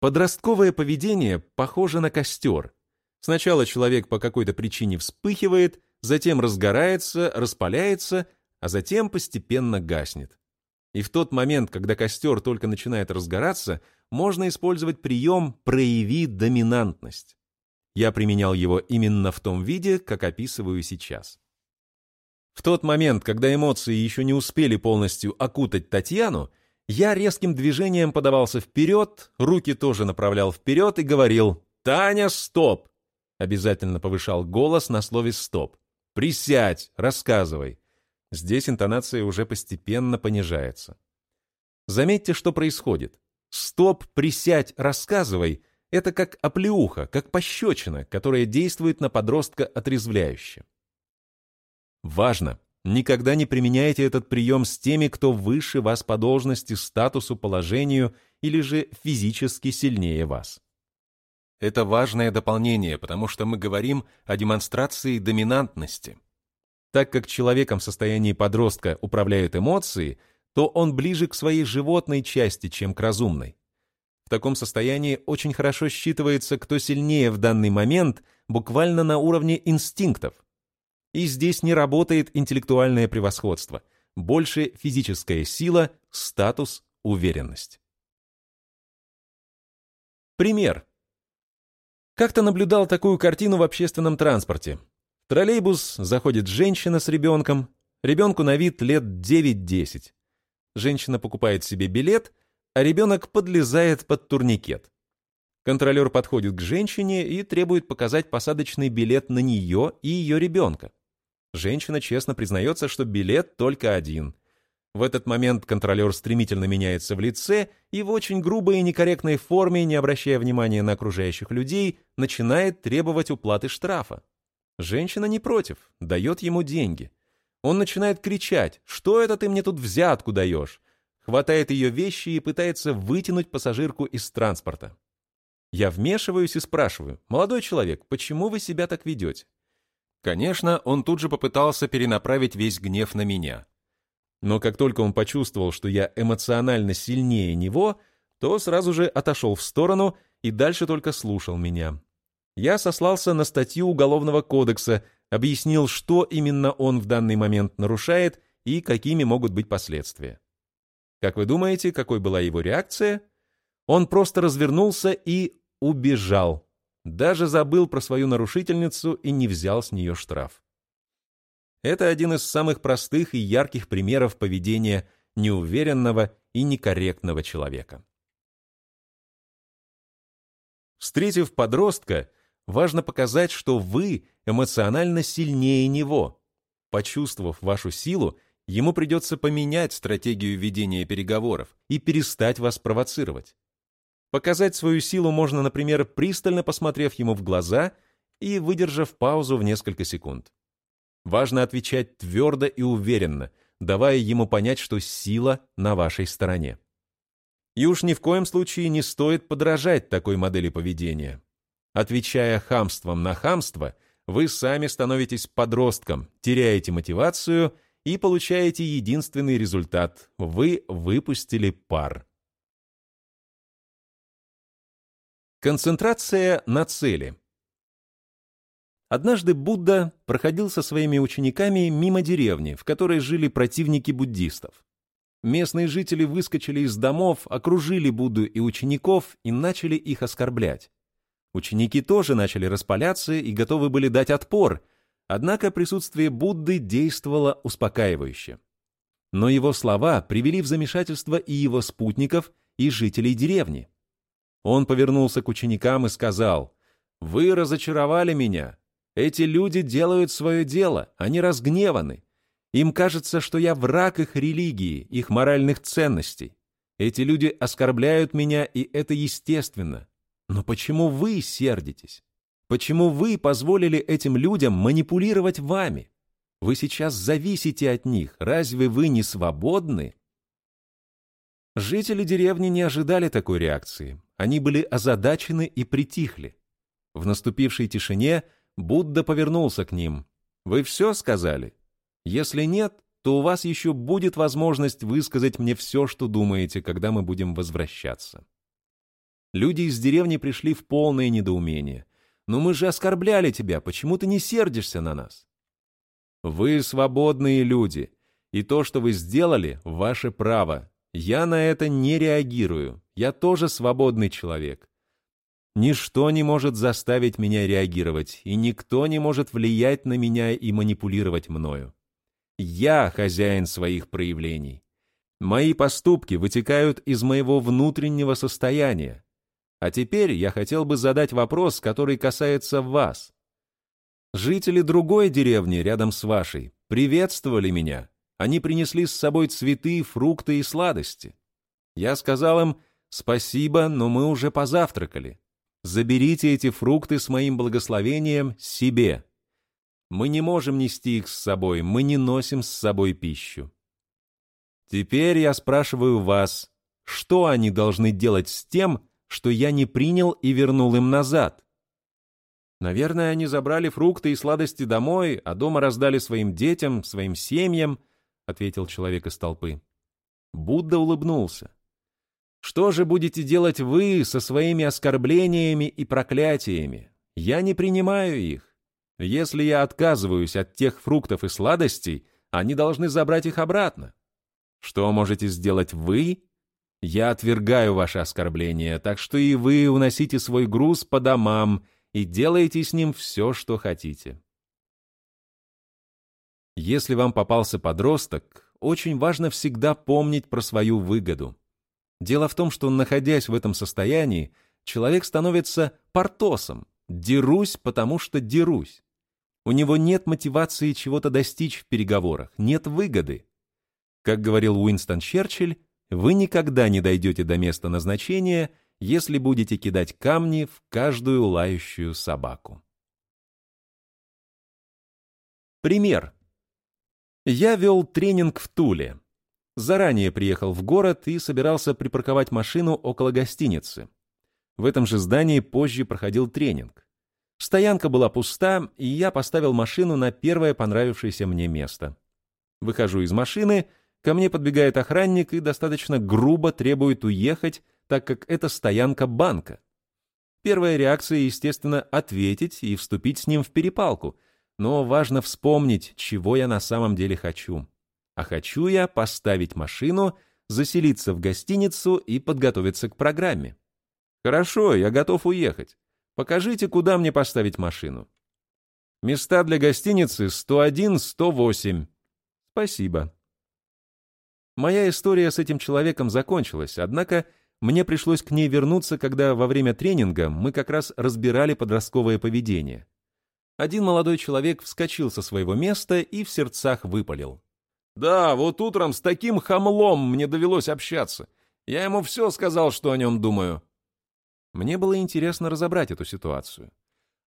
Подростковое поведение похоже на костер. Сначала человек по какой-то причине вспыхивает, затем разгорается, распаляется, а затем постепенно гаснет. И в тот момент, когда костер только начинает разгораться, можно использовать прием «прояви доминантность». Я применял его именно в том виде, как описываю сейчас. В тот момент, когда эмоции еще не успели полностью окутать Татьяну, я резким движением подавался вперед, руки тоже направлял вперед и говорил «Таня, стоп!» Обязательно повышал голос на слове «стоп». «Присядь, рассказывай». Здесь интонация уже постепенно понижается. Заметьте, что происходит. «Стоп, присядь, рассказывай» — это как оплеуха, как пощечина, которая действует на подростка отрезвляюще. Важно! Никогда не применяйте этот прием с теми, кто выше вас по должности, статусу, положению или же физически сильнее вас. Это важное дополнение, потому что мы говорим о демонстрации доминантности. Так как человеком в состоянии подростка управляют эмоции, то он ближе к своей животной части, чем к разумной. В таком состоянии очень хорошо считывается, кто сильнее в данный момент, буквально на уровне инстинктов. И здесь не работает интеллектуальное превосходство. Больше физическая сила, статус, уверенность. Пример. Как-то наблюдал такую картину в общественном транспорте. В троллейбус заходит женщина с ребенком. Ребенку на вид лет 9-10. Женщина покупает себе билет, а ребенок подлезает под турникет. Контролер подходит к женщине и требует показать посадочный билет на нее и ее ребенка. Женщина честно признается, что билет только один. В этот момент контролер стремительно меняется в лице и в очень грубой и некорректной форме, не обращая внимания на окружающих людей, начинает требовать уплаты штрафа. Женщина не против, дает ему деньги. Он начинает кричать «Что это ты мне тут взятку даешь?» Хватает ее вещи и пытается вытянуть пассажирку из транспорта. Я вмешиваюсь и спрашиваю «Молодой человек, почему вы себя так ведете?» Конечно, он тут же попытался перенаправить весь гнев на меня. Но как только он почувствовал, что я эмоционально сильнее него, то сразу же отошел в сторону и дальше только слушал меня. Я сослался на статью Уголовного кодекса, объяснил, что именно он в данный момент нарушает и какими могут быть последствия. Как вы думаете, какой была его реакция? Он просто развернулся и убежал. Даже забыл про свою нарушительницу и не взял с нее штраф. Это один из самых простых и ярких примеров поведения неуверенного и некорректного человека. Встретив подростка, важно показать, что вы эмоционально сильнее него. Почувствовав вашу силу, ему придется поменять стратегию ведения переговоров и перестать вас провоцировать. Показать свою силу можно, например, пристально посмотрев ему в глаза и выдержав паузу в несколько секунд. Важно отвечать твердо и уверенно, давая ему понять, что сила на вашей стороне. И уж ни в коем случае не стоит подражать такой модели поведения. Отвечая хамством на хамство, вы сами становитесь подростком, теряете мотивацию и получаете единственный результат – вы выпустили пар. Концентрация на цели. Однажды Будда проходил со своими учениками мимо деревни, в которой жили противники буддистов. Местные жители выскочили из домов, окружили Будду и учеников и начали их оскорблять. Ученики тоже начали распаляться и готовы были дать отпор, однако присутствие Будды действовало успокаивающе. Но его слова привели в замешательство и его спутников, и жителей деревни. Он повернулся к ученикам и сказал, «Вы разочаровали меня. Эти люди делают свое дело, они разгневаны. Им кажется, что я враг их религии, их моральных ценностей. Эти люди оскорбляют меня, и это естественно. Но почему вы сердитесь? Почему вы позволили этим людям манипулировать вами? Вы сейчас зависите от них. Разве вы не свободны? Жители деревни не ожидали такой реакции. Они были озадачены и притихли. В наступившей тишине Будда повернулся к ним. «Вы все сказали? Если нет, то у вас еще будет возможность высказать мне все, что думаете, когда мы будем возвращаться». Люди из деревни пришли в полное недоумение. «Но мы же оскорбляли тебя, почему ты не сердишься на нас?» «Вы свободные люди, и то, что вы сделали, ваше право. Я на это не реагирую, я тоже свободный человек. Ничто не может заставить меня реагировать, и никто не может влиять на меня и манипулировать мною. Я хозяин своих проявлений. Мои поступки вытекают из моего внутреннего состояния, а теперь я хотел бы задать вопрос, который касается вас. Жители другой деревни рядом с вашей приветствовали меня. Они принесли с собой цветы, фрукты и сладости. Я сказал им «Спасибо, но мы уже позавтракали. Заберите эти фрукты с моим благословением себе. Мы не можем нести их с собой, мы не носим с собой пищу. Теперь я спрашиваю вас, что они должны делать с тем, что я не принял и вернул им назад. Наверное, они забрали фрукты и сладости домой, а дома раздали своим детям, своим семьям, ответил человек из толпы. Будда улыбнулся. Что же будете делать вы со своими оскорблениями и проклятиями? Я не принимаю их. Если я отказываюсь от тех фруктов и сладостей, они должны забрать их обратно. Что можете сделать вы, я отвергаю ваши оскорбления, так что и вы уносите свой груз по домам и делаете с ним все, что хотите. Если вам попался подросток, очень важно всегда помнить про свою выгоду. Дело в том, что, находясь в этом состоянии, человек становится портосом, дерусь, потому что дерусь. У него нет мотивации чего-то достичь в переговорах, нет выгоды. Как говорил Уинстон Черчилль, вы никогда не дойдете до места назначения, если будете кидать камни в каждую лающую собаку. Пример. Я вел тренинг в Туле. Заранее приехал в город и собирался припарковать машину около гостиницы. В этом же здании позже проходил тренинг. Стоянка была пуста, и я поставил машину на первое понравившееся мне место. Выхожу из машины — Ко мне подбегает охранник и достаточно грубо требует уехать, так как это стоянка банка. Первая реакция, естественно, ответить и вступить с ним в перепалку, но важно вспомнить, чего я на самом деле хочу. А хочу я поставить машину, заселиться в гостиницу и подготовиться к программе. Хорошо, я готов уехать. Покажите, куда мне поставить машину. Места для гостиницы 101-108. Спасибо. Моя история с этим человеком закончилась, однако мне пришлось к ней вернуться, когда во время тренинга мы как раз разбирали подростковое поведение. Один молодой человек вскочил со своего места и в сердцах выпалил. «Да, вот утром с таким хамлом мне довелось общаться. Я ему все сказал, что о нем думаю». Мне было интересно разобрать эту ситуацию.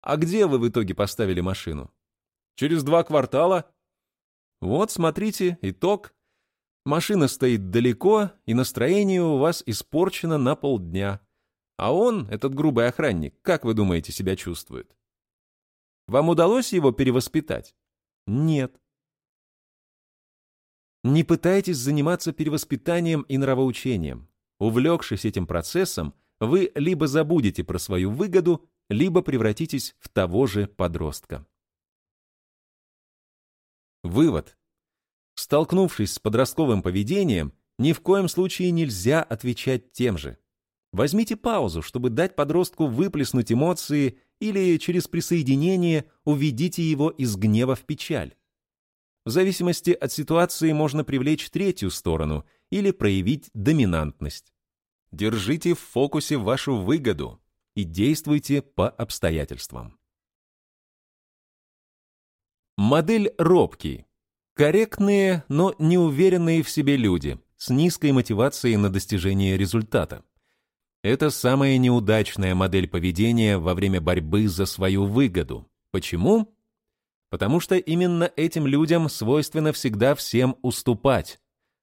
«А где вы в итоге поставили машину?» «Через два квартала». «Вот, смотрите, итог. Машина стоит далеко, и настроение у вас испорчено на полдня. А он, этот грубый охранник, как вы думаете, себя чувствует? Вам удалось его перевоспитать? Нет. Не пытайтесь заниматься перевоспитанием и нравоучением. Увлекшись этим процессом, вы либо забудете про свою выгоду, либо превратитесь в того же подростка. Вывод. Столкнувшись с подростковым поведением, ни в коем случае нельзя отвечать тем же. Возьмите паузу, чтобы дать подростку выплеснуть эмоции или через присоединение уведите его из гнева в печаль. В зависимости от ситуации можно привлечь третью сторону или проявить доминантность. Держите в фокусе вашу выгоду и действуйте по обстоятельствам. Модель робкий. Корректные, но неуверенные в себе люди с низкой мотивацией на достижение результата. Это самая неудачная модель поведения во время борьбы за свою выгоду. Почему? Потому что именно этим людям свойственно всегда всем уступать.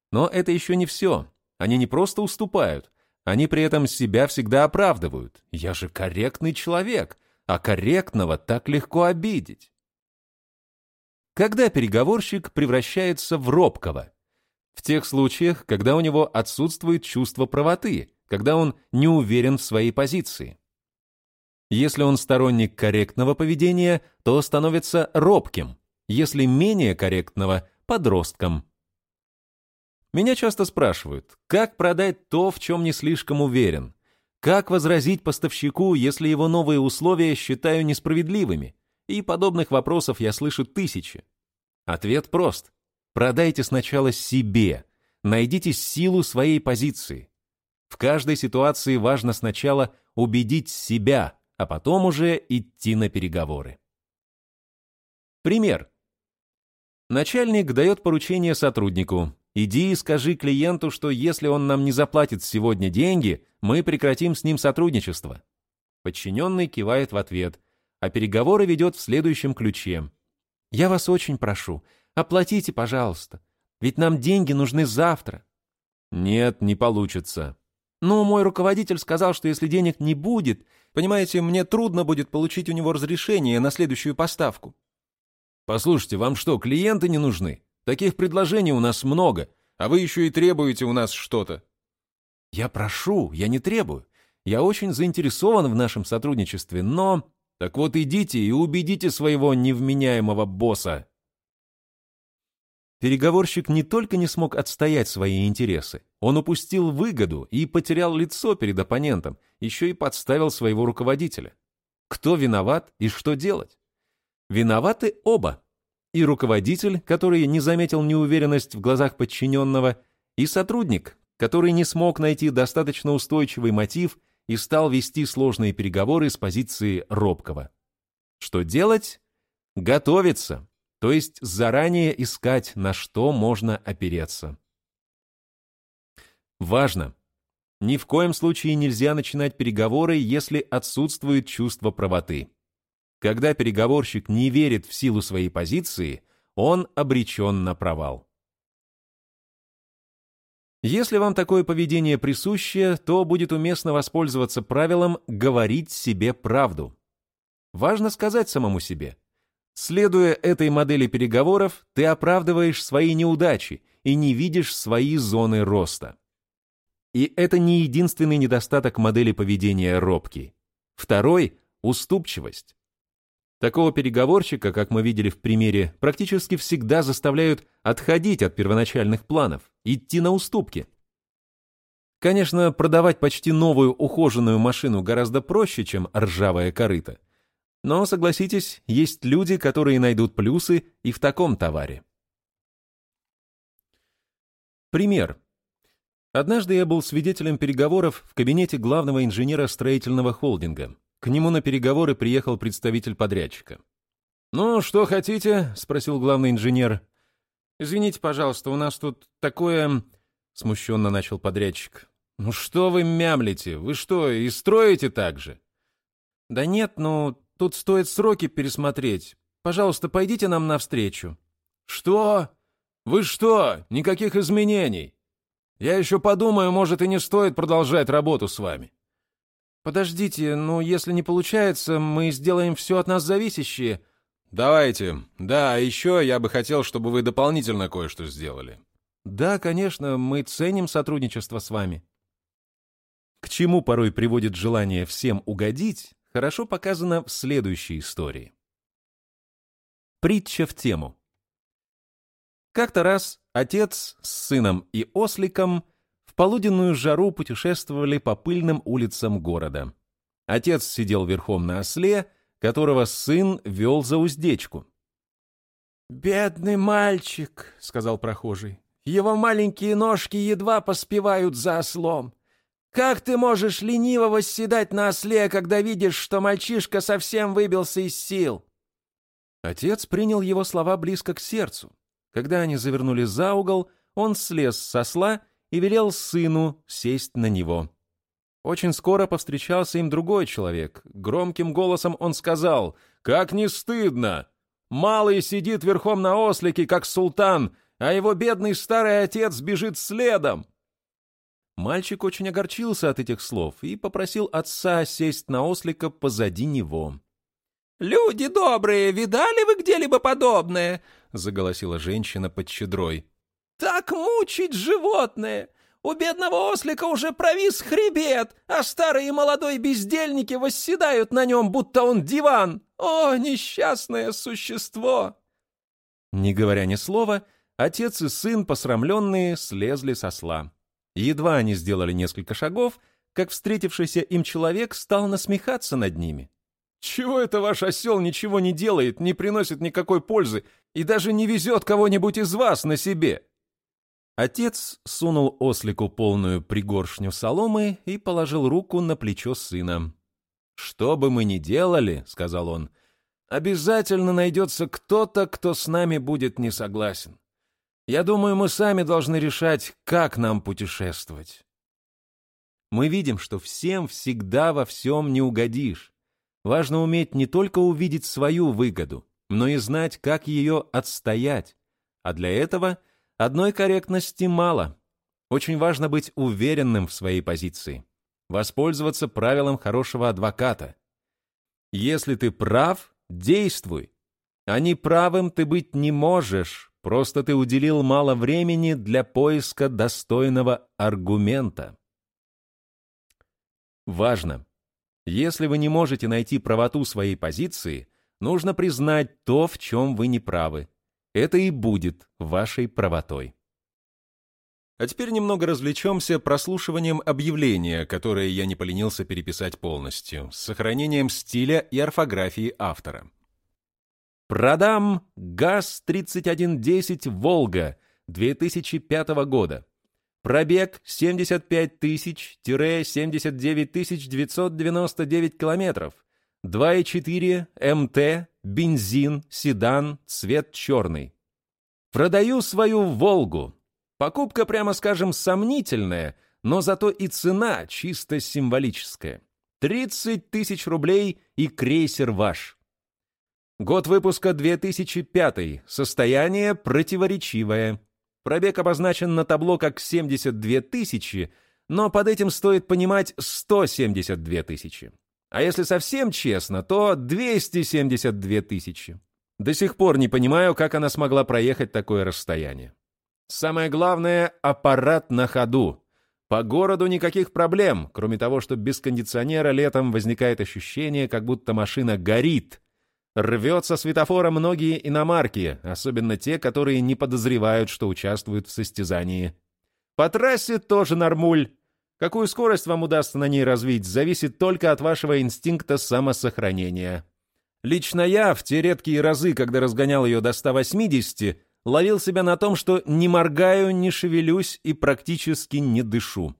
Но это еще не все. Они не просто уступают, они при этом себя всегда оправдывают. Я же корректный человек, а корректного так легко обидеть. Когда переговорщик превращается в робкого? В тех случаях, когда у него отсутствует чувство правоты, когда он не уверен в своей позиции. Если он сторонник корректного поведения, то становится робким, если менее корректного – подростком. Меня часто спрашивают, как продать то, в чем не слишком уверен? Как возразить поставщику, если его новые условия считаю несправедливыми? И подобных вопросов я слышу тысячи. Ответ прост. Продайте сначала себе. Найдите силу своей позиции. В каждой ситуации важно сначала убедить себя, а потом уже идти на переговоры. Пример. Начальник дает поручение сотруднику, Иди и скажи клиенту, что если он нам не заплатит сегодня деньги, мы прекратим с ним сотрудничество. Подчиненный кивает в ответ, а переговоры ведет в следующем ключе. «Я вас очень прошу, оплатите, пожалуйста, ведь нам деньги нужны завтра». «Нет, не получится». «Ну, мой руководитель сказал, что если денег не будет, понимаете, мне трудно будет получить у него разрешение на следующую поставку». «Послушайте, вам что, клиенты не нужны? Таких предложений у нас много, а вы еще и требуете у нас что-то». «Я прошу, я не требую. Я очень заинтересован в нашем сотрудничестве, но...» «Так вот идите и убедите своего невменяемого босса». Переговорщик не только не смог отстоять свои интересы, он упустил выгоду и потерял лицо перед оппонентом, еще и подставил своего руководителя. Кто виноват и что делать? Виноваты оба и руководитель, который не заметил неуверенность в глазах подчиненного, и сотрудник, который не смог найти достаточно устойчивый мотив и стал вести сложные переговоры с позиции робкого. Что делать? Готовиться, то есть заранее искать, на что можно опереться. Важно! Ни в коем случае нельзя начинать переговоры, если отсутствует чувство правоты. Когда переговорщик не верит в силу своей позиции, он обречен на провал. Если вам такое поведение присуще, то будет уместно воспользоваться правилом «говорить себе правду». Важно сказать самому себе. Следуя этой модели переговоров, ты оправдываешь свои неудачи и не видишь свои зоны роста. И это не единственный недостаток модели поведения робки. Второй – уступчивость. Такого переговорщика, как мы видели в примере, практически всегда заставляют отходить от первоначальных планов, идти на уступки. Конечно, продавать почти новую ухоженную машину гораздо проще, чем ржавая корыта. Но, согласитесь, есть люди, которые найдут плюсы и в таком товаре. Пример. Однажды я был свидетелем переговоров в кабинете главного инженера строительного холдинга. К нему на переговоры приехал представитель подрядчика. «Ну, что хотите?» — спросил главный инженер. «Извините, пожалуйста, у нас тут такое...» — смущенно начал подрядчик. «Ну что вы мямлите? Вы что, и строите так же?» «Да нет, ну, тут стоит сроки пересмотреть. Пожалуйста, пойдите нам навстречу». «Что? «Вы что? Никаких изменений! Я еще подумаю, может, и не стоит продолжать работу с вами». «Подождите, ну, если не получается, мы сделаем все от нас зависящее». «Давайте. Да, еще я бы хотел, чтобы вы дополнительно кое-что сделали». «Да, конечно, мы ценим сотрудничество с вами». К чему порой приводит желание всем угодить, хорошо показано в следующей истории. Притча в тему. Как-то раз отец с сыном и осликом в полуденную жару путешествовали по пыльным улицам города. Отец сидел верхом на осле, которого сын вел за уздечку. «Бедный мальчик», — сказал прохожий. «Его маленькие ножки едва поспевают за ослом. Как ты можешь лениво восседать на осле, когда видишь, что мальчишка совсем выбился из сил?» Отец принял его слова близко к сердцу. Когда они завернули за угол, он слез с осла и велел сыну сесть на него. Очень скоро повстречался им другой человек. Громким голосом он сказал «Как не стыдно! Малый сидит верхом на ослике, как султан, а его бедный старый отец бежит следом!» Мальчик очень огорчился от этих слов и попросил отца сесть на ослика позади него. «Люди добрые, видали вы где-либо подобное?» — заголосила женщина под щедрой. Так мучить животное! У бедного ослика уже провис хребет, а старые и молодой бездельники восседают на нем, будто он диван. О, несчастное существо!» Не говоря ни слова, отец и сын, посрамленные, слезли со сла. Едва они сделали несколько шагов, как встретившийся им человек стал насмехаться над ними. «Чего это ваш осел ничего не делает, не приносит никакой пользы и даже не везет кого-нибудь из вас на себе?» Отец сунул ослику полную пригоршню соломы и положил руку на плечо сына. «Что бы мы ни делали, — сказал он, — обязательно найдется кто-то, кто с нами будет не согласен. Я думаю, мы сами должны решать, как нам путешествовать». Мы видим, что всем всегда во всем не угодишь. Важно уметь не только увидеть свою выгоду, но и знать, как ее отстоять. А для этого — Одной корректности мало. Очень важно быть уверенным в своей позиции. Воспользоваться правилом хорошего адвоката. Если ты прав, действуй. А неправым ты быть не можешь, просто ты уделил мало времени для поиска достойного аргумента. Важно. Если вы не можете найти правоту своей позиции, нужно признать то, в чем вы не правы, это и будет вашей правотой. А теперь немного развлечемся прослушиванием объявления, которое я не поленился переписать полностью, с сохранением стиля и орфографии автора. Продам ГАЗ-3110 «Волга» 2005 года. Пробег 75 тысяч-79 999 километров. 2,4 МТ, бензин, седан, цвет черный. Продаю свою «Волгу». Покупка, прямо скажем, сомнительная, но зато и цена чисто символическая. 30 тысяч рублей и крейсер ваш. Год выпуска 2005, состояние противоречивое. Пробег обозначен на табло как 72 тысячи, но под этим стоит понимать 172 тысячи. А если совсем честно, то 272 тысячи. До сих пор не понимаю, как она смогла проехать такое расстояние. Самое главное — аппарат на ходу. По городу никаких проблем, кроме того, что без кондиционера летом возникает ощущение, как будто машина горит. Рвет со светофора многие иномарки, особенно те, которые не подозревают, что участвуют в состязании. По трассе тоже нормуль. Какую скорость вам удастся на ней развить, зависит только от вашего инстинкта самосохранения. Лично я, в те редкие разы, когда разгонял ее до 180, ловил себя на том, что не моргаю, не шевелюсь и практически не дышу.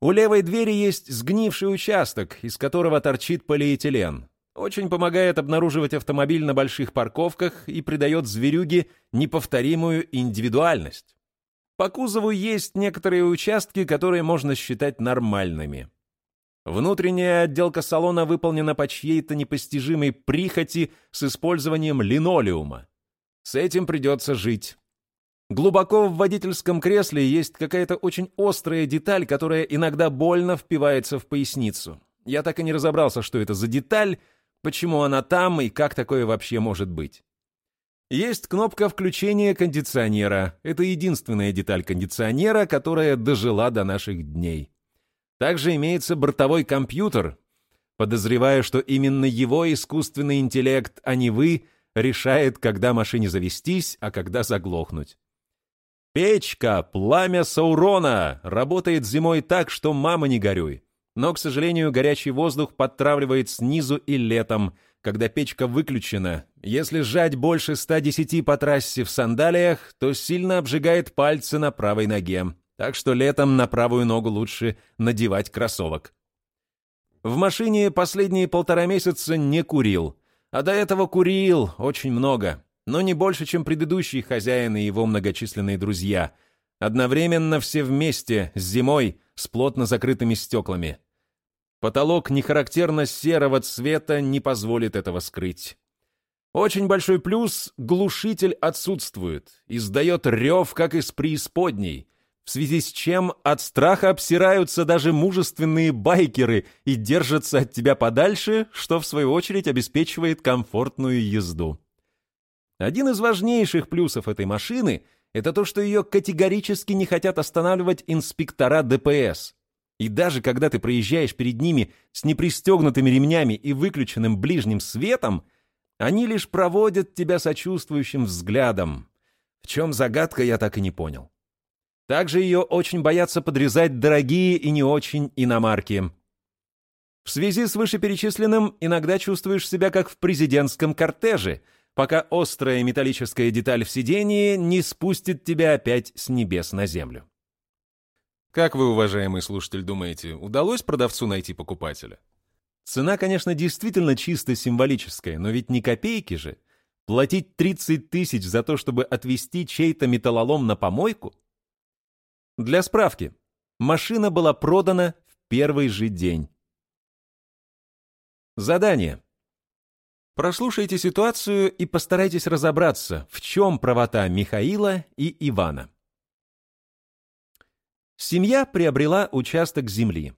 У левой двери есть сгнивший участок, из которого торчит полиэтилен. Очень помогает обнаруживать автомобиль на больших парковках и придает зверюге неповторимую индивидуальность. По кузову есть некоторые участки, которые можно считать нормальными. Внутренняя отделка салона выполнена по чьей-то непостижимой прихоти с использованием линолеума. С этим придется жить. Глубоко в водительском кресле есть какая-то очень острая деталь, которая иногда больно впивается в поясницу. Я так и не разобрался, что это за деталь, почему она там и как такое вообще может быть. Есть кнопка включения кондиционера. Это единственная деталь кондиционера, которая дожила до наших дней. Также имеется бортовой компьютер. Подозреваю, что именно его искусственный интеллект, а не вы, решает, когда машине завестись, а когда заглохнуть. Печка, пламя Саурона, работает зимой так, что мама не горюй. Но, к сожалению, горячий воздух подтравливает снизу и летом, когда печка выключена. Если сжать больше 110 по трассе в сандалиях, то сильно обжигает пальцы на правой ноге. Так что летом на правую ногу лучше надевать кроссовок. В машине последние полтора месяца не курил. А до этого курил очень много но не больше, чем предыдущий хозяин и его многочисленные друзья. Одновременно все вместе, с зимой, с плотно закрытыми стеклами. Потолок нехарактерно серого цвета не позволит этого скрыть. Очень большой плюс — глушитель отсутствует, издает рев, как из преисподней, в связи с чем от страха обсираются даже мужественные байкеры и держатся от тебя подальше, что в свою очередь обеспечивает комфортную езду. Один из важнейших плюсов этой машины – это то, что ее категорически не хотят останавливать инспектора ДПС. И даже когда ты проезжаешь перед ними с непристегнутыми ремнями и выключенным ближним светом, они лишь проводят тебя сочувствующим взглядом. В чем загадка, я так и не понял. Также ее очень боятся подрезать дорогие и не очень иномарки. В связи с вышеперечисленным иногда чувствуешь себя как в президентском кортеже – пока острая металлическая деталь в сидении не спустит тебя опять с небес на землю. Как вы, уважаемый слушатель, думаете, удалось продавцу найти покупателя? Цена, конечно, действительно чисто символическая, но ведь не копейки же. Платить 30 тысяч за то, чтобы отвезти чей-то металлолом на помойку? Для справки, машина была продана в первый же день. Задание. Прослушайте ситуацию и постарайтесь разобраться, в чем правота Михаила и Ивана. Семья приобрела участок земли.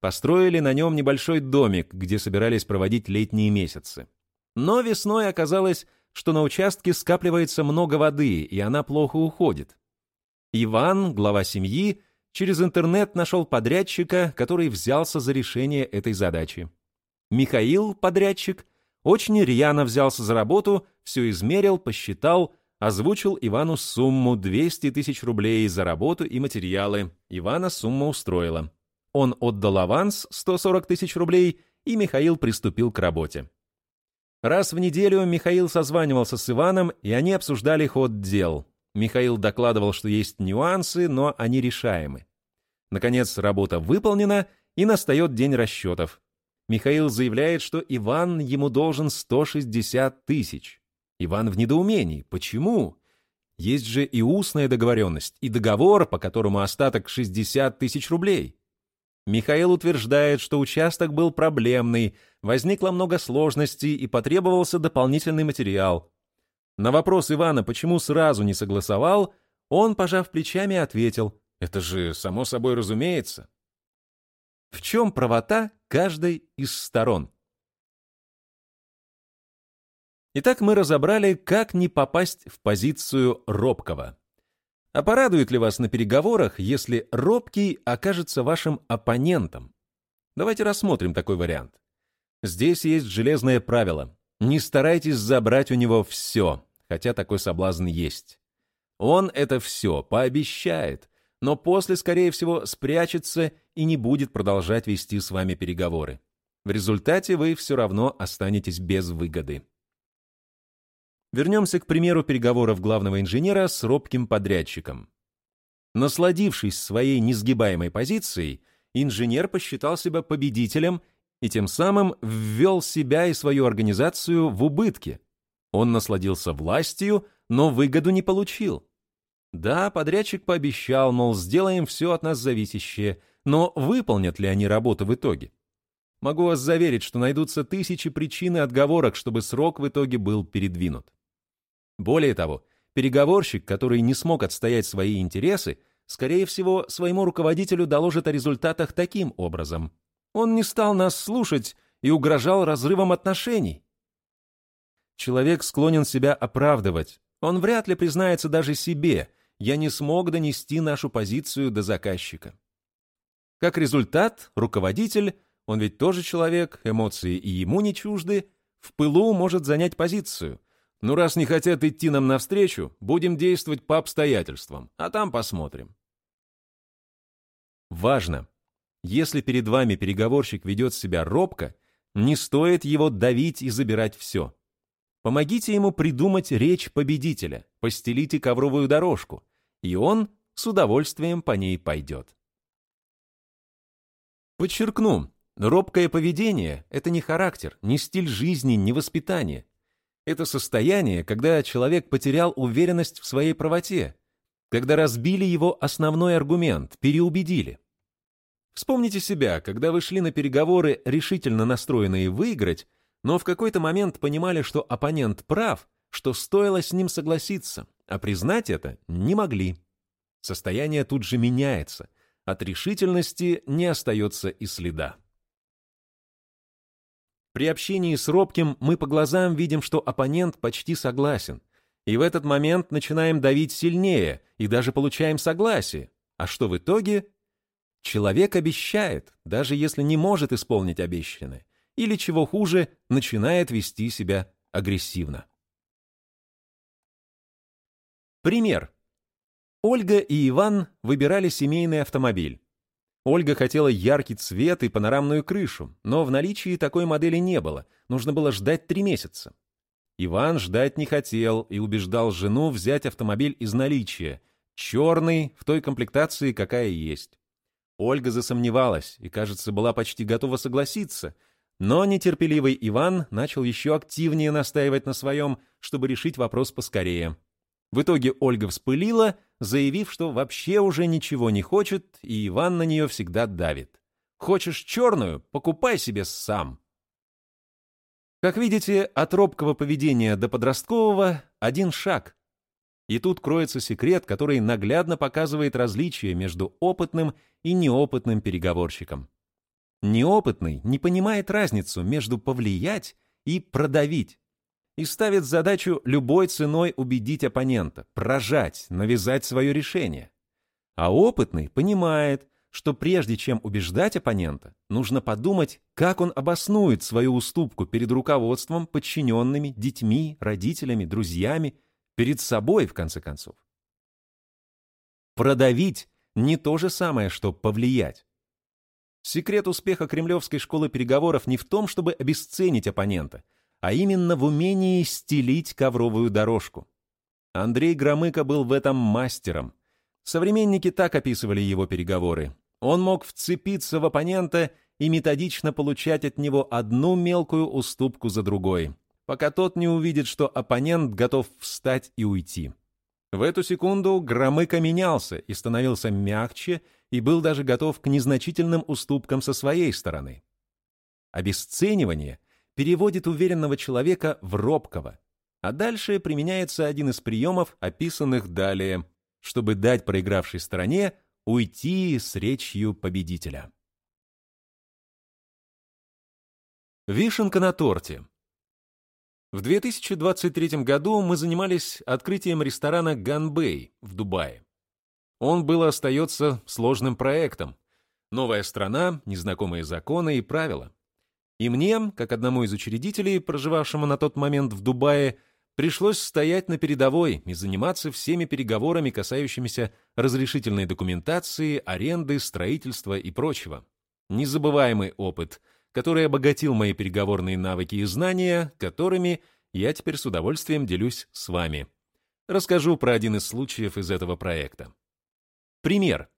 Построили на нем небольшой домик, где собирались проводить летние месяцы. Но весной оказалось, что на участке скапливается много воды, и она плохо уходит. Иван, глава семьи, через интернет нашел подрядчика, который взялся за решение этой задачи. Михаил, подрядчик, очень рьяно взялся за работу, все измерил, посчитал, озвучил Ивану сумму 200 тысяч рублей за работу и материалы. Ивана сумма устроила. Он отдал аванс 140 тысяч рублей, и Михаил приступил к работе. Раз в неделю Михаил созванивался с Иваном, и они обсуждали ход дел. Михаил докладывал, что есть нюансы, но они решаемы. Наконец, работа выполнена, и настает день расчетов. Михаил заявляет, что Иван ему должен 160 тысяч. Иван в недоумении. Почему? Есть же и устная договоренность, и договор, по которому остаток 60 тысяч рублей. Михаил утверждает, что участок был проблемный, возникло много сложностей и потребовался дополнительный материал. На вопрос Ивана, почему сразу не согласовал, он, пожав плечами, ответил, «Это же само собой разумеется». В чем правота каждой из сторон? Итак, мы разобрали, как не попасть в позицию робкого. А порадует ли вас на переговорах, если робкий окажется вашим оппонентом? Давайте рассмотрим такой вариант. Здесь есть железное правило. Не старайтесь забрать у него все, хотя такой соблазн есть. Он это все пообещает, но после, скорее всего, спрячется и не будет продолжать вести с вами переговоры. В результате вы все равно останетесь без выгоды. Вернемся к примеру переговоров главного инженера с робким подрядчиком. Насладившись своей несгибаемой позицией, инженер посчитал себя победителем и тем самым ввел себя и свою организацию в убытки. Он насладился властью, но выгоду не получил. Да, подрядчик пообещал, мол, сделаем все от нас зависящее, но выполнят ли они работу в итоге? Могу вас заверить, что найдутся тысячи причин и отговорок, чтобы срок в итоге был передвинут. Более того, Переговорщик, который не смог отстоять свои интересы, скорее всего, своему руководителю доложит о результатах таким образом. Он не стал нас слушать и угрожал разрывом отношений. Человек склонен себя оправдывать. Он вряд ли признается даже себе. Я не смог донести нашу позицию до заказчика. Как результат, руководитель, он ведь тоже человек, эмоции и ему не чужды, в пылу может занять позицию. Ну, раз не хотят идти нам навстречу, будем действовать по обстоятельствам, а там посмотрим. Важно. Если перед вами переговорщик ведет себя робко, не стоит его давить и забирать все. Помогите ему придумать речь победителя, постелите ковровую дорожку, и он с удовольствием по ней пойдет. Подчеркну, робкое поведение – это не характер, не стиль жизни, не воспитание. Это состояние, когда человек потерял уверенность в своей правоте, когда разбили его основной аргумент, переубедили. Вспомните себя, когда вы шли на переговоры, решительно настроенные выиграть, но в какой-то момент понимали, что оппонент прав, что стоило с ним согласиться, а признать это не могли. Состояние тут же меняется, от решительности не остается и следа. При общении с робким мы по глазам видим, что оппонент почти согласен. И в этот момент начинаем давить сильнее и даже получаем согласие. А что в итоге? Человек обещает, даже если не может исполнить обещанное. Или, чего хуже, начинает вести себя агрессивно. Пример. Ольга и Иван выбирали семейный автомобиль. Ольга хотела яркий цвет и панорамную крышу, но в наличии такой модели не было, нужно было ждать три месяца. Иван ждать не хотел и убеждал жену взять автомобиль из наличия, черный, в той комплектации, какая есть. Ольга засомневалась и, кажется, была почти готова согласиться, но нетерпеливый Иван начал еще активнее настаивать на своем, чтобы решить вопрос поскорее. В итоге Ольга вспылила, заявив, что вообще уже ничего не хочет, и Иван на нее всегда давит. «Хочешь черную? Покупай себе сам». Как видите, от робкого поведения до подросткового один шаг. И тут кроется секрет, который наглядно показывает различие между опытным и неопытным переговорщиком. Неопытный не понимает разницу между повлиять и продавить и ставит задачу любой ценой убедить оппонента, прожать, навязать свое решение. А опытный понимает, что прежде чем убеждать оппонента, нужно подумать, как он обоснует свою уступку перед руководством, подчиненными, детьми, родителями, друзьями, перед собой, в конце концов. Продавить не то же самое, что повлиять. Секрет успеха кремлевской школы переговоров не в том, чтобы обесценить оппонента – а именно в умении стелить ковровую дорожку. Андрей Громыко был в этом мастером. Современники так описывали его переговоры. Он мог вцепиться в оппонента и методично получать от него одну мелкую уступку за другой, пока тот не увидит, что оппонент готов встать и уйти. В эту секунду Громыко менялся и становился мягче и был даже готов к незначительным уступкам со своей стороны. Обесценивание — переводит уверенного человека в робкого, а дальше применяется один из приемов, описанных далее, чтобы дать проигравшей стороне уйти с речью победителя. Вишенка на торте. В 2023 году мы занимались открытием ресторана «Ганбэй» в Дубае. Он был остается сложным проектом. Новая страна, незнакомые законы и правила. И мне, как одному из учредителей, проживавшему на тот момент в Дубае, пришлось стоять на передовой и заниматься всеми переговорами, касающимися разрешительной документации, аренды, строительства и прочего. Незабываемый опыт, который обогатил мои переговорные навыки и знания, которыми я теперь с удовольствием делюсь с вами. Расскажу про один из случаев из этого проекта. Пример.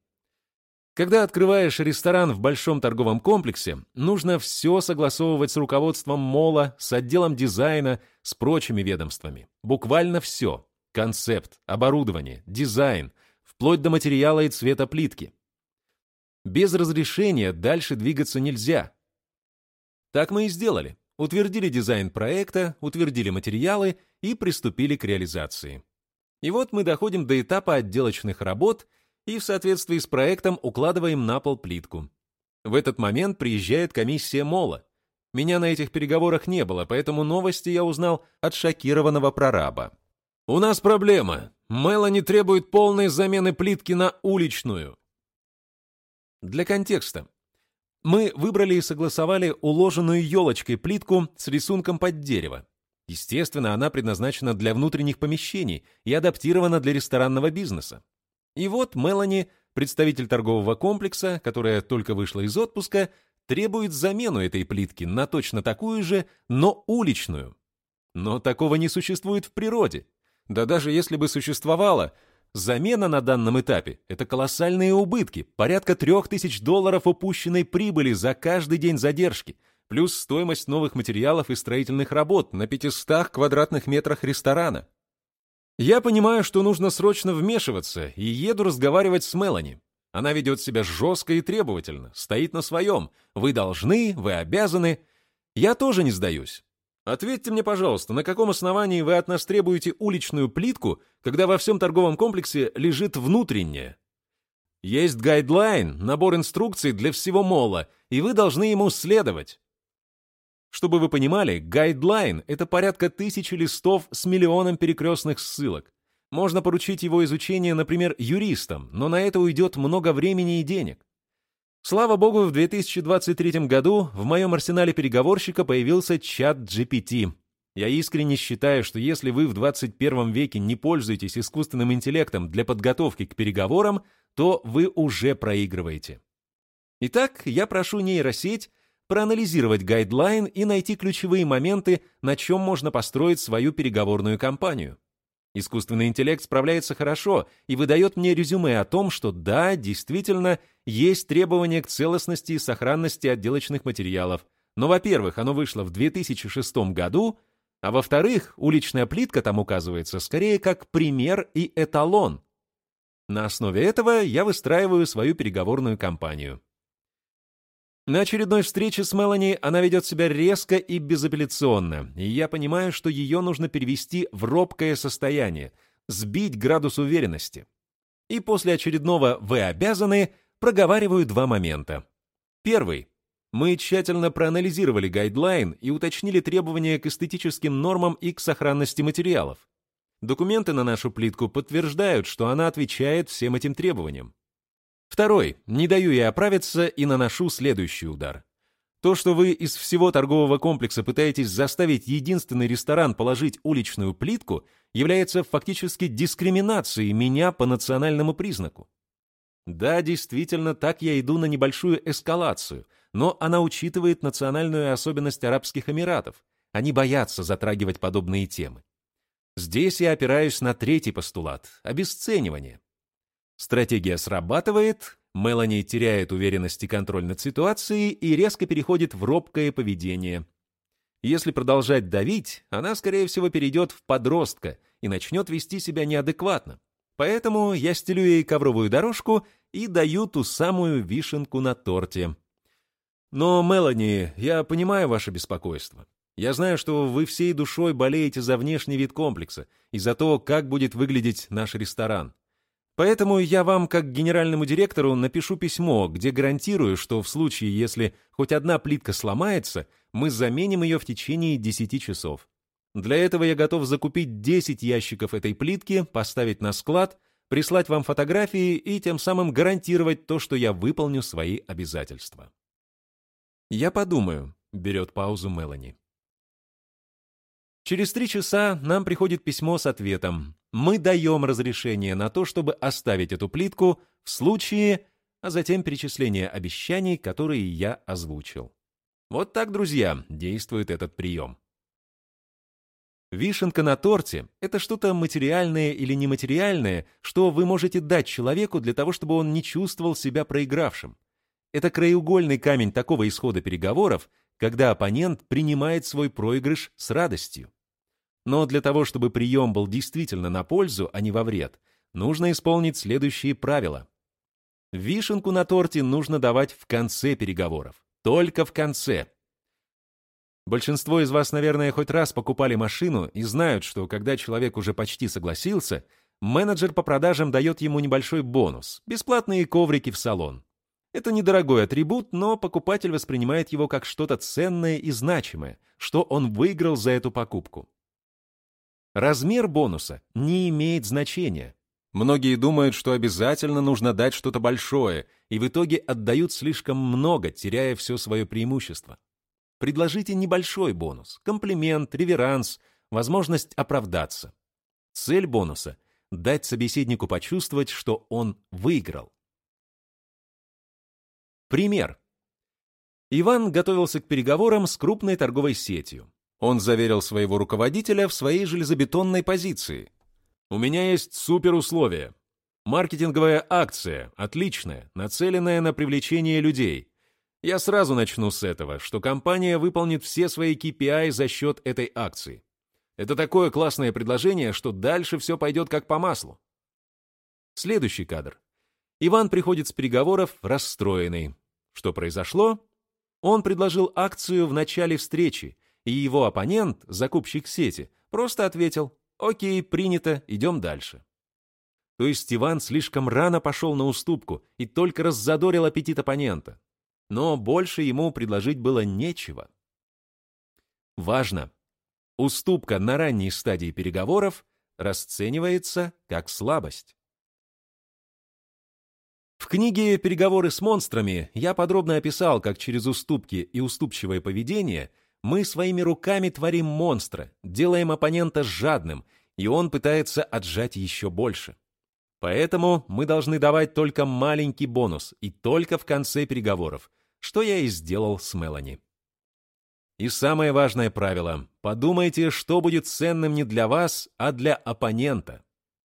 Когда открываешь ресторан в большом торговом комплексе, нужно все согласовывать с руководством мола, с отделом дизайна, с прочими ведомствами. Буквально все. Концепт, оборудование, дизайн, вплоть до материала и цвета плитки. Без разрешения дальше двигаться нельзя. Так мы и сделали. Утвердили дизайн проекта, утвердили материалы и приступили к реализации. И вот мы доходим до этапа отделочных работ и в соответствии с проектом укладываем на пол плитку. В этот момент приезжает комиссия МОЛа. Меня на этих переговорах не было, поэтому новости я узнал от шокированного прораба. «У нас проблема. Мелани требует полной замены плитки на уличную». Для контекста. Мы выбрали и согласовали уложенную елочкой плитку с рисунком под дерево. Естественно, она предназначена для внутренних помещений и адаптирована для ресторанного бизнеса. И вот Мелани, представитель торгового комплекса, которая только вышла из отпуска, требует замену этой плитки на точно такую же, но уличную. Но такого не существует в природе. Да даже если бы существовало, замена на данном этапе – это колоссальные убытки, порядка 3000 долларов упущенной прибыли за каждый день задержки, плюс стоимость новых материалов и строительных работ на 500 квадратных метрах ресторана. Я понимаю, что нужно срочно вмешиваться, и еду разговаривать с Мелани. Она ведет себя жестко и требовательно, стоит на своем. Вы должны, вы обязаны. Я тоже не сдаюсь. Ответьте мне, пожалуйста, на каком основании вы от нас требуете уличную плитку, когда во всем торговом комплексе лежит внутренняя? Есть guideline, набор инструкций для всего молла, и вы должны ему следовать. Чтобы вы понимали, guideline — это порядка тысячи листов с миллионом перекрестных ссылок. Можно поручить его изучение, например, юристам, но на это уйдет много времени и денег. Слава богу, в 2023 году в моем арсенале переговорщика появился чат GPT. Я искренне считаю, что если вы в 21 веке не пользуетесь искусственным интеллектом для подготовки к переговорам, то вы уже проигрываете. Итак, я прошу нейросеть проанализировать гайдлайн и найти ключевые моменты, на чем можно построить свою переговорную кампанию. Искусственный интеллект справляется хорошо и выдает мне резюме о том, что да, действительно, есть требования к целостности и сохранности отделочных материалов. Но, во-первых, оно вышло в 2006 году, а во-вторых, уличная плитка там указывается скорее как пример и эталон. На основе этого я выстраиваю свою переговорную кампанию. На очередной встрече с Мелани она ведет себя резко и безапелляционно, и я понимаю, что ее нужно перевести в робкое состояние, сбить градус уверенности. И после очередного «вы обязаны» проговариваю два момента. Первый. Мы тщательно проанализировали гайдлайн и уточнили требования к эстетическим нормам и к сохранности материалов. Документы на нашу плитку подтверждают, что она отвечает всем этим требованиям. Второй. Не даю ей оправиться и наношу следующий удар. То, что вы из всего торгового комплекса пытаетесь заставить единственный ресторан положить уличную плитку, является фактически дискриминацией меня по национальному признаку. Да, действительно, так я иду на небольшую эскалацию, но она учитывает национальную особенность Арабских Эмиратов. Они боятся затрагивать подобные темы. Здесь я опираюсь на третий постулат – обесценивание. Стратегия срабатывает, Мелани теряет уверенность и контроль над ситуацией и резко переходит в робкое поведение. Если продолжать давить, она, скорее всего, перейдет в подростка и начнет вести себя неадекватно. Поэтому я стелю ей ковровую дорожку и даю ту самую вишенку на торте. Но, Мелани, я понимаю ваше беспокойство. Я знаю, что вы всей душой болеете за внешний вид комплекса и за то, как будет выглядеть наш ресторан. Поэтому я вам, как генеральному директору, напишу письмо, где гарантирую, что в случае, если хоть одна плитка сломается, мы заменим ее в течение 10 часов. Для этого я готов закупить 10 ящиков этой плитки, поставить на склад, прислать вам фотографии и тем самым гарантировать то, что я выполню свои обязательства. «Я подумаю», — берет паузу Мелани. Через три часа нам приходит письмо с ответом. Мы даем разрешение на то, чтобы оставить эту плитку в случае, а затем перечисление обещаний, которые я озвучил. Вот так, друзья, действует этот прием. Вишенка на торте – это что-то материальное или нематериальное, что вы можете дать человеку для того, чтобы он не чувствовал себя проигравшим. Это краеугольный камень такого исхода переговоров, когда оппонент принимает свой проигрыш с радостью. Но для того, чтобы прием был действительно на пользу, а не во вред, нужно исполнить следующие правила. Вишенку на торте нужно давать в конце переговоров. Только в конце. Большинство из вас, наверное, хоть раз покупали машину и знают, что когда человек уже почти согласился, менеджер по продажам дает ему небольшой бонус – бесплатные коврики в салон. Это недорогой атрибут, но покупатель воспринимает его как что-то ценное и значимое, что он выиграл за эту покупку. Размер бонуса не имеет значения. Многие думают, что обязательно нужно дать что-то большое, и в итоге отдают слишком много, теряя все свое преимущество. Предложите небольшой бонус, комплимент, реверанс, возможность оправдаться. Цель бонуса – дать собеседнику почувствовать, что он выиграл. Пример. Иван готовился к переговорам с крупной торговой сетью. Он заверил своего руководителя в своей железобетонной позиции. «У меня есть суперусловия. Маркетинговая акция, отличная, нацеленная на привлечение людей. Я сразу начну с этого, что компания выполнит все свои KPI за счет этой акции. Это такое классное предложение, что дальше все пойдет как по маслу. Следующий кадр. Иван приходит с переговоров расстроенный. Что произошло? Он предложил акцию в начале встречи, и его оппонент, закупщик сети, просто ответил «Окей, принято, идем дальше». То есть Иван слишком рано пошел на уступку и только раззадорил аппетит оппонента. Но больше ему предложить было нечего. Важно! Уступка на ранней стадии переговоров расценивается как слабость. В книге «Переговоры с монстрами» я подробно описал, как через уступки и уступчивое поведение мы своими руками творим монстра, делаем оппонента жадным, и он пытается отжать еще больше. Поэтому мы должны давать только маленький бонус и только в конце переговоров, что я и сделал с Мелани. И самое важное правило – подумайте, что будет ценным не для вас, а для оппонента.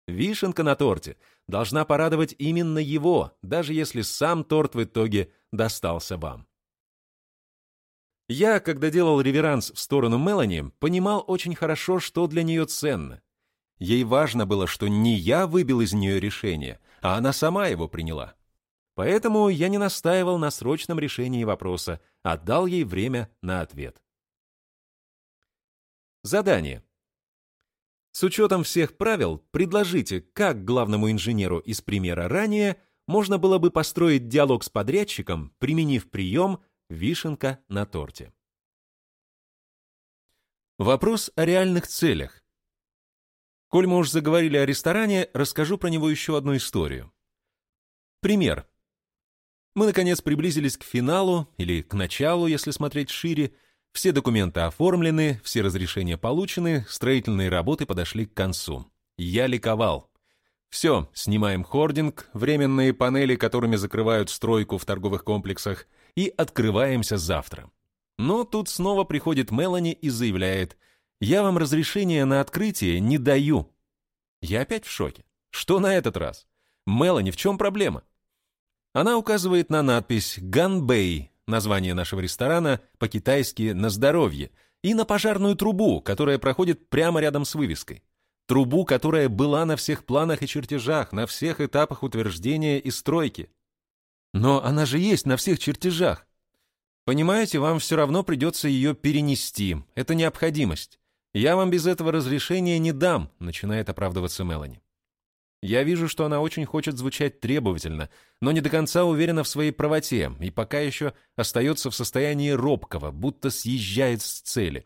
Вишенка на торте – должна порадовать именно его, даже если сам торт в итоге достался вам. Я, когда делал реверанс в сторону Мелани, понимал очень хорошо, что для нее ценно. Ей важно было, что не я выбил из нее решение, а она сама его приняла. Поэтому я не настаивал на срочном решении вопроса, а дал ей время на ответ. Задание. С учетом всех правил, предложите, как главному инженеру из примера ранее можно было бы построить диалог с подрядчиком, применив прием «вишенка на торте». Вопрос о реальных целях. Коль мы уж заговорили о ресторане, расскажу про него еще одну историю. Пример. Мы, наконец, приблизились к финалу, или к началу, если смотреть шире, все документы оформлены, все разрешения получены, строительные работы подошли к концу. Я ликовал. Все, снимаем хординг, временные панели, которыми закрывают стройку в торговых комплексах, и открываемся завтра. Но тут снова приходит Мелани и заявляет, «Я вам разрешение на открытие не даю». Я опять в шоке. Что на этот раз? Мелани, в чем проблема? Она указывает на надпись «Ганбэй», название нашего ресторана по-китайски «на здоровье», и на пожарную трубу, которая проходит прямо рядом с вывеской. Трубу, которая была на всех планах и чертежах, на всех этапах утверждения и стройки. Но она же есть на всех чертежах. Понимаете, вам все равно придется ее перенести. Это необходимость. Я вам без этого разрешения не дам, начинает оправдываться Мелани. Я вижу, что она очень хочет звучать требовательно, но не до конца уверена в своей правоте и пока еще остается в состоянии робкого, будто съезжает с цели.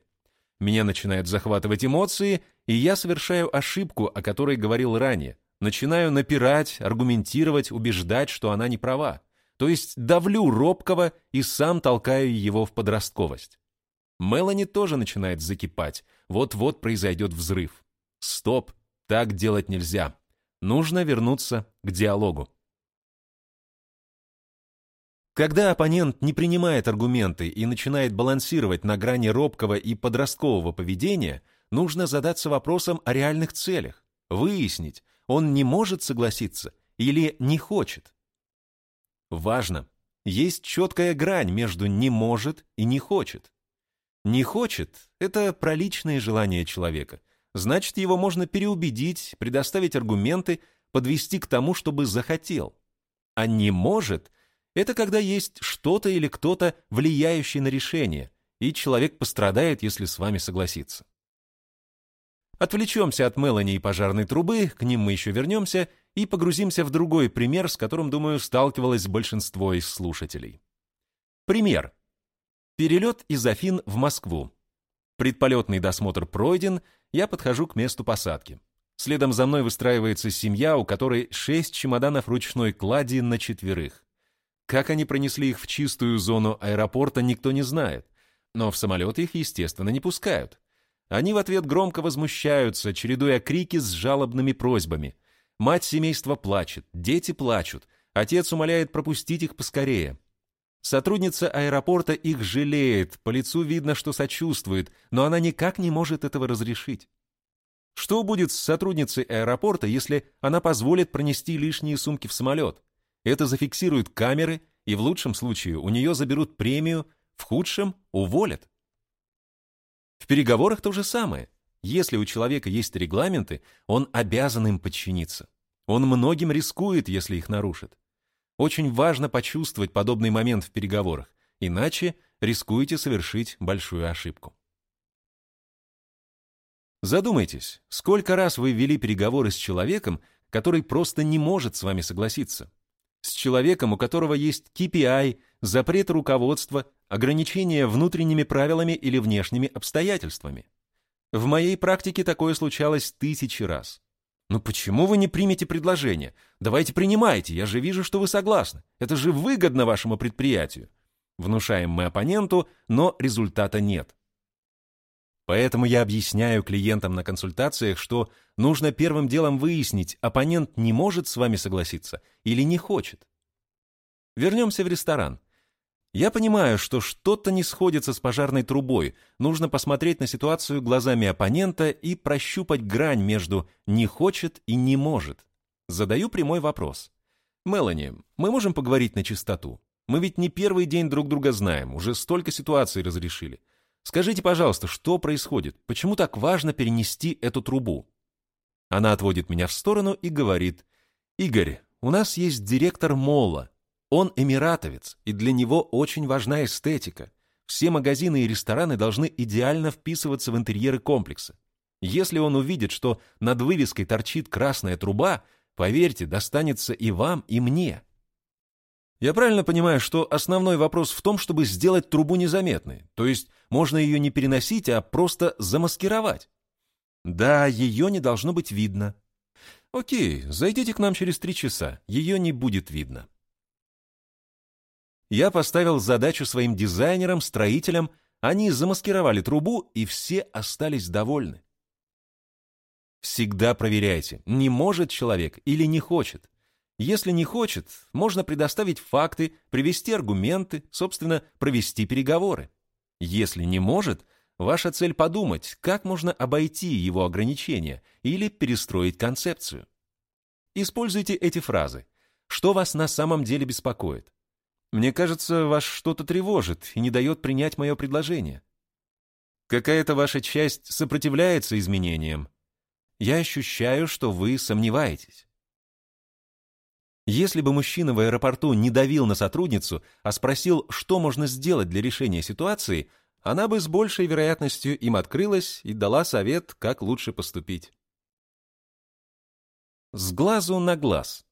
Меня начинают захватывать эмоции, и я совершаю ошибку, о которой говорил ранее. Начинаю напирать, аргументировать, убеждать, что она не права. То есть давлю робкого и сам толкаю его в подростковость. Мелани тоже начинает закипать. Вот-вот произойдет взрыв. Стоп, так делать нельзя. Нужно вернуться к диалогу. Когда оппонент не принимает аргументы и начинает балансировать на грани робкого и подросткового поведения, нужно задаться вопросом о реальных целях, выяснить, он не может согласиться или не хочет. Важно, есть четкая грань между «не может» и «не хочет». «Не хочет» — это про личные желания человека, значит, его можно переубедить, предоставить аргументы, подвести к тому, чтобы захотел. А не может – это когда есть что-то или кто-то, влияющий на решение, и человек пострадает, если с вами согласится. Отвлечемся от Мелани и пожарной трубы, к ним мы еще вернемся, и погрузимся в другой пример, с которым, думаю, сталкивалось большинство из слушателей. Пример. Перелет из Афин в Москву. Предполетный досмотр пройден, я подхожу к месту посадки. Следом за мной выстраивается семья, у которой шесть чемоданов ручной клади на четверых. Как они пронесли их в чистую зону аэропорта, никто не знает. Но в самолет их, естественно, не пускают. Они в ответ громко возмущаются, чередуя крики с жалобными просьбами. Мать семейства плачет, дети плачут, отец умоляет пропустить их поскорее. Сотрудница аэропорта их жалеет, по лицу видно, что сочувствует, но она никак не может этого разрешить. Что будет с сотрудницей аэропорта, если она позволит пронести лишние сумки в самолет? Это зафиксируют камеры, и в лучшем случае у нее заберут премию, в худшем – уволят. В переговорах то же самое. Если у человека есть регламенты, он обязан им подчиниться. Он многим рискует, если их нарушит. Очень важно почувствовать подобный момент в переговорах, иначе рискуете совершить большую ошибку. Задумайтесь, сколько раз вы вели переговоры с человеком, который просто не может с вами согласиться. С человеком, у которого есть KPI, запрет руководства, ограничения внутренними правилами или внешними обстоятельствами. В моей практике такое случалось тысячи раз. «Ну почему вы не примете предложение? Давайте принимайте, я же вижу, что вы согласны. Это же выгодно вашему предприятию». Внушаем мы оппоненту, но результата нет. Поэтому я объясняю клиентам на консультациях, что нужно первым делом выяснить, оппонент не может с вами согласиться или не хочет. Вернемся в ресторан. Я понимаю, что что-то не сходится с пожарной трубой, нужно посмотреть на ситуацию глазами оппонента и прощупать грань между «не хочет» и «не может». Задаю прямой вопрос. «Мелани, мы можем поговорить на чистоту? Мы ведь не первый день друг друга знаем, уже столько ситуаций разрешили. Скажите, пожалуйста, что происходит? Почему так важно перенести эту трубу? Она отводит меня в сторону и говорит, «Игорь, у нас есть директор Мола. Он эмиратовец, и для него очень важна эстетика. Все магазины и рестораны должны идеально вписываться в интерьеры комплекса. Если он увидит, что над вывеской торчит красная труба, поверьте, достанется и вам, и мне. Я правильно понимаю, что основной вопрос в том, чтобы сделать трубу незаметной, то есть можно ее не переносить, а просто замаскировать? Да, ее не должно быть видно. Окей, зайдите к нам через три часа, ее не будет видно. Я поставил задачу своим дизайнерам, строителям, они замаскировали трубу, и все остались довольны. Всегда проверяйте, не может человек или не хочет. Если не хочет, можно предоставить факты, привести аргументы, собственно, провести переговоры. Если не может, ваша цель подумать, как можно обойти его ограничения или перестроить концепцию. Используйте эти фразы. Что вас на самом деле беспокоит? Мне кажется, вас что-то тревожит и не дает принять мое предложение. Какая-то ваша часть сопротивляется изменениям. Я ощущаю, что вы сомневаетесь. Если бы мужчина в аэропорту не давил на сотрудницу, а спросил, что можно сделать для решения ситуации, она бы с большей вероятностью им открылась и дала совет, как лучше поступить. С глазу на глаз.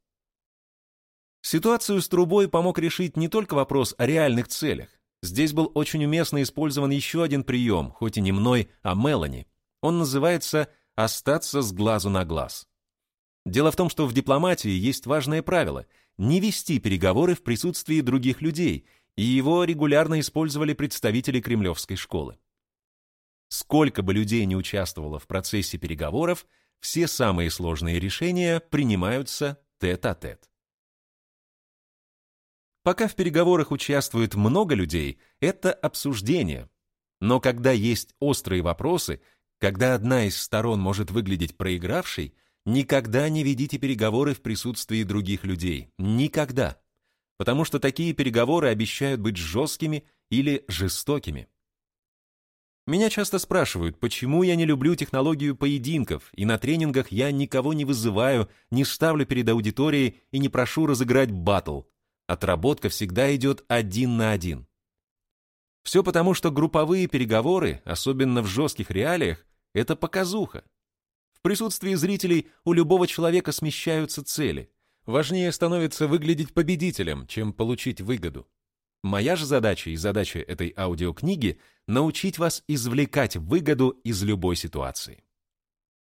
Ситуацию с трубой помог решить не только вопрос о реальных целях. Здесь был очень уместно использован еще один прием, хоть и не мной, а Мелани. Он называется «остаться с глазу на глаз». Дело в том, что в дипломатии есть важное правило – не вести переговоры в присутствии других людей, и его регулярно использовали представители кремлевской школы. Сколько бы людей не участвовало в процессе переговоров, все самые сложные решения принимаются тет-а-тет. -тет. Пока в переговорах участвует много людей, это обсуждение. Но когда есть острые вопросы, когда одна из сторон может выглядеть проигравшей – Никогда не ведите переговоры в присутствии других людей. Никогда. Потому что такие переговоры обещают быть жесткими или жестокими. Меня часто спрашивают, почему я не люблю технологию поединков, и на тренингах я никого не вызываю, не ставлю перед аудиторией и не прошу разыграть батл. Отработка всегда идет один на один. Все потому, что групповые переговоры, особенно в жестких реалиях, это показуха. В присутствии зрителей у любого человека смещаются цели. Важнее становится выглядеть победителем, чем получить выгоду. Моя же задача и задача этой аудиокниги — научить вас извлекать выгоду из любой ситуации.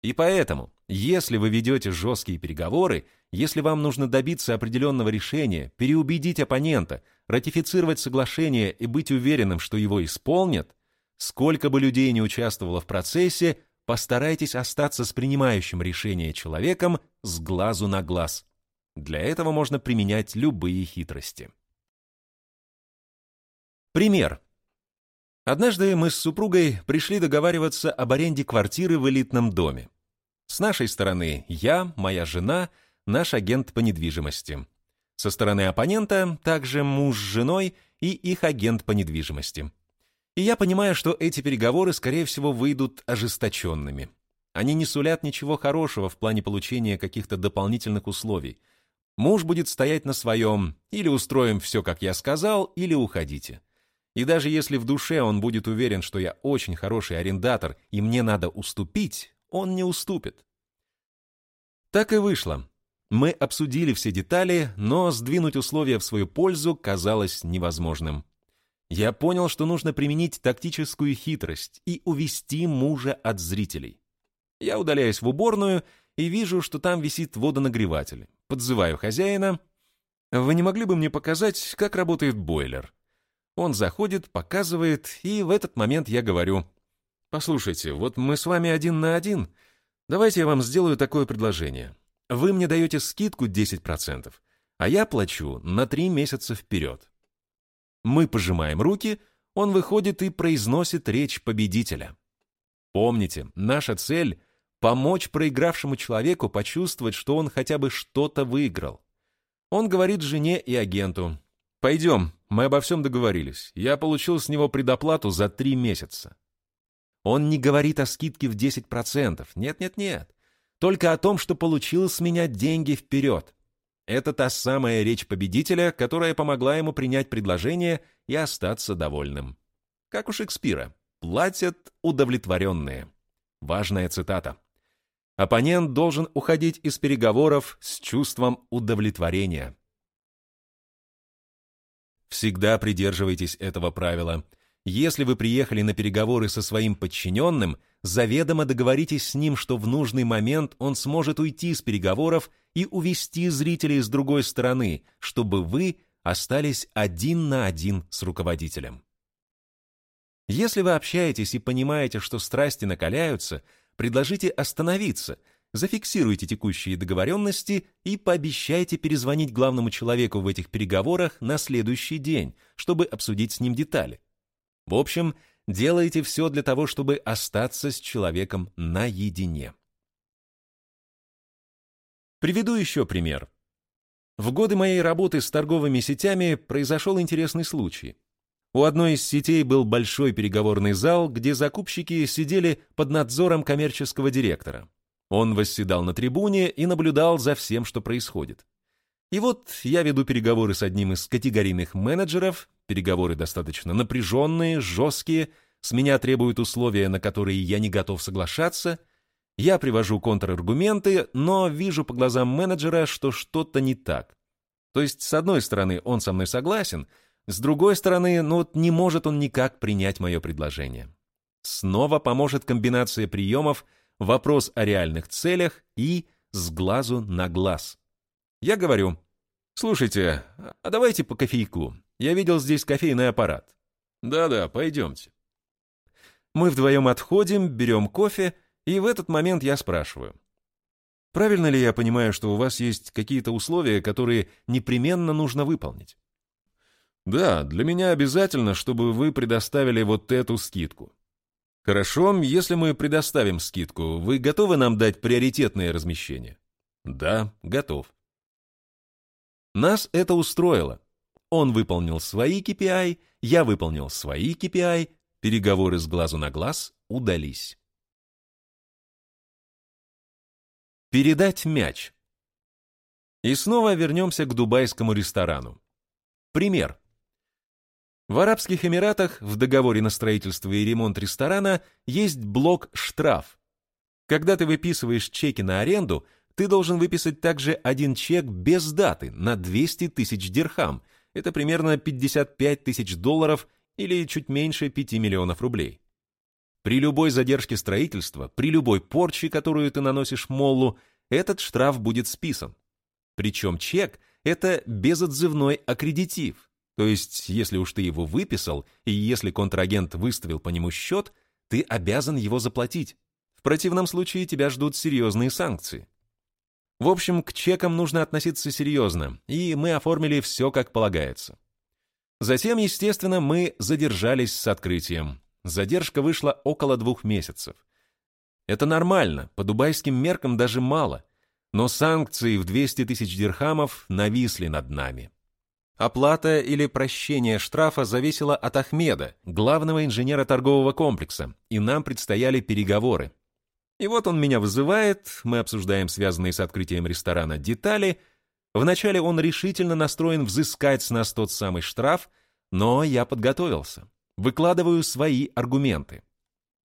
И поэтому, если вы ведете жесткие переговоры, если вам нужно добиться определенного решения, переубедить оппонента, ратифицировать соглашение и быть уверенным, что его исполнят, сколько бы людей не участвовало в процессе, постарайтесь остаться с принимающим решение человеком с глазу на глаз. Для этого можно применять любые хитрости. Пример. Однажды мы с супругой пришли договариваться об аренде квартиры в элитном доме. С нашей стороны я, моя жена, наш агент по недвижимости. Со стороны оппонента также муж с женой и их агент по недвижимости. И я понимаю, что эти переговоры, скорее всего, выйдут ожесточенными. Они не сулят ничего хорошего в плане получения каких-то дополнительных условий. Муж будет стоять на своем, или устроим все, как я сказал, или уходите. И даже если в душе он будет уверен, что я очень хороший арендатор и мне надо уступить, он не уступит. Так и вышло. Мы обсудили все детали, но сдвинуть условия в свою пользу казалось невозможным. Я понял, что нужно применить тактическую хитрость и увести мужа от зрителей. Я удаляюсь в уборную и вижу, что там висит водонагреватель. Подзываю хозяина. «Вы не могли бы мне показать, как работает бойлер?» Он заходит, показывает, и в этот момент я говорю, «Послушайте, вот мы с вами один на один. Давайте я вам сделаю такое предложение. Вы мне даете скидку 10%, а я плачу на 3 месяца вперед». Мы пожимаем руки, он выходит и произносит речь победителя. Помните, наша цель — помочь проигравшему человеку почувствовать, что он хотя бы что-то выиграл. Он говорит жене и агенту, «Пойдем, мы обо всем договорились. Я получил с него предоплату за три месяца». Он не говорит о скидке в 10%. Нет-нет-нет. Только о том, что получил с меня деньги вперед. Это та самая речь победителя, которая помогла ему принять предложение и остаться довольным. Как у Шекспира. «Платят удовлетворенные». Важная цитата. Оппонент должен уходить из переговоров с чувством удовлетворения. Всегда придерживайтесь этого правила. Если вы приехали на переговоры со своим подчиненным, заведомо договоритесь с ним, что в нужный момент он сможет уйти с переговоров и увести зрителей с другой стороны, чтобы вы остались один на один с руководителем. Если вы общаетесь и понимаете, что страсти накаляются, предложите остановиться – зафиксируйте текущие договоренности и пообещайте перезвонить главному человеку в этих переговорах на следующий день, чтобы обсудить с ним детали. В общем, делайте все для того, чтобы остаться с человеком наедине. Приведу еще пример. В годы моей работы с торговыми сетями произошел интересный случай. У одной из сетей был большой переговорный зал, где закупщики сидели под надзором коммерческого директора. Он восседал на трибуне и наблюдал за всем, что происходит. И вот я веду переговоры с одним из категорийных менеджеров, переговоры достаточно напряженные, жесткие, с меня требуют условия, на которые я не готов соглашаться. Я привожу контраргументы, но вижу по глазам менеджера, что что-то не так. То есть, с одной стороны, он со мной согласен, с другой стороны, ну вот не может он никак принять мое предложение. Снова поможет комбинация приемов – вопрос о реальных целях и с глазу на глаз. Я говорю, слушайте, а давайте по кофейку. Я видел здесь кофейный аппарат. Да-да, пойдемте. Мы вдвоем отходим, берем кофе, и в этот момент я спрашиваю. Правильно ли я понимаю, что у вас есть какие-то условия, которые непременно нужно выполнить? Да, для меня обязательно, чтобы вы предоставили вот эту скидку. Хорошо, если мы предоставим скидку, вы готовы нам дать приоритетное размещение? Да, готов. Нас это устроило. Он выполнил свои KPI, я выполнил свои KPI, переговоры с глазу на глаз удались. Передать мяч. И снова вернемся к дубайскому ресторану. Пример. В Арабских Эмиратах в договоре на строительство и ремонт ресторана есть блок «Штраф». Когда ты выписываешь чеки на аренду, ты должен выписать также один чек без даты на 200 тысяч дирхам. Это примерно 55 тысяч долларов или чуть меньше 5 миллионов рублей. При любой задержке строительства, при любой порче, которую ты наносишь моллу, этот штраф будет списан. Причем чек – это безотзывной аккредитив. То есть, если уж ты его выписал, и если контрагент выставил по нему счет, ты обязан его заплатить. В противном случае тебя ждут серьезные санкции. В общем, к чекам нужно относиться серьезно, и мы оформили все как полагается. Затем, естественно, мы задержались с открытием. Задержка вышла около двух месяцев. Это нормально, по дубайским меркам даже мало, но санкции в 200 тысяч дирхамов нависли над нами. Оплата или прощение штрафа зависело от Ахмеда, главного инженера торгового комплекса, и нам предстояли переговоры. И вот он меня вызывает, мы обсуждаем связанные с открытием ресторана детали. Вначале он решительно настроен взыскать с нас тот самый штраф, но я подготовился. Выкладываю свои аргументы.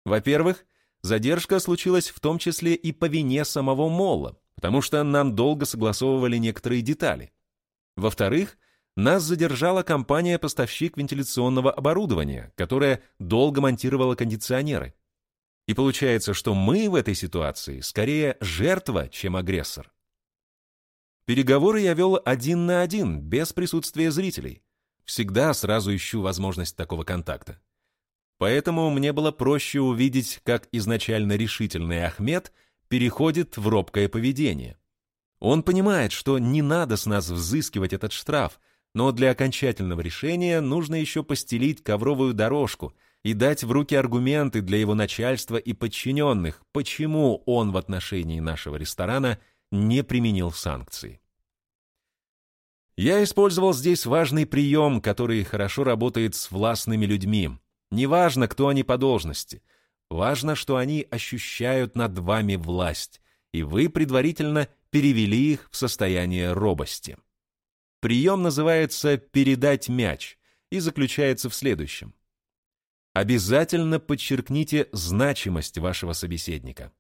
Во-первых, задержка случилась в том числе и по вине самого Молла, потому что нам долго согласовывали некоторые детали. Во-вторых, нас задержала компания-поставщик вентиляционного оборудования, которая долго монтировала кондиционеры. И получается, что мы в этой ситуации скорее жертва, чем агрессор. Переговоры я вел один на один, без присутствия зрителей. Всегда сразу ищу возможность такого контакта. Поэтому мне было проще увидеть, как изначально решительный Ахмед переходит в робкое поведение. Он понимает, что не надо с нас взыскивать этот штраф, но для окончательного решения нужно еще постелить ковровую дорожку и дать в руки аргументы для его начальства и подчиненных, почему он в отношении нашего ресторана не применил санкции. Я использовал здесь важный прием, который хорошо работает с властными людьми. Неважно, кто они по должности. Важно, что они ощущают над вами власть, и вы предварительно перевели их в состояние робости. Прием называется «передать мяч» и заключается в следующем. Обязательно подчеркните значимость вашего собеседника.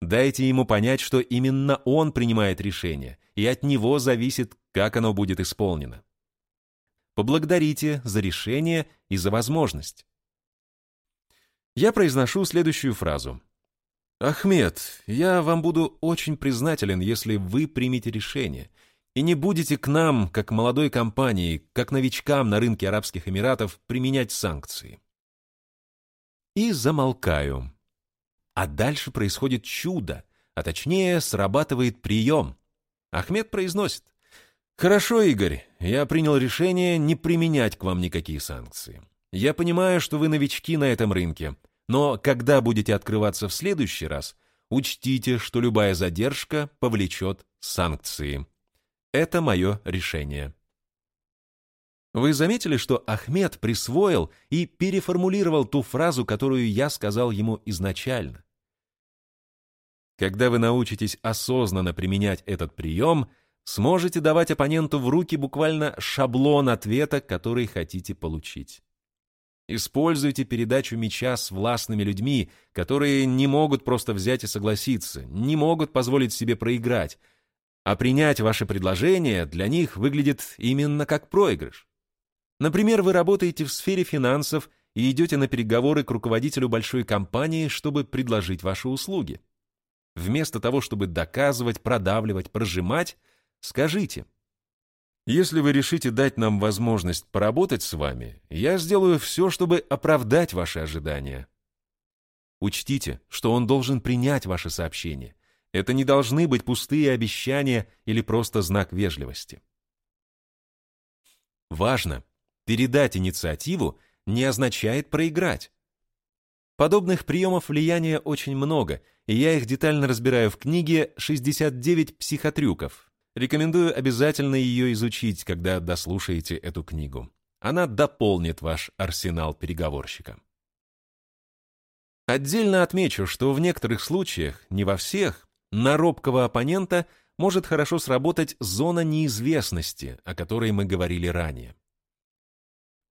Дайте ему понять, что именно он принимает решение, и от него зависит, как оно будет исполнено. Поблагодарите за решение и за возможность. Я произношу следующую фразу. «Ахмед, я вам буду очень признателен, если вы примете решение, и не будете к нам, как молодой компании, как новичкам на рынке Арабских Эмиратов, применять санкции. И замолкаю. А дальше происходит чудо, а точнее срабатывает прием. Ахмед произносит. «Хорошо, Игорь, я принял решение не применять к вам никакие санкции. Я понимаю, что вы новички на этом рынке, но когда будете открываться в следующий раз, учтите, что любая задержка повлечет санкции. Это мое решение. Вы заметили, что Ахмед присвоил и переформулировал ту фразу, которую я сказал ему изначально? Когда вы научитесь осознанно применять этот прием, сможете давать оппоненту в руки буквально шаблон ответа, который хотите получить. Используйте передачу мяча с властными людьми, которые не могут просто взять и согласиться, не могут позволить себе проиграть, а принять ваше предложение для них выглядит именно как проигрыш. Например, вы работаете в сфере финансов и идете на переговоры к руководителю большой компании, чтобы предложить ваши услуги. Вместо того, чтобы доказывать, продавливать, прожимать, скажите, если вы решите дать нам возможность поработать с вами, я сделаю все, чтобы оправдать ваши ожидания. Учтите, что он должен принять ваше сообщение, это не должны быть пустые обещания или просто знак вежливости. Важно, передать инициативу не означает проиграть. Подобных приемов влияния очень много, и я их детально разбираю в книге «69 психотрюков». Рекомендую обязательно ее изучить, когда дослушаете эту книгу. Она дополнит ваш арсенал переговорщика. Отдельно отмечу, что в некоторых случаях, не во всех, на робкого оппонента может хорошо сработать зона неизвестности, о которой мы говорили ранее.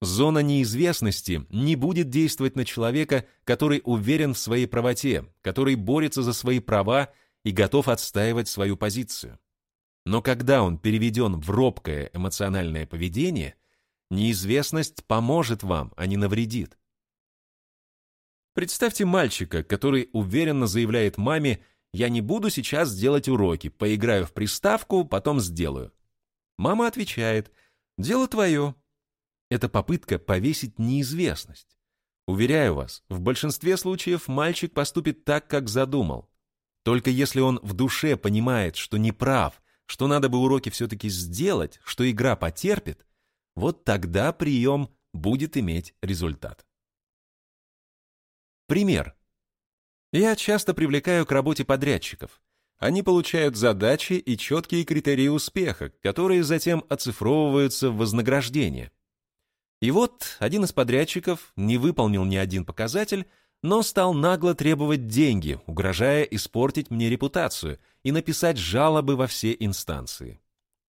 Зона неизвестности не будет действовать на человека, который уверен в своей правоте, который борется за свои права и готов отстаивать свою позицию. Но когда он переведен в робкое эмоциональное поведение, неизвестность поможет вам, а не навредит. Представьте мальчика, который уверенно заявляет маме «Я не буду сейчас делать уроки, поиграю в приставку, потом сделаю». Мама отвечает «Дело твое, это попытка повесить неизвестность. Уверяю вас, в большинстве случаев мальчик поступит так, как задумал. Только если он в душе понимает, что не прав, что надо бы уроки все-таки сделать, что игра потерпит, вот тогда прием будет иметь результат. Пример. Я часто привлекаю к работе подрядчиков. Они получают задачи и четкие критерии успеха, которые затем оцифровываются в вознаграждение. И вот один из подрядчиков не выполнил ни один показатель, но стал нагло требовать деньги, угрожая испортить мне репутацию и написать жалобы во все инстанции.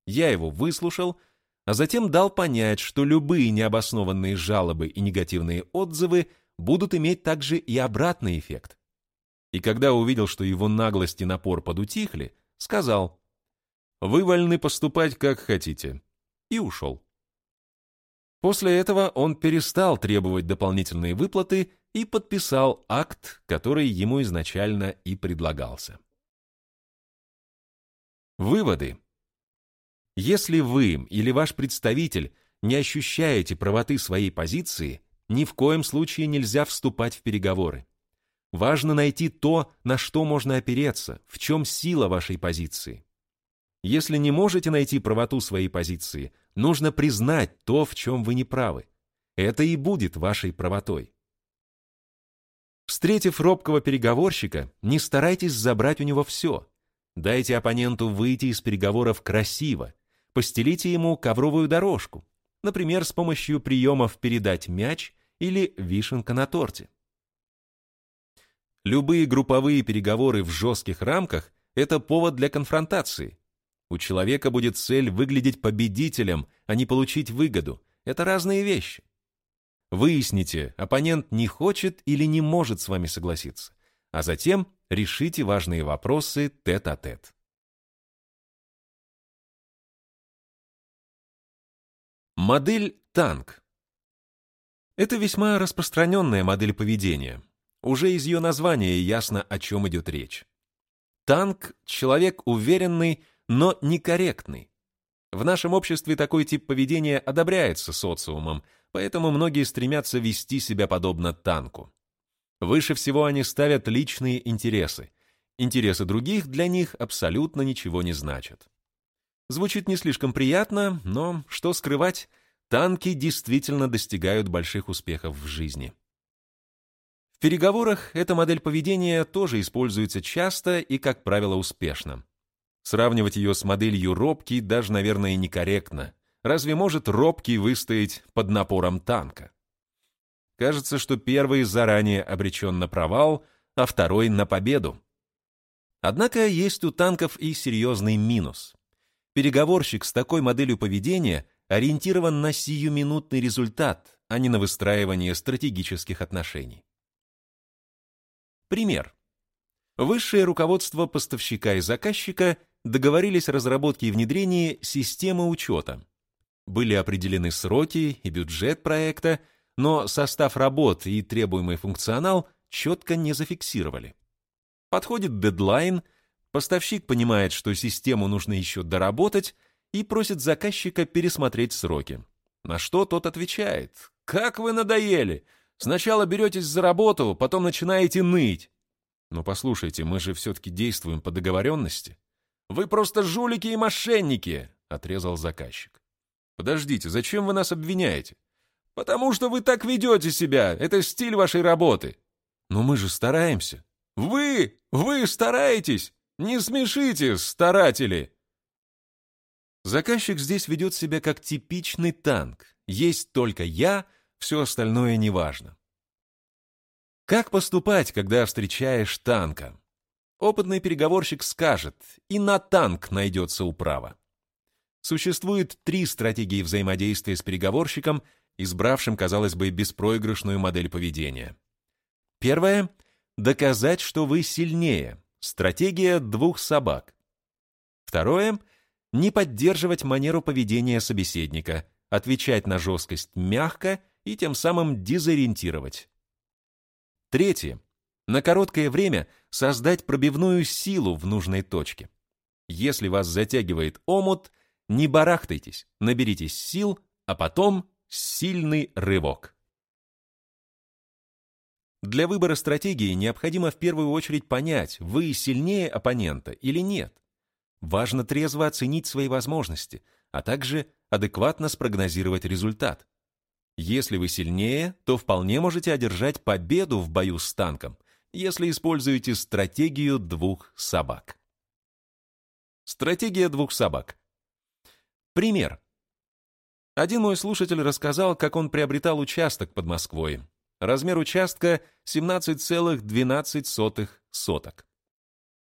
Я его выслушал, а затем дал понять, что любые необоснованные жалобы и негативные отзывы будут иметь также и обратный эффект. И когда увидел, что его наглость и напор подутихли, сказал «Вы вольны поступать, как хотите», и ушел. После этого он перестал требовать дополнительные выплаты и подписал акт, который ему изначально и предлагался. Выводы. Если вы или ваш представитель не ощущаете правоты своей позиции, ни в коем случае нельзя вступать в переговоры. Важно найти то, на что можно опереться, в чем сила вашей позиции. Если не можете найти правоту своей позиции, нужно признать то, в чем вы не правы. Это и будет вашей правотой. Встретив робкого переговорщика, не старайтесь забрать у него все. Дайте оппоненту выйти из переговоров красиво, постелите ему ковровую дорожку, например, с помощью приемов «передать мяч» или «вишенка на торте». Любые групповые переговоры в жестких рамках – это повод для конфронтации. У человека будет цель выглядеть победителем, а не получить выгоду. Это разные вещи. Выясните, оппонент не хочет или не может с вами согласиться, а затем решите важные вопросы тет-а-тет. -тет. Модель танк. Это весьма распространенная модель поведения. Уже из ее названия ясно, о чем идет речь. Танк — человек уверенный, но некорректный. В нашем обществе такой тип поведения одобряется социумом, поэтому многие стремятся вести себя подобно танку. Выше всего они ставят личные интересы. Интересы других для них абсолютно ничего не значат. Звучит не слишком приятно, но, что скрывать, танки действительно достигают больших успехов в жизни. В переговорах эта модель поведения тоже используется часто и, как правило, успешно. Сравнивать ее с моделью робкий даже, наверное, некорректно. Разве может робкий выстоять под напором танка? Кажется, что первый заранее обречен на провал, а второй на победу. Однако есть у танков и серьезный минус. Переговорщик с такой моделью поведения ориентирован на сиюминутный результат, а не на выстраивание стратегических отношений. Пример. Высшее руководство поставщика и заказчика договорились о разработке и внедрении системы учета. Были определены сроки и бюджет проекта, но состав работ и требуемый функционал четко не зафиксировали. Подходит дедлайн, поставщик понимает, что систему нужно еще доработать, и просит заказчика пересмотреть сроки. На что тот отвечает, «Как вы надоели! Сначала беретесь за работу, потом начинаете ныть». «Но послушайте, мы же все-таки действуем по договоренности». «Вы просто жулики и мошенники!» — отрезал заказчик. «Подождите, зачем вы нас обвиняете?» «Потому что вы так ведете себя! Это стиль вашей работы!» «Но мы же стараемся!» «Вы! Вы стараетесь! Не смешите, старатели!» Заказчик здесь ведет себя как типичный танк. Есть только я, все остальное неважно. Как поступать, когда встречаешь танка? Опытный переговорщик скажет, и на танк найдется управа. Существует три стратегии взаимодействия с переговорщиком, избравшим, казалось бы, беспроигрышную модель поведения. Первое — доказать, что вы сильнее. Стратегия двух собак. Второе — не поддерживать манеру поведения собеседника, отвечать на жесткость мягко и тем самым дезориентировать. Третье — на короткое время создать пробивную силу в нужной точке. Если вас затягивает омут, не барахтайтесь, наберитесь сил, а потом сильный рывок. Для выбора стратегии необходимо в первую очередь понять, вы сильнее оппонента или нет. Важно трезво оценить свои возможности, а также адекватно спрогнозировать результат. Если вы сильнее, то вполне можете одержать победу в бою с танком, если используете стратегию двух собак. Стратегия двух собак. Пример. Один мой слушатель рассказал, как он приобретал участок под Москвой. Размер участка 17,12 соток.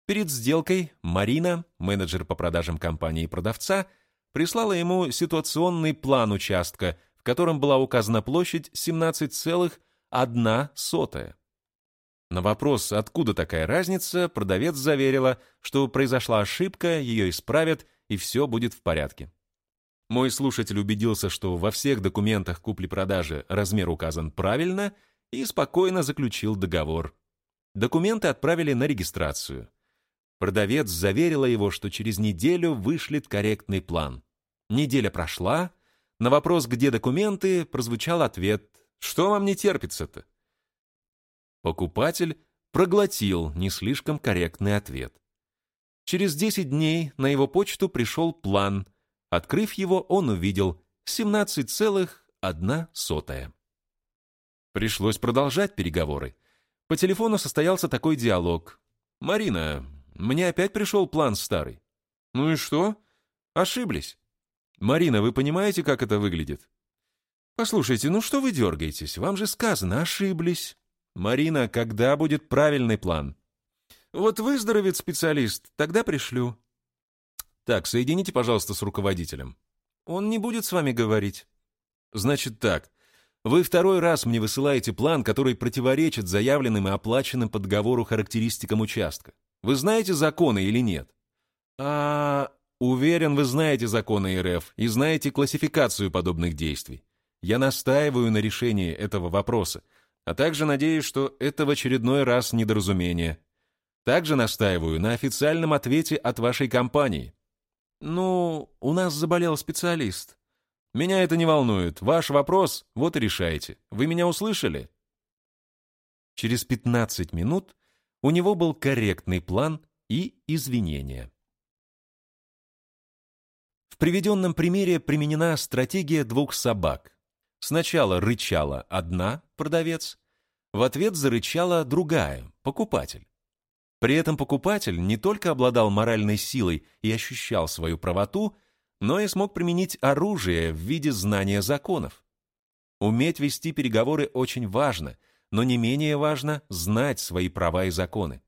Перед сделкой Марина, менеджер по продажам компании продавца, прислала ему ситуационный план участка, в котором была указана площадь 17,1 сотая. На вопрос, откуда такая разница, продавец заверила, что произошла ошибка, ее исправят, и все будет в порядке. Мой слушатель убедился, что во всех документах купли-продажи размер указан правильно и спокойно заключил договор. Документы отправили на регистрацию. Продавец заверила его, что через неделю вышлет корректный план. Неделя прошла. На вопрос, где документы, прозвучал ответ «Что вам не терпится-то?» Покупатель проглотил не слишком корректный ответ. Через 10 дней на его почту пришел план – Открыв его, он увидел 17,1. Пришлось продолжать переговоры. По телефону состоялся такой диалог. «Марина, мне опять пришел план старый». «Ну и что?» «Ошиблись». «Марина, вы понимаете, как это выглядит?» «Послушайте, ну что вы дергаетесь? Вам же сказано, ошиблись». «Марина, когда будет правильный план?» «Вот выздоровеет специалист, тогда пришлю». Так, соедините, пожалуйста, с руководителем. Он не будет с вами говорить. Значит так. Вы второй раз мне высылаете план, который противоречит заявленным и оплаченным по договору характеристикам участка. Вы знаете законы или нет? А, уверен, вы знаете законы РФ и знаете классификацию подобных действий. Я настаиваю на решении этого вопроса, а также надеюсь, что это в очередной раз недоразумение. Также настаиваю на официальном ответе от вашей компании. «Ну, у нас заболел специалист. Меня это не волнует. Ваш вопрос, вот и решайте. Вы меня услышали?» Через 15 минут у него был корректный план и извинения. В приведенном примере применена стратегия двух собак. Сначала рычала одна, продавец, в ответ зарычала другая, покупатель. При этом покупатель не только обладал моральной силой и ощущал свою правоту, но и смог применить оружие в виде знания законов. Уметь вести переговоры очень важно, но не менее важно знать свои права и законы.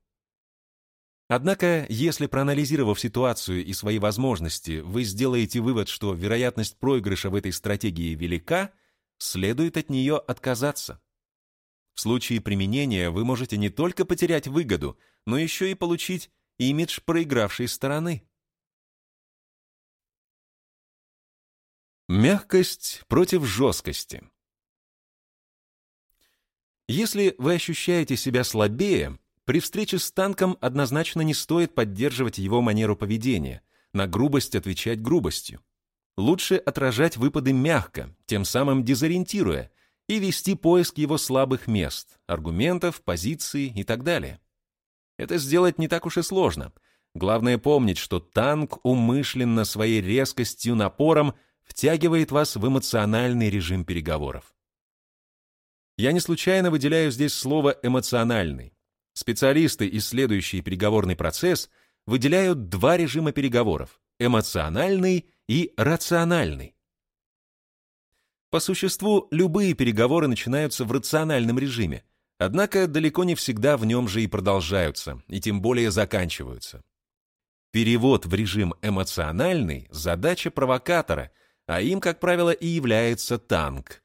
Однако, если проанализировав ситуацию и свои возможности, вы сделаете вывод, что вероятность проигрыша в этой стратегии велика, следует от нее отказаться. В случае применения вы можете не только потерять выгоду, но еще и получить имидж проигравшей стороны. Мягкость против жесткости. Если вы ощущаете себя слабее, при встрече с танком однозначно не стоит поддерживать его манеру поведения, на грубость отвечать грубостью. Лучше отражать выпады мягко, тем самым дезориентируя, и вести поиск его слабых мест, аргументов, позиций и так далее. Это сделать не так уж и сложно. Главное помнить, что танк умышленно своей резкостью, напором втягивает вас в эмоциональный режим переговоров. Я не случайно выделяю здесь слово «эмоциональный». Специалисты, исследующие переговорный процесс, выделяют два режима переговоров – эмоциональный и рациональный. По существу, любые переговоры начинаются в рациональном режиме, однако далеко не всегда в нем же и продолжаются, и тем более заканчиваются. Перевод в режим эмоциональный – задача провокатора, а им, как правило, и является танк.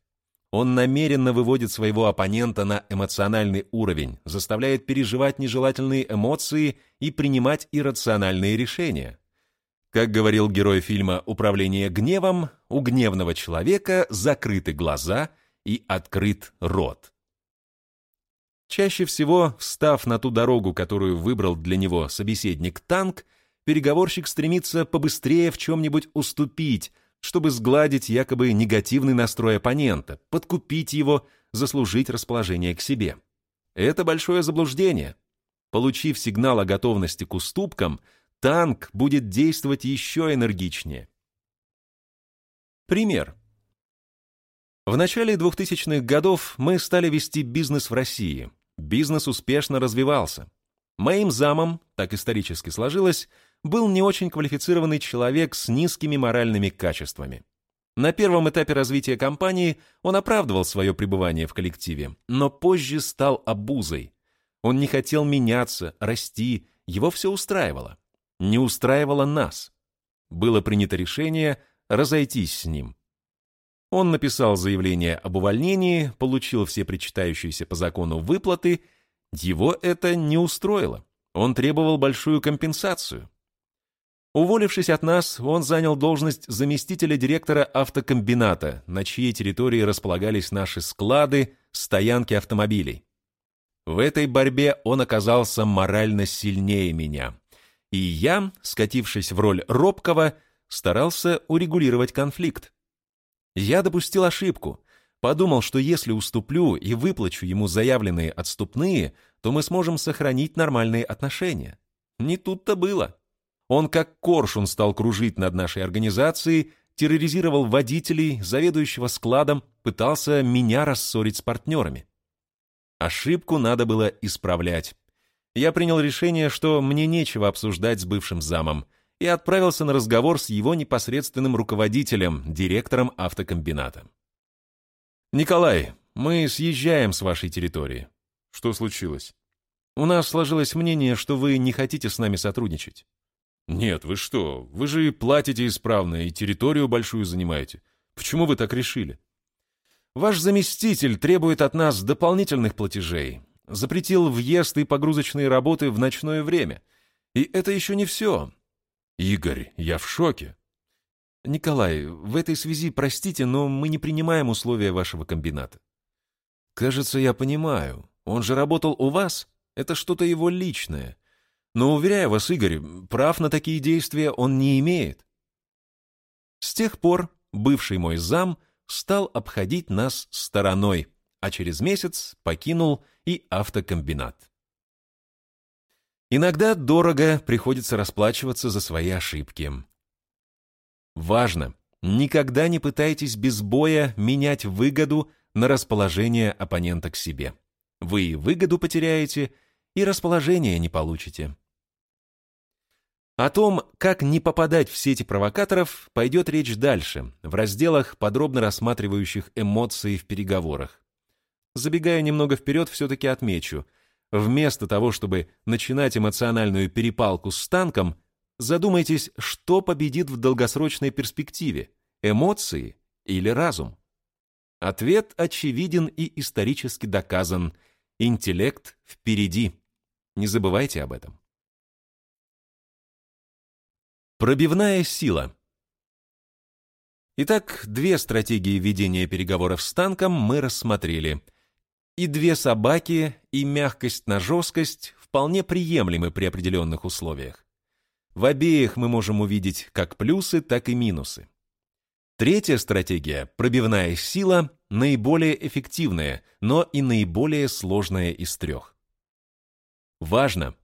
Он намеренно выводит своего оппонента на эмоциональный уровень, заставляет переживать нежелательные эмоции и принимать иррациональные решения. Как говорил герой фильма «Управление гневом», у гневного человека закрыты глаза и открыт рот. Чаще всего, встав на ту дорогу, которую выбрал для него собеседник-танк, переговорщик стремится побыстрее в чем-нибудь уступить, чтобы сгладить якобы негативный настрой оппонента, подкупить его, заслужить расположение к себе. Это большое заблуждение. Получив сигнал о готовности к уступкам, танк будет действовать еще энергичнее. Пример. В начале 2000-х годов мы стали вести бизнес в России. Бизнес успешно развивался. Моим замом, так исторически сложилось, был не очень квалифицированный человек с низкими моральными качествами. На первом этапе развития компании он оправдывал свое пребывание в коллективе, но позже стал обузой. Он не хотел меняться, расти, его все устраивало. Не устраивало нас. Было принято решение разойтись с ним. Он написал заявление об увольнении, получил все причитающиеся по закону выплаты. Его это не устроило. Он требовал большую компенсацию. Уволившись от нас, он занял должность заместителя директора автокомбината, на чьей территории располагались наши склады, стоянки автомобилей. В этой борьбе он оказался морально сильнее меня. И я, скатившись в роль робкого, старался урегулировать конфликт. Я допустил ошибку. Подумал, что если уступлю и выплачу ему заявленные отступные, то мы сможем сохранить нормальные отношения. Не тут-то было. Он как коршун стал кружить над нашей организацией, терроризировал водителей, заведующего складом, пытался меня рассорить с партнерами. Ошибку надо было исправлять. Я принял решение, что мне нечего обсуждать с бывшим замом, и отправился на разговор с его непосредственным руководителем, директором автокомбината. «Николай, мы съезжаем с вашей территории». «Что случилось?» «У нас сложилось мнение, что вы не хотите с нами сотрудничать». «Нет, вы что? Вы же платите исправно и территорию большую занимаете. Почему вы так решили?» «Ваш заместитель требует от нас дополнительных платежей. Запретил въезд и погрузочные работы в ночное время. И это еще не все». «Игорь, я в шоке». «Николай, в этой связи простите, но мы не принимаем условия вашего комбината». «Кажется, я понимаю. Он же работал у вас? Это что-то его личное. Но, уверяю вас, Игорь, прав на такие действия он не имеет. С тех пор бывший мой зам стал обходить нас стороной, а через месяц покинул и автокомбинат. Иногда дорого приходится расплачиваться за свои ошибки. Важно, никогда не пытайтесь без боя менять выгоду на расположение оппонента к себе. Вы и выгоду потеряете, и расположение не получите. О том, как не попадать в сети провокаторов, пойдет речь дальше, в разделах, подробно рассматривающих эмоции в переговорах. Забегая немного вперед, все-таки отмечу. Вместо того, чтобы начинать эмоциональную перепалку с танком, задумайтесь, что победит в долгосрочной перспективе – эмоции или разум? Ответ очевиден и исторически доказан. Интеллект впереди. Не забывайте об этом. Пробивная сила. Итак, две стратегии ведения переговоров с танком мы рассмотрели. И две собаки, и мягкость на жесткость вполне приемлемы при определенных условиях. В обеих мы можем увидеть как плюсы, так и минусы. Третья стратегия, пробивная сила, наиболее эффективная, но и наиболее сложная из трех. Важно,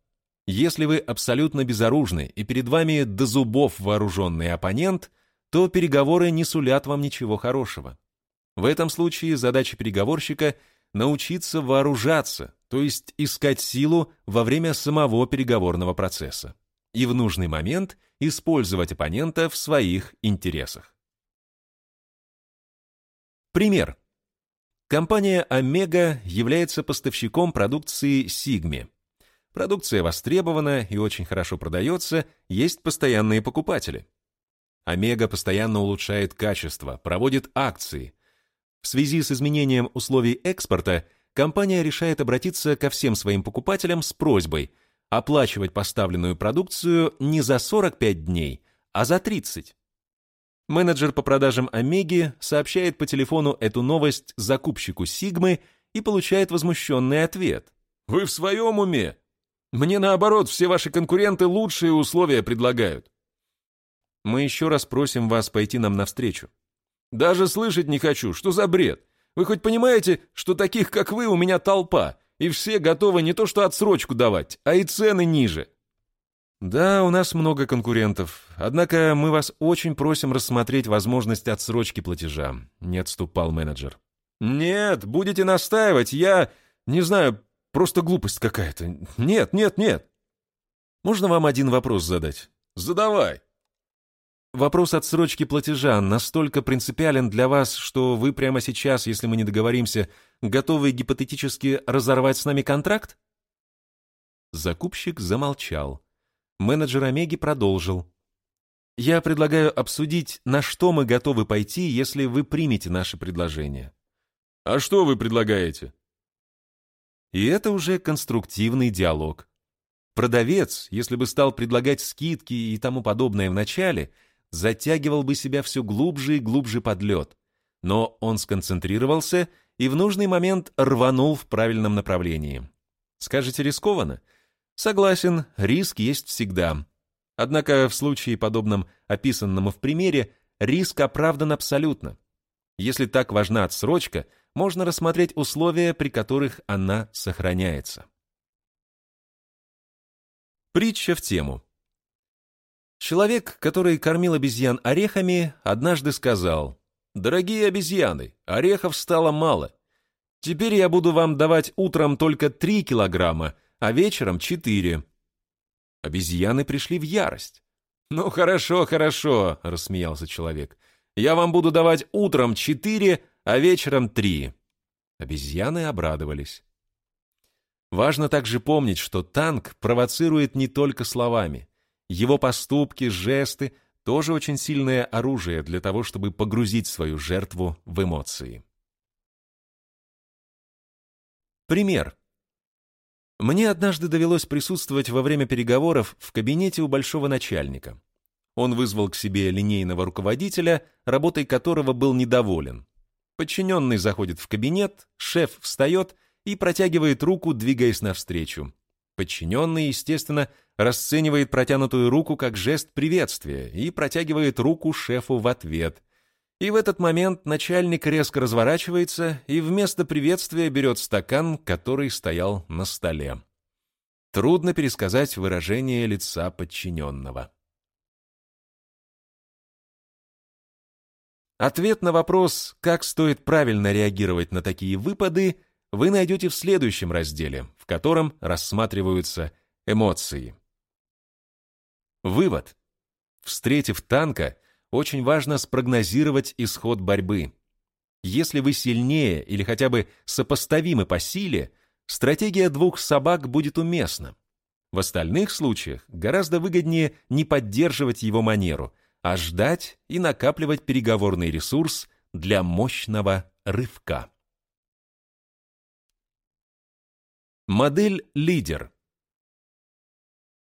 если вы абсолютно безоружны и перед вами до зубов вооруженный оппонент, то переговоры не сулят вам ничего хорошего. В этом случае задача переговорщика – научиться вооружаться, то есть искать силу во время самого переговорного процесса и в нужный момент использовать оппонента в своих интересах. Пример. Компания Омега является поставщиком продукции Sigmi – Продукция востребована и очень хорошо продается, есть постоянные покупатели. Омега постоянно улучшает качество, проводит акции. В связи с изменением условий экспорта компания решает обратиться ко всем своим покупателям с просьбой оплачивать поставленную продукцию не за 45 дней, а за 30. Менеджер по продажам Омеги сообщает по телефону эту новость закупщику Сигмы и получает возмущенный ответ. «Вы в своем уме? Мне наоборот, все ваши конкуренты лучшие условия предлагают». Мы еще раз просим вас пойти нам навстречу. Даже слышать не хочу, что за бред? Вы хоть понимаете, что таких, как вы, у меня толпа, и все готовы не то что отсрочку давать, а и цены ниже. Да, у нас много конкурентов, однако мы вас очень просим рассмотреть возможность отсрочки платежа, не отступал менеджер. Нет, будете настаивать, я, не знаю, просто глупость какая-то. Нет, нет, нет. Можно вам один вопрос задать? Задавай. Вопрос отсрочки платежа настолько принципиален для вас, что вы прямо сейчас, если мы не договоримся, готовы гипотетически разорвать с нами контракт? Закупщик замолчал. Менеджер Омеги продолжил. «Я предлагаю обсудить, на что мы готовы пойти, если вы примете наше предложение». «А что вы предлагаете?» И это уже конструктивный диалог. Продавец, если бы стал предлагать скидки и тому подобное в начале, затягивал бы себя все глубже и глубже под лед. Но он сконцентрировался и в нужный момент рванул в правильном направлении. Скажете, рискованно? Согласен, риск есть всегда. Однако в случае, подобном описанному в примере, риск оправдан абсолютно. Если так важна отсрочка, можно рассмотреть условия, при которых она сохраняется. Притча в тему. Человек, который кормил обезьян орехами, однажды сказал, «Дорогие обезьяны, орехов стало мало. Теперь я буду вам давать утром только 3 килограмма, а вечером четыре. Обезьяны пришли в ярость. «Ну хорошо, хорошо», — рассмеялся человек. «Я вам буду давать утром четыре, а вечером три». Обезьяны обрадовались. Важно также помнить, что танк провоцирует не только словами. Его поступки, жесты — тоже очень сильное оружие для того, чтобы погрузить свою жертву в эмоции. Пример. Мне однажды довелось присутствовать во время переговоров в кабинете у большого начальника. Он вызвал к себе линейного руководителя, работой которого был недоволен. Подчиненный заходит в кабинет, шеф встает и протягивает руку, двигаясь навстречу. Подчиненный, естественно, расценивает протянутую руку как жест приветствия и протягивает руку шефу в ответ. И в этот момент начальник резко разворачивается и вместо приветствия берет стакан, который стоял на столе. Трудно пересказать выражение лица подчиненного. Ответ на вопрос, как стоит правильно реагировать на такие выпады, вы найдете в следующем разделе, в котором рассматриваются эмоции. Вывод. Встретив танка, очень важно спрогнозировать исход борьбы. Если вы сильнее или хотя бы сопоставимы по силе, стратегия двух собак будет уместна. В остальных случаях гораздо выгоднее не поддерживать его манеру, а ждать и накапливать переговорный ресурс для мощного рывка. Модель «Лидер»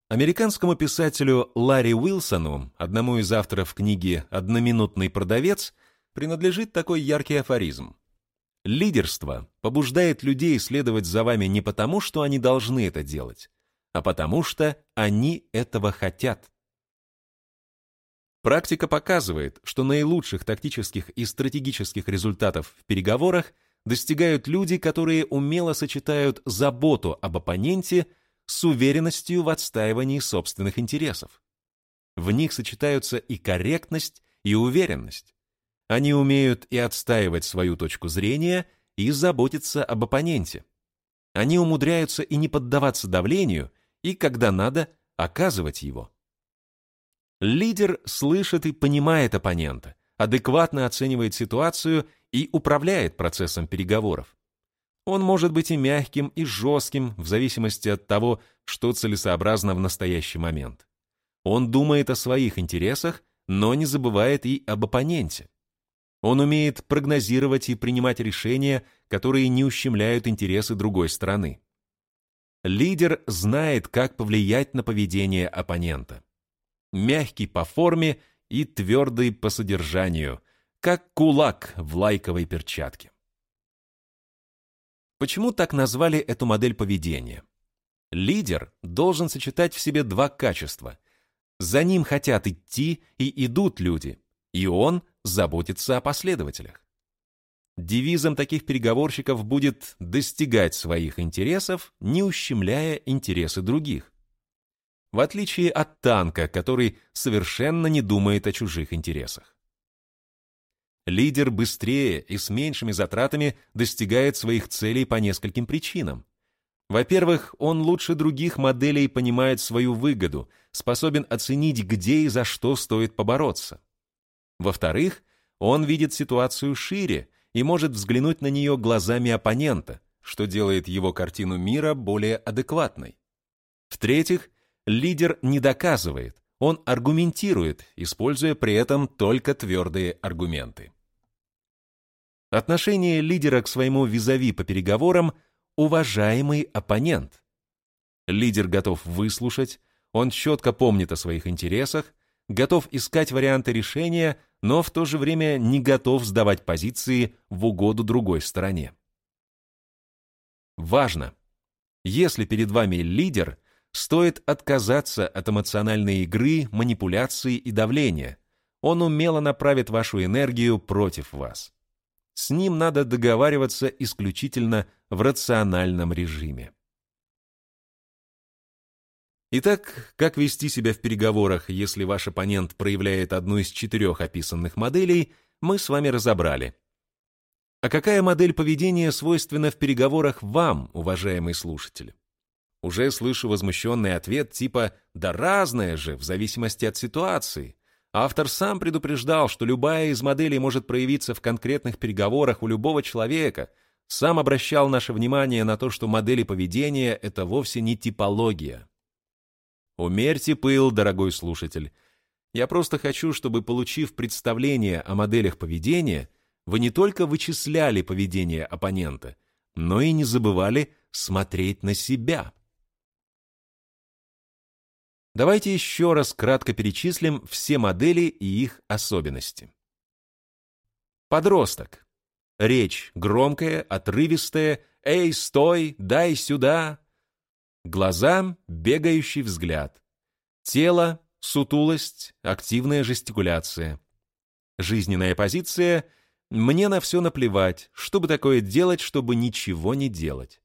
Американскому писателю Ларри Уилсону, одному из авторов книги «Одноминутный продавец», принадлежит такой яркий афоризм. Лидерство побуждает людей следовать за вами не потому, что они должны это делать, а потому что они этого хотят. Практика показывает, что наилучших тактических и стратегических результатов в переговорах достигают люди, которые умело сочетают заботу об оппоненте – с уверенностью в отстаивании собственных интересов. В них сочетаются и корректность, и уверенность. Они умеют и отстаивать свою точку зрения, и заботиться об оппоненте. Они умудряются и не поддаваться давлению, и, когда надо, оказывать его. Лидер слышит и понимает оппонента, адекватно оценивает ситуацию и управляет процессом переговоров. Он может быть и мягким, и жестким, в зависимости от того, что целесообразно в настоящий момент. Он думает о своих интересах, но не забывает и об оппоненте. Он умеет прогнозировать и принимать решения, которые не ущемляют интересы другой стороны. Лидер знает, как повлиять на поведение оппонента. Мягкий по форме и твердый по содержанию, как кулак в лайковой перчатке. Почему так назвали эту модель поведения? Лидер должен сочетать в себе два качества. За ним хотят идти и идут люди, и он заботится о последователях. Девизом таких переговорщиков будет достигать своих интересов, не ущемляя интересы других. В отличие от танка, который совершенно не думает о чужих интересах. Лидер быстрее и с меньшими затратами достигает своих целей по нескольким причинам. Во-первых, он лучше других моделей понимает свою выгоду, способен оценить, где и за что стоит побороться. Во-вторых, он видит ситуацию шире и может взглянуть на нее глазами оппонента, что делает его картину мира более адекватной. В-третьих, лидер не доказывает, он аргументирует, используя при этом только твердые аргументы. Отношение лидера к своему визави по переговорам – уважаемый оппонент. Лидер готов выслушать, он четко помнит о своих интересах, готов искать варианты решения, но в то же время не готов сдавать позиции в угоду другой стороне. Важно! Если перед вами лидер, стоит отказаться от эмоциональной игры, манипуляции и давления. Он умело направит вашу энергию против вас. С ним надо договариваться исключительно в рациональном режиме. Итак, как вести себя в переговорах, если ваш оппонент проявляет одну из четырех описанных моделей, мы с вами разобрали. А какая модель поведения свойственна в переговорах вам, уважаемый слушатель? Уже слышу возмущенный ответ типа «да разное же, в зависимости от ситуации». Автор сам предупреждал, что любая из моделей может проявиться в конкретных переговорах у любого человека, сам обращал наше внимание на то, что модели поведения — это вовсе не типология. Умерьте пыл, дорогой слушатель. Я просто хочу, чтобы, получив представление о моделях поведения, вы не только вычисляли поведение оппонента, но и не забывали смотреть на себя. Давайте еще раз кратко перечислим все модели и их особенности. Подросток. Речь громкая, отрывистая, «Эй, стой, дай сюда!» Глаза – бегающий взгляд. Тело – сутулость, активная жестикуляция. Жизненная позиция – мне на все наплевать, что бы такое делать, чтобы ничего не делать.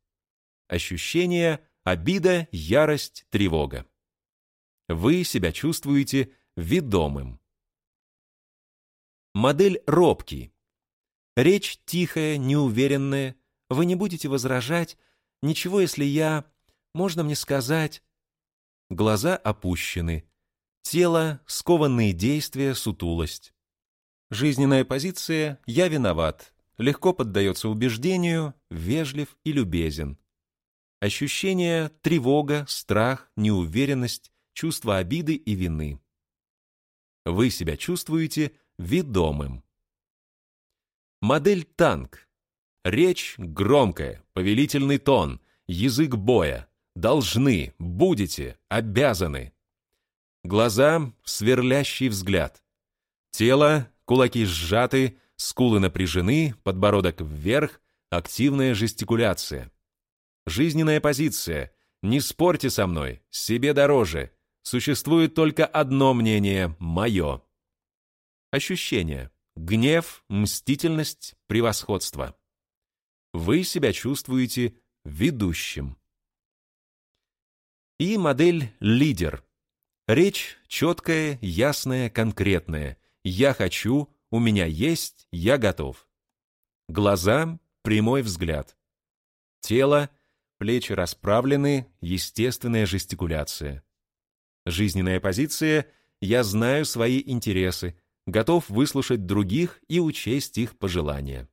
Ощущения – обида, ярость, тревога. Вы себя чувствуете ведомым. Модель робкий. Речь тихая, неуверенная. Вы не будете возражать. Ничего, если я можно мне сказать...» Глаза опущены. Тело, скованные действия, сутулость. Жизненная позиция «я виноват», легко поддается убеждению, вежлив и любезен. Ощущения – тревога, страх, неуверенность, чувство обиды и вины. Вы себя чувствуете ведомым. Модель танк. Речь громкая, повелительный тон, язык боя, должны, будете, обязаны. Глаза — сверлящий взгляд. Тело — кулаки сжаты, скулы напряжены, подбородок вверх, активная жестикуляция. Жизненная позиция — не спорьте со мной, себе дороже. Существует только одно мнение — мое. Ощущения — гнев, мстительность, превосходство. Вы себя чувствуете ведущим и модель «Лидер». Речь четкая, ясная, конкретная. «Я хочу», «У меня есть», «Я готов». Глаза – прямой взгляд. Тело – плечи расправлены, естественная жестикуляция. Жизненная позиция – я знаю свои интересы, готов выслушать других и учесть их пожелания.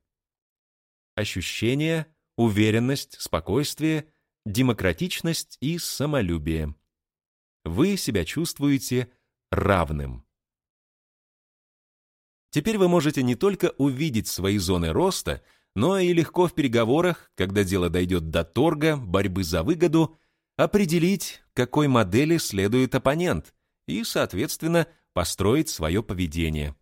Ощущения, уверенность, спокойствие – демократичность и самолюбие. Вы себя чувствуете равным. Теперь вы можете не только увидеть свои зоны роста, но и легко в переговорах, когда дело дойдет до торга, борьбы за выгоду, определить, какой модели следует оппонент и, соответственно, построить свое поведение.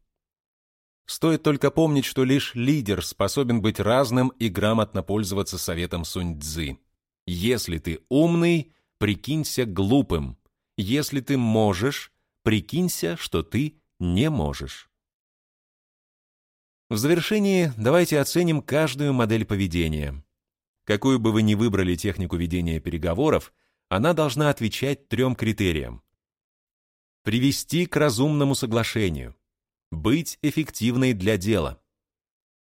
Стоит только помнить, что лишь лидер способен быть разным и грамотно пользоваться советом Сунь-Дзы. Если ты умный, прикинься глупым. Если ты можешь, прикинься, что ты не можешь. В завершении давайте оценим каждую модель поведения. Какую бы вы ни выбрали технику ведения переговоров, она должна отвечать трем критериям. Привести к разумному соглашению. Быть эффективной для дела.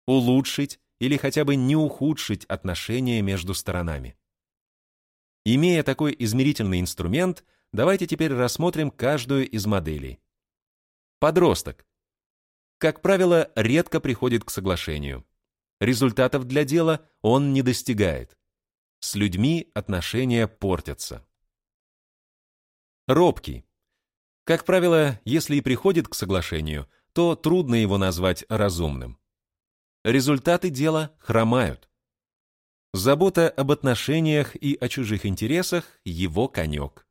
Улучшить или хотя бы не ухудшить отношения между сторонами. Имея такой измерительный инструмент, давайте теперь рассмотрим каждую из моделей. Подросток как правило, редко приходит к соглашению. Результатов для дела он не достигает. С людьми отношения портятся. Робкий. Как правило, если и приходит к соглашению, то трудно его назвать разумным. Результаты дела хромают. Забота об отношениях и о чужих интересах – его конек.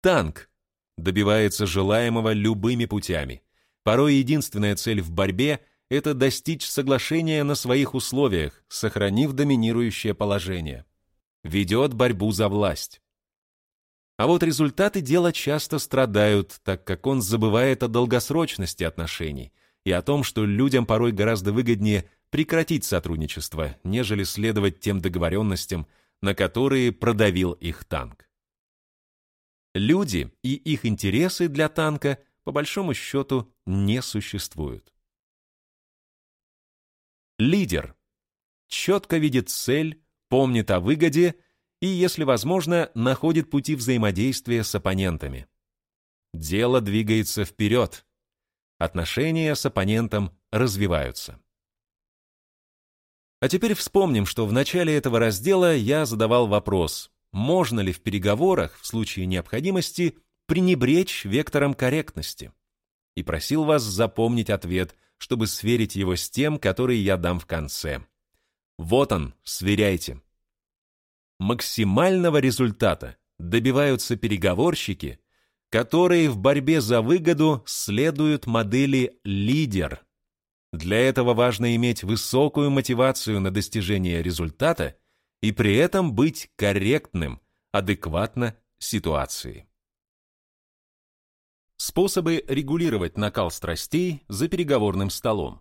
Танк добивается желаемого любыми путями. Порой единственная цель в борьбе – это достичь соглашения на своих условиях, сохранив доминирующее положение. Ведет борьбу за власть. А вот результаты дела часто страдают, так как он забывает о долгосрочности отношений и о том, что людям порой гораздо выгоднее прекратить сотрудничество, нежели следовать тем договоренностям, на которые продавил их танк. Люди и их интересы для танка по большому счету не существуют. Лидер четко видит цель, помнит о выгоде и, если возможно, находит пути взаимодействия с оппонентами. Дело двигается вперед. Отношения с оппонентом развиваются. А теперь вспомним, что в начале этого раздела я задавал вопрос, можно ли в переговорах в случае необходимости пренебречь вектором корректности. И просил вас запомнить ответ, чтобы сверить его с тем, который я дам в конце. Вот он, сверяйте. Максимального результата добиваются переговорщики, которые в борьбе за выгоду следуют модели «лидер». Для этого важно иметь высокую мотивацию на достижение результата и при этом быть корректным, адекватно ситуации. Способы регулировать накал страстей за переговорным столом.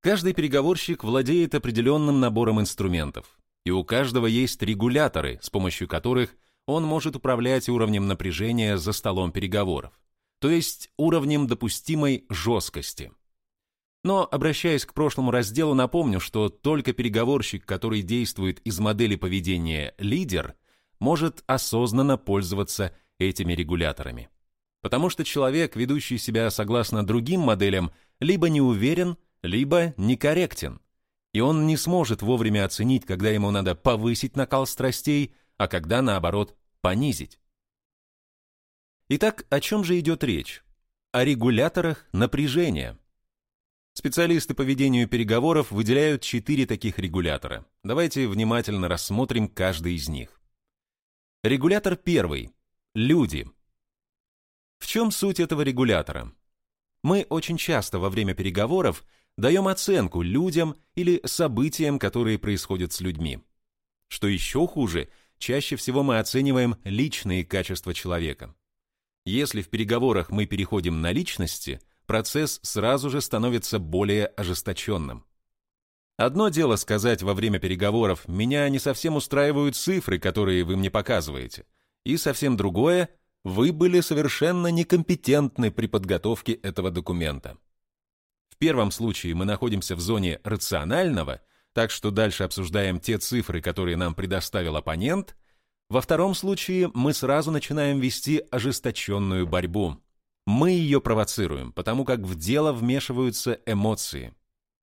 Каждый переговорщик владеет определенным набором инструментов, и у каждого есть регуляторы, с помощью которых он может управлять уровнем напряжения за столом переговоров, то есть уровнем допустимой жесткости. Но, обращаясь к прошлому разделу, напомню, что только переговорщик, который действует из модели поведения «лидер», может осознанно пользоваться этими регуляторами. Потому что человек, ведущий себя согласно другим моделям, либо не уверен, либо некорректен. И он не сможет вовремя оценить, когда ему надо повысить накал страстей, а когда, наоборот, понизить. Итак, о чем же идет речь? О регуляторах напряжения. Специалисты по ведению переговоров выделяют четыре таких регулятора. Давайте внимательно рассмотрим каждый из них. Регулятор первый Люди. В чем суть этого регулятора? Мы очень часто во время переговоров даем оценку людям или событиям, которые происходят с людьми. Что еще хуже, чаще всего мы оцениваем личные качества человека. Если в переговорах мы переходим на личности, процесс сразу же становится более ожесточенным. Одно дело сказать во время переговоров «меня не совсем устраивают цифры, которые вы мне показываете», и совсем другое – вы были совершенно некомпетентны при подготовке этого документа. В первом случае мы находимся в зоне рационального, так что дальше обсуждаем те цифры, которые нам предоставил оппонент. Во втором случае мы сразу начинаем вести ожесточенную борьбу. Мы ее провоцируем, потому как в дело вмешиваются эмоции.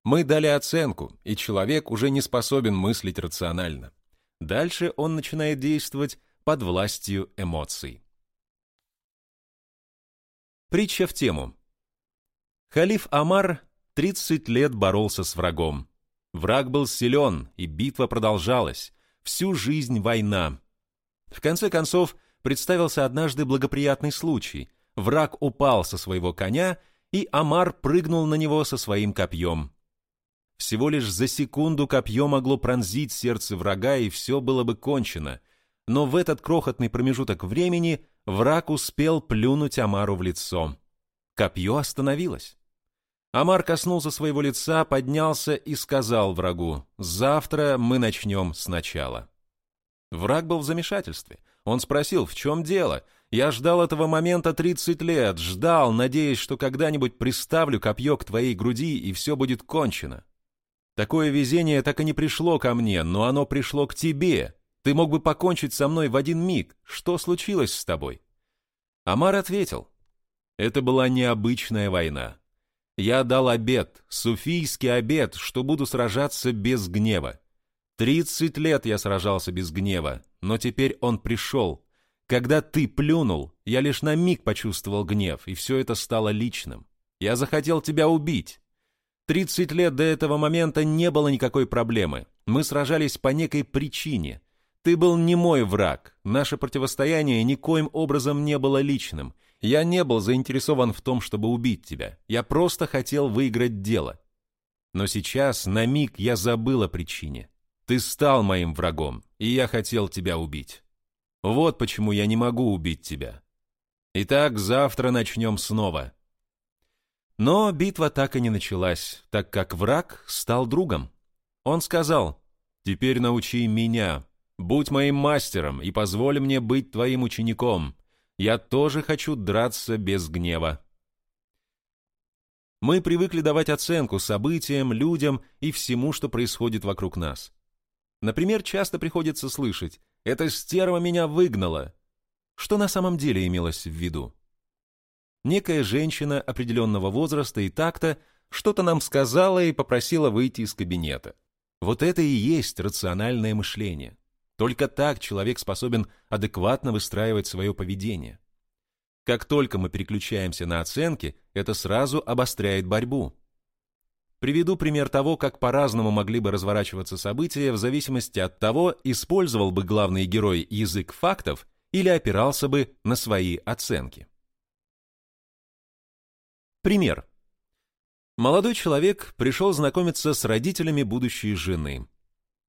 Мы дали оценку, и человек уже не способен мыслить рационально. Дальше он начинает действовать под властью эмоций. Притча в тему. Халиф Амар 30 лет боролся с врагом. Враг был силен, и битва продолжалась. Всю жизнь война. В конце концов, представился однажды благоприятный случай. Враг упал со своего коня, и Амар прыгнул на него со своим копьем. Всего лишь за секунду копье могло пронзить сердце врага, и все было бы кончено. Но в этот крохотный промежуток времени враг успел плюнуть Амару в лицо. Копье остановилось. Амар коснулся своего лица, поднялся и сказал врагу, «Завтра мы начнем сначала». Враг был в замешательстве. Он спросил, в чем дело? Я ждал этого момента 30 лет, ждал, надеясь, что когда-нибудь приставлю копье к твоей груди, и все будет кончено. Такое везение так и не пришло ко мне, но оно пришло к тебе. Ты мог бы покончить со мной в один миг. Что случилось с тобой? Амар ответил, это была необычная война. Я дал обет, суфийский обет, что буду сражаться без гнева. Тридцать лет я сражался без гнева, но теперь он пришел. Когда ты плюнул, я лишь на миг почувствовал гнев, и все это стало личным. Я захотел тебя убить. Тридцать лет до этого момента не было никакой проблемы. Мы сражались по некой причине. Ты был не мой враг. Наше противостояние никоим образом не было личным. Я не был заинтересован в том, чтобы убить тебя. Я просто хотел выиграть дело. Но сейчас, на миг, я забыл о причине. Ты стал моим врагом, и я хотел тебя убить. Вот почему я не могу убить тебя. Итак, завтра начнем снова. Но битва так и не началась, так как враг стал другом. Он сказал, «Теперь научи меня, будь моим мастером и позволь мне быть твоим учеником. Я тоже хочу драться без гнева. Мы привыкли давать оценку событиям, людям и всему, что происходит вокруг нас. Например, часто приходится слышать «эта стерва меня выгнала». Что на самом деле имелось в виду? Некая женщина определенного возраста и такта что-то нам сказала и попросила выйти из кабинета. Вот это и есть рациональное мышление. Только так человек способен адекватно выстраивать свое поведение. Как только мы переключаемся на оценки, это сразу обостряет борьбу. Приведу пример того, как по-разному могли бы разворачиваться события в зависимости от того, использовал бы главный герой язык фактов или опирался бы на свои оценки. Пример. Молодой человек пришел знакомиться с родителями будущей жены.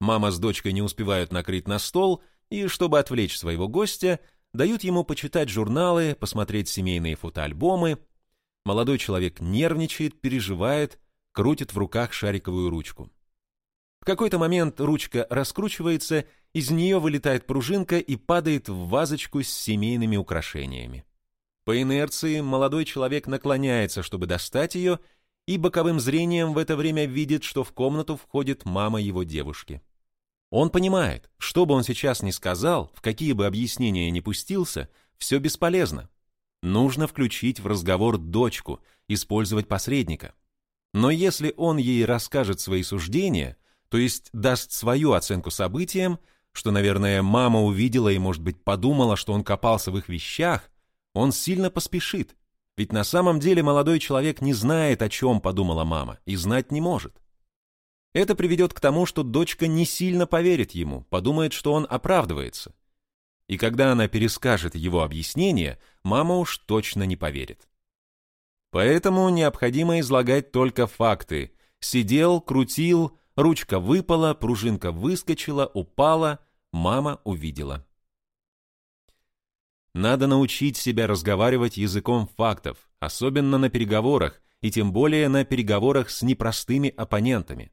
Мама с дочкой не успевают накрыть на стол, и, чтобы отвлечь своего гостя, дают ему почитать журналы, посмотреть семейные фотоальбомы. Молодой человек нервничает, переживает, крутит в руках шариковую ручку. В какой-то момент ручка раскручивается, из нее вылетает пружинка и падает в вазочку с семейными украшениями. По инерции молодой человек наклоняется, чтобы достать ее, и боковым зрением в это время видит, что в комнату входит мама его девушки. Он понимает, что бы он сейчас ни сказал, в какие бы объяснения ни пустился, все бесполезно. Нужно включить в разговор дочку, использовать посредника. Но если он ей расскажет свои суждения, то есть даст свою оценку событиям, что, наверное, мама увидела и, может быть, подумала, что он копался в их вещах, он сильно поспешит, ведь на самом деле молодой человек не знает, о чем подумала мама, и знать не может. Это приведет к тому, что дочка не сильно поверит ему, подумает, что он оправдывается. И когда она перескажет его объяснение, мама уж точно не поверит. Поэтому необходимо излагать только факты. Сидел, крутил, ручка выпала, пружинка выскочила, упала, мама увидела. Надо научить себя разговаривать языком фактов, особенно на переговорах, и тем более на переговорах с непростыми оппонентами.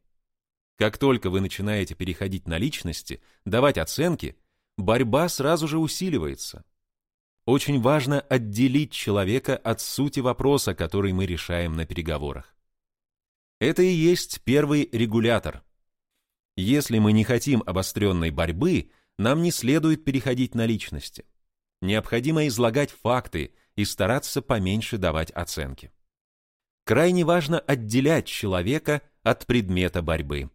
Как только вы начинаете переходить на личности, давать оценки, борьба сразу же усиливается. Очень важно отделить человека от сути вопроса, который мы решаем на переговорах. Это и есть первый регулятор. Если мы не хотим обостренной борьбы, нам не следует переходить на личности. Необходимо излагать факты и стараться поменьше давать оценки. Крайне важно отделять человека от предмета борьбы.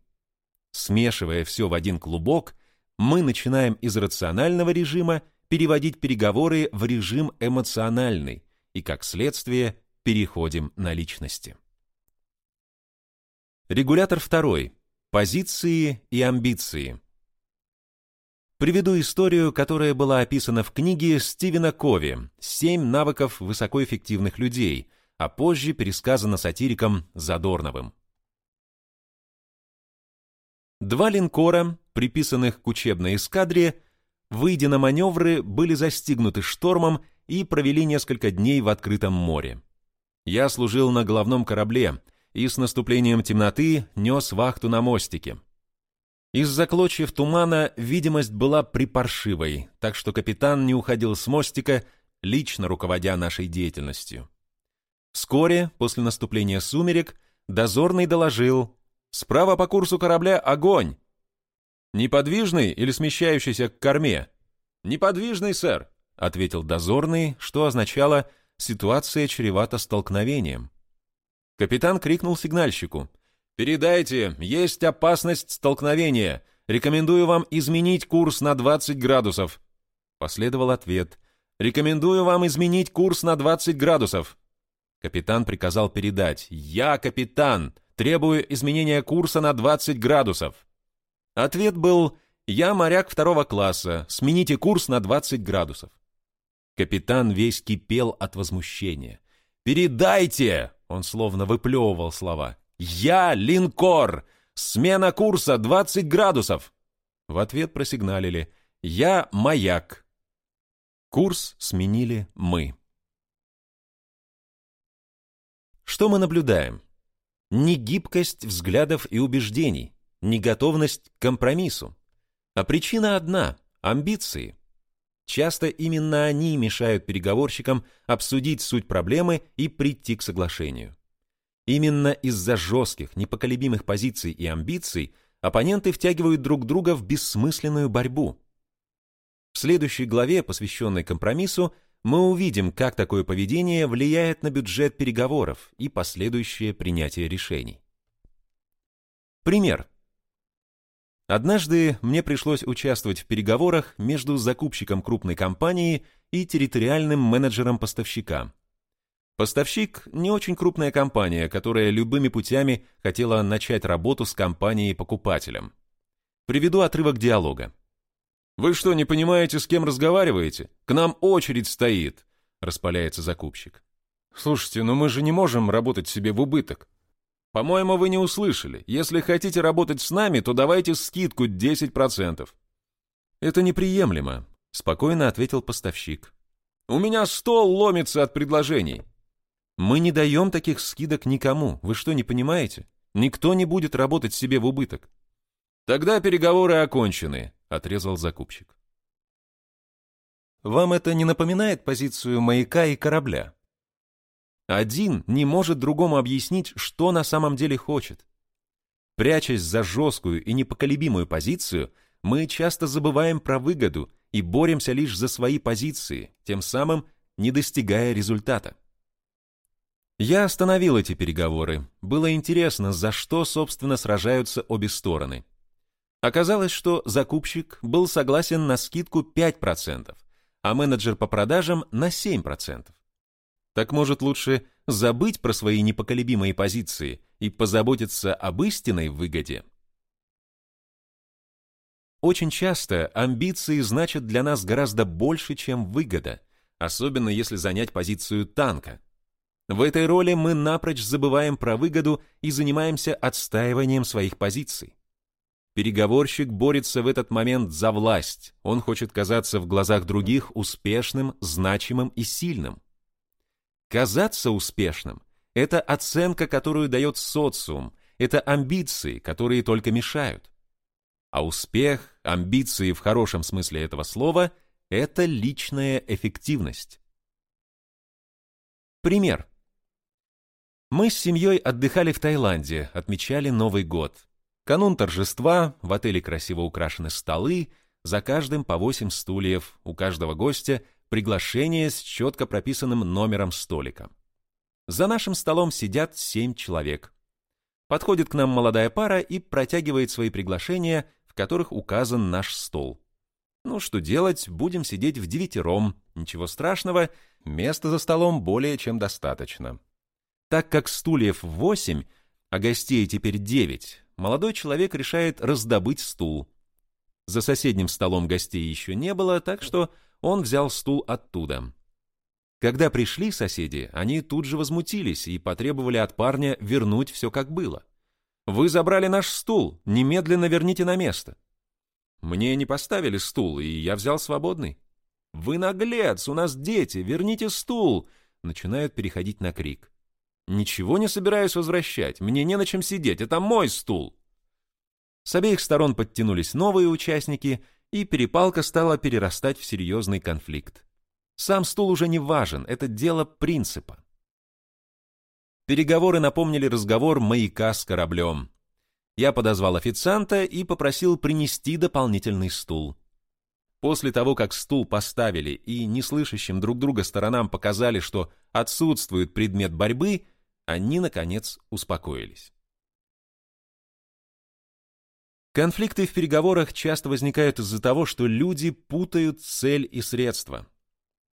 Смешивая все в один клубок, мы начинаем из рационального режима переводить переговоры в режим эмоциональный и, как следствие, переходим на личности. Регулятор второй. Позиции и амбиции. Приведу историю, которая была описана в книге Стивена Кови «Семь навыков высокоэффективных людей», а позже пересказана сатириком Задорновым. Два линкора, приписанных к учебной эскадре, выйдя на маневры, были застигнуты штормом и провели несколько дней в открытом море. Я служил на головном корабле и с наступлением темноты нес вахту на мостике. Из-за клочьев тумана видимость была припаршивой, так что капитан не уходил с мостика, лично руководя нашей деятельностью. Вскоре, после наступления сумерек, дозорный доложил «Справа по курсу корабля огонь!» «Неподвижный или смещающийся к корме?» «Неподвижный, сэр», — ответил дозорный, что означало «ситуация чревата столкновением». Капитан крикнул сигнальщику «Передайте, есть опасность столкновения. Рекомендую вам изменить курс на 20 градусов». Последовал ответ «Рекомендую вам изменить курс на 20 градусов». Капитан приказал передать «Я капитан, требую изменения курса на 20 градусов». Ответ был «Я моряк второго класса, смените курс на 20 градусов». Капитан весь кипел от возмущения. «Передайте!» — он словно выплевывал слова. «Я линкор! Смена курса 20 градусов!» В ответ просигналили «Я маяк!» Курс сменили мы. Что мы наблюдаем? Не гибкость взглядов и убеждений, не готовность к компромиссу. А причина одна – амбиции. Часто именно они мешают переговорщикам обсудить суть проблемы и прийти к соглашению. Именно из-за жестких, непоколебимых позиций и амбиций оппоненты втягивают друг друга в бессмысленную борьбу. В следующей главе, посвященной компромиссу, мы увидим, как такое поведение влияет на бюджет переговоров и последующее принятие решений. Пример. Однажды мне пришлось участвовать в переговорах между закупщиком крупной компании и территориальным менеджером поставщика, Поставщик – не очень крупная компания, которая любыми путями хотела начать работу с компанией-покупателем. Приведу отрывок диалога. «Вы что, не понимаете, с кем разговариваете? К нам очередь стоит!» – распаляется закупщик. «Слушайте, но мы же не можем работать себе в убыток. По-моему, вы не услышали. Если хотите работать с нами, то давайте скидку 10%. Это неприемлемо, спокойно ответил поставщик. У меня стол ломится от предложений. Мы не даем таких скидок никому. Вы что, не понимаете? Никто не будет работать себе в убыток. Тогда переговоры окончены, отрезал закупщик. Вам это не напоминает позицию маяка и корабля? Один не может другому объяснить, что на самом деле хочет. Прячась за жесткую и непоколебимую позицию, мы часто забываем про выгоду и боремся лишь за свои позиции, тем самым не достигая результата. Я остановил эти переговоры. Было интересно, за что, собственно, сражаются обе стороны. Оказалось, что закупщик был согласен на скидку 5%, а менеджер по продажам на 7%. Так может лучше забыть про свои непоколебимые позиции и позаботиться об истинной выгоде? Очень часто амбиции значат для нас гораздо больше, чем выгода, особенно если занять позицию танка – в этой роли мы напрочь забываем про выгоду и занимаемся отстаиванием своих позиций. Переговорщик борется в этот момент за власть, он хочет казаться в глазах других успешным, значимым и сильным. Казаться успешным – это оценка, которую дает социум, это амбиции, которые только мешают. А успех, амбиции в хорошем смысле этого слова – это личная эффективность. Пример. Мы с семьей отдыхали в Таиланде, отмечали Новый год. Канун торжества, в отеле красиво украшены столы, за каждым по восемь стульев, у каждого гостя приглашение с четко прописанным номером столика. За нашим столом сидят семь человек. Подходит к нам молодая пара и протягивает свои приглашения, в которых указан наш стол. Ну, что делать, будем сидеть в девятером, ничего страшного, места за столом более чем достаточно. Так как стульев восемь, а гостей теперь девять, молодой человек решает раздобыть стул. За соседним столом гостей еще не было, так что он взял стул оттуда. Когда пришли соседи, они тут же возмутились и потребовали от парня вернуть все как было. «Вы забрали наш стул, немедленно верните на место». «Мне не поставили стул, и я взял свободный». «Вы наглец, у нас дети, верните стул!» Начинают переходить на крик. «Ничего не собираюсь возвращать, мне не на чем сидеть, это мой стул!» С обеих сторон подтянулись новые участники, и перепалка стала перерастать в серьезный конфликт. Сам стул уже не важен, это дело принципа. Переговоры напомнили разговор маяка с кораблем. Я подозвал официанта и попросил принести дополнительный стул. После того, как стул поставили и неслышащим друг друга сторонам показали, что отсутствует предмет борьбы, они, наконец, успокоились. Конфликты в переговорах часто возникают из-за того, что люди путают цель и средства.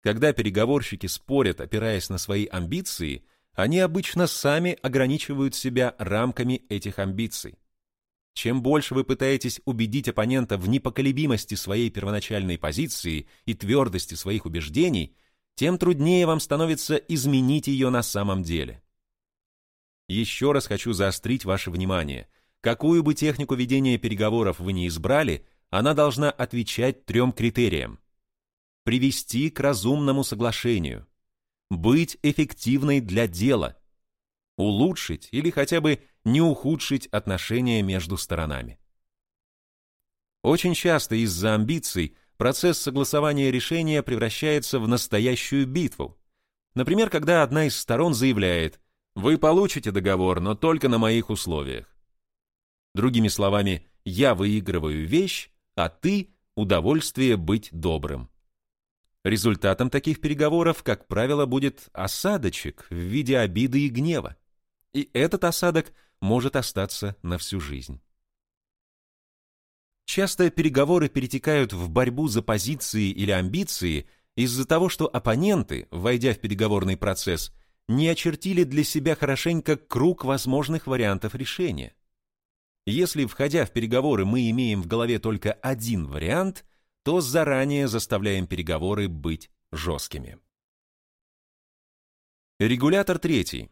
Когда переговорщики спорят, опираясь на свои амбиции, они обычно сами ограничивают себя рамками этих амбиций. Чем больше вы пытаетесь убедить оппонента в непоколебимости своей первоначальной позиции и твердости своих убеждений, тем труднее вам становится изменить ее на самом деле. Еще раз хочу заострить ваше внимание. Какую бы технику ведения переговоров вы ни избрали, она должна отвечать трем критериям. Привести к разумному соглашению. Быть эффективной для дела. Улучшить или хотя бы не ухудшить отношения между сторонами. Очень часто из-за амбиций процесс согласования решения превращается в настоящую битву. Например, когда одна из сторон заявляет «Вы получите договор, но только на моих условиях». Другими словами, я выигрываю вещь, а ты – удовольствие быть добрым. Результатом таких переговоров, как правило, будет осадочек в виде обиды и гнева. И этот осадок может остаться на всю жизнь. Часто переговоры перетекают в борьбу за позиции или амбиции из-за того, что оппоненты, войдя в переговорный процесс, не очертили для себя хорошенько круг возможных вариантов решения. Если, входя в переговоры, мы имеем в голове только один вариант, то заранее заставляем переговоры быть жесткими. Регулятор третий.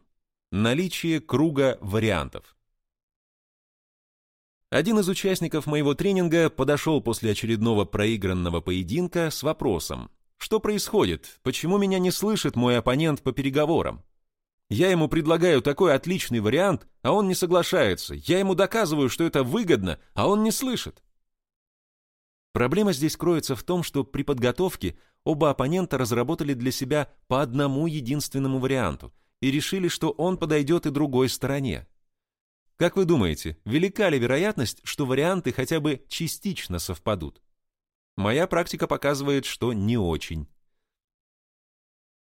Наличие круга вариантов. Один из участников моего тренинга подошел после очередного проигранного поединка с вопросом, что происходит, почему меня не слышит мой оппонент по переговорам? Я ему предлагаю такой отличный вариант, а он не соглашается. Я ему доказываю, что это выгодно, а он не слышит. Проблема здесь кроется в том, что при подготовке оба оппонента разработали для себя по одному единственному варианту, и решили, что он подойдет и другой стороне. Как вы думаете, велика ли вероятность, что варианты хотя бы частично совпадут? Моя практика показывает, что не очень.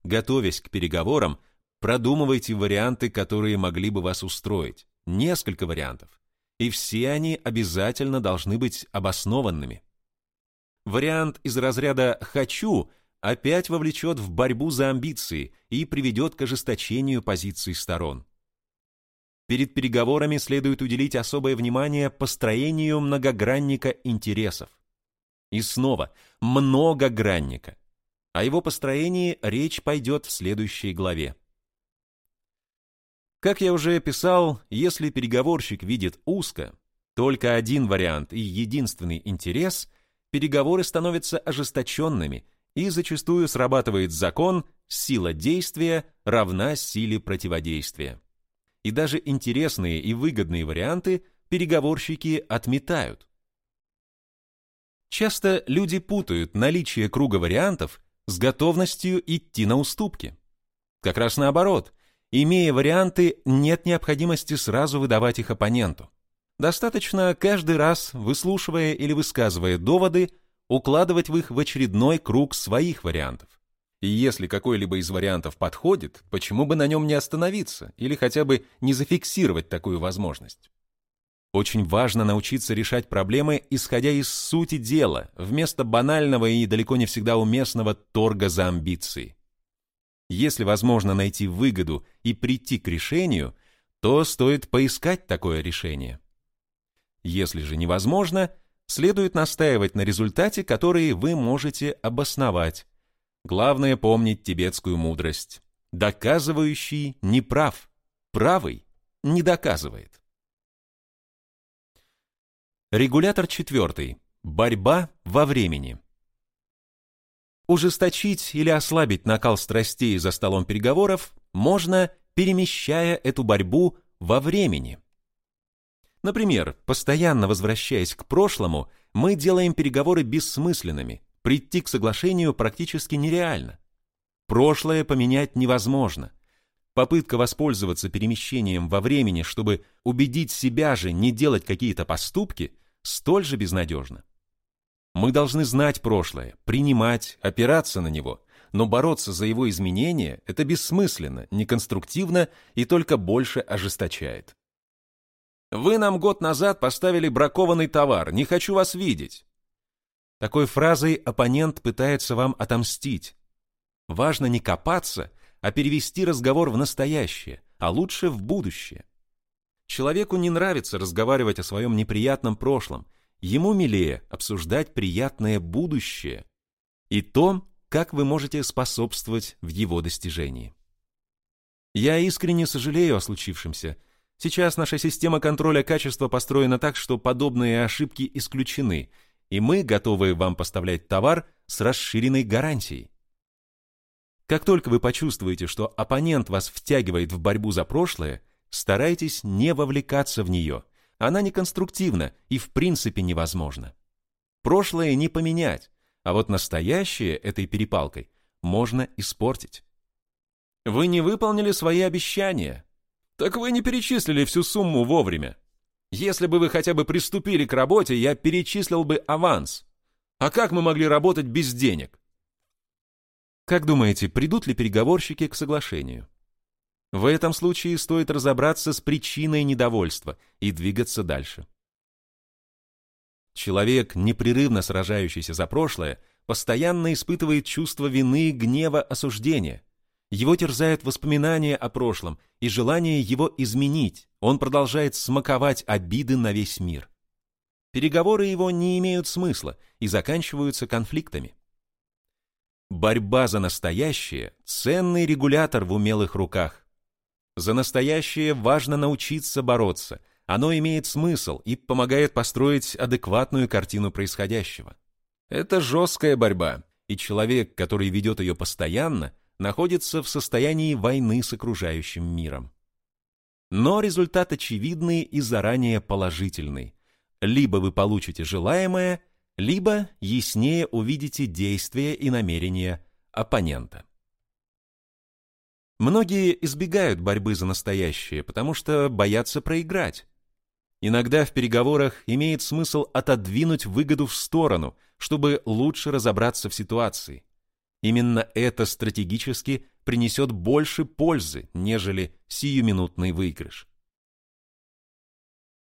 Готовясь к переговорам, продумывайте варианты, которые могли бы вас устроить. Несколько вариантов. И все они обязательно должны быть обоснованными. Вариант из разряда «хочу» опять вовлечет в борьбу за амбиции и приведет к ожесточению позиций сторон. Перед переговорами следует уделить особое внимание построению многогранника интересов. И снова, многогранника. О его построении речь пойдет в следующей главе. Как я уже писал, если переговорщик видит узко, только один вариант и единственный интерес, переговоры становятся ожесточенными и зачастую срабатывает закон «сила действия равна силе противодействия». И даже интересные и выгодные варианты переговорщики отметают. Часто люди путают наличие круга вариантов с готовностью идти на уступки. Как раз наоборот, имея варианты, нет необходимости сразу выдавать их оппоненту. Достаточно каждый раз, выслушивая или высказывая доводы, укладывать в их в очередной круг своих вариантов. И если какой-либо из вариантов подходит, почему бы на нем не остановиться или хотя бы не зафиксировать такую возможность? Очень важно научиться решать проблемы, исходя из сути дела, вместо банального и далеко не всегда уместного торга за амбиции. Если возможно найти выгоду и прийти к решению, то стоит поискать такое решение. Если же невозможно, следует настаивать на результате, который вы можете обосновать. Главное помнить тибетскую мудрость. Доказывающий не прав, правый не доказывает. Регулятор четвертый. Борьба во времени. Ужесточить или ослабить накал страстей за столом переговоров можно, перемещая эту борьбу во времени. Например, постоянно возвращаясь к прошлому, мы делаем переговоры бессмысленными, прийти к соглашению практически нереально. Прошлое поменять невозможно. Попытка воспользоваться перемещением во времени, чтобы убедить себя же не делать какие-то поступки, столь же безнадежна. Мы должны знать прошлое, принимать, опираться на него, но бороться за его изменения – это бессмысленно, неконструктивно и только больше ожесточает. «Вы нам год назад поставили бракованный товар, не хочу вас видеть». Такой фразой оппонент пытается вам отомстить. Важно не копаться, а перевести разговор в настоящее, а лучше в будущее. Человеку не нравится разговаривать о своем неприятном прошлом, Ему милее обсуждать приятное будущее и то, как вы можете способствовать в его достижении. Я искренне сожалею о случившемся. Сейчас наша система контроля качества построена так, что подобные ошибки исключены, и мы готовы вам поставлять товар с расширенной гарантией. Как только вы почувствуете, что оппонент вас втягивает в борьбу за прошлое, старайтесь не вовлекаться в нее – она неконструктивна и в принципе невозможна. Прошлое не поменять, а вот настоящее этой перепалкой можно испортить. Вы не выполнили свои обещания. Так вы не перечислили всю сумму вовремя. Если бы вы хотя бы приступили к работе, я перечислил бы аванс. А как мы могли работать без денег? Как думаете, придут ли переговорщики к соглашению? В этом случае стоит разобраться с причиной недовольства и двигаться дальше. Человек, непрерывно сражающийся за прошлое, постоянно испытывает чувство вины, гнева, осуждения. Его терзают воспоминания о прошлом и желание его изменить. Он продолжает смаковать обиды на весь мир. Переговоры его не имеют смысла и заканчиваются конфликтами. Борьба за настоящее – ценный регулятор в умелых руках. За настоящее важно научиться бороться. Оно имеет смысл и помогает построить адекватную картину происходящего. Это жесткая борьба, и человек, который ведет ее постоянно, находится в состоянии войны с окружающим миром. Но результат очевидный и заранее положительный. Либо вы получите желаемое, либо яснее увидите действия и намерения оппонента. Многие избегают борьбы за настоящее, потому что боятся проиграть. Иногда в переговорах имеет смысл отодвинуть выгоду в сторону, чтобы лучше разобраться в ситуации. Именно это стратегически принесет больше пользы, нежели сиюминутный выигрыш.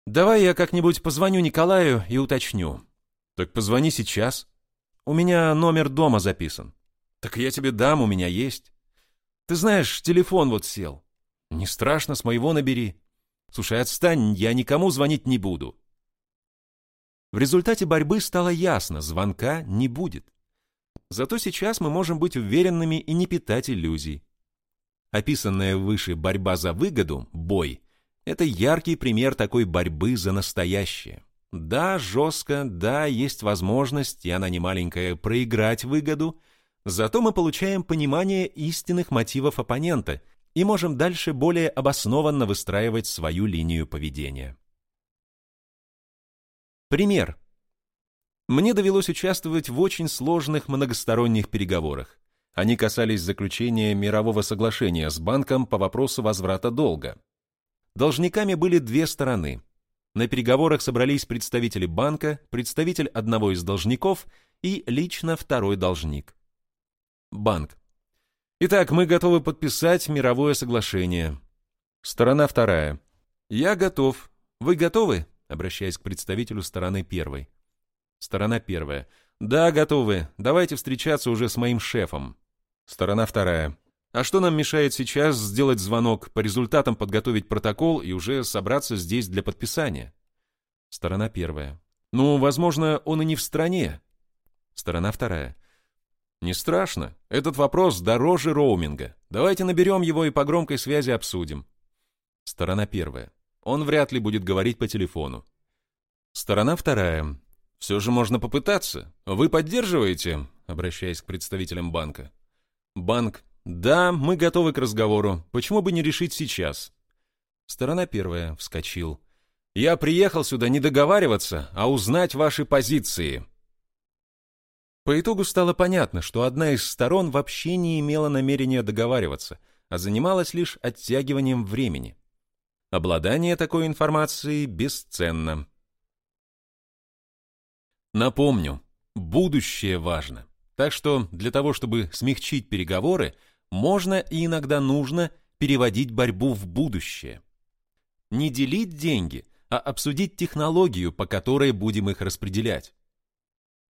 «Давай я как-нибудь позвоню Николаю и уточню». «Так позвони сейчас». «У меня номер дома записан». «Так я тебе дам, у меня есть». Ты знаешь, телефон вот сел. Не страшно, с моего набери. Слушай, отстань, я никому звонить не буду. В результате борьбы стало ясно, звонка не будет. Зато сейчас мы можем быть уверенными и не питать иллюзий. Описанная выше борьба за выгоду, бой, это яркий пример такой борьбы за настоящее. Да, жестко, да, есть возможность, и она не маленькая, проиграть выгоду – Зато мы получаем понимание истинных мотивов оппонента и можем дальше более обоснованно выстраивать свою линию поведения. Пример. Мне довелось участвовать в очень сложных многосторонних переговорах. Они касались заключения мирового соглашения с банком по вопросу возврата долга. Должниками были две стороны. На переговорах собрались представители банка, представитель одного из должников и лично второй должник. Банк. Итак, мы готовы подписать мировое соглашение. Сторона вторая. Я готов. Вы готовы? Обращаясь к представителю стороны первой. Сторона первая. Да, готовы. Давайте встречаться уже с моим шефом. Сторона вторая. А что нам мешает сейчас сделать звонок, по результатам подготовить протокол и уже собраться здесь для подписания? Сторона первая. Ну, возможно, он и не в стране. Сторона вторая. Не страшно. Этот вопрос дороже роуминга. Давайте наберем его и по громкой связи обсудим. Сторона первая. Он вряд ли будет говорить по телефону. Сторона вторая. Все же можно попытаться. Вы поддерживаете? Обращаясь к представителям банка. Банк. Да, мы готовы к разговору. Почему бы не решить сейчас? Сторона первая. Вскочил. Я приехал сюда не договариваться, а узнать ваши позиции. По итогу стало понятно, что одна из сторон вообще не имела намерения договариваться, а занималась лишь оттягиванием времени. Обладание такой информацией бесценно. Напомню, будущее важно. Так что для того, чтобы смягчить переговоры, можно и иногда нужно переводить борьбу в будущее. Не делить деньги, а обсудить технологию, по которой будем их распределять.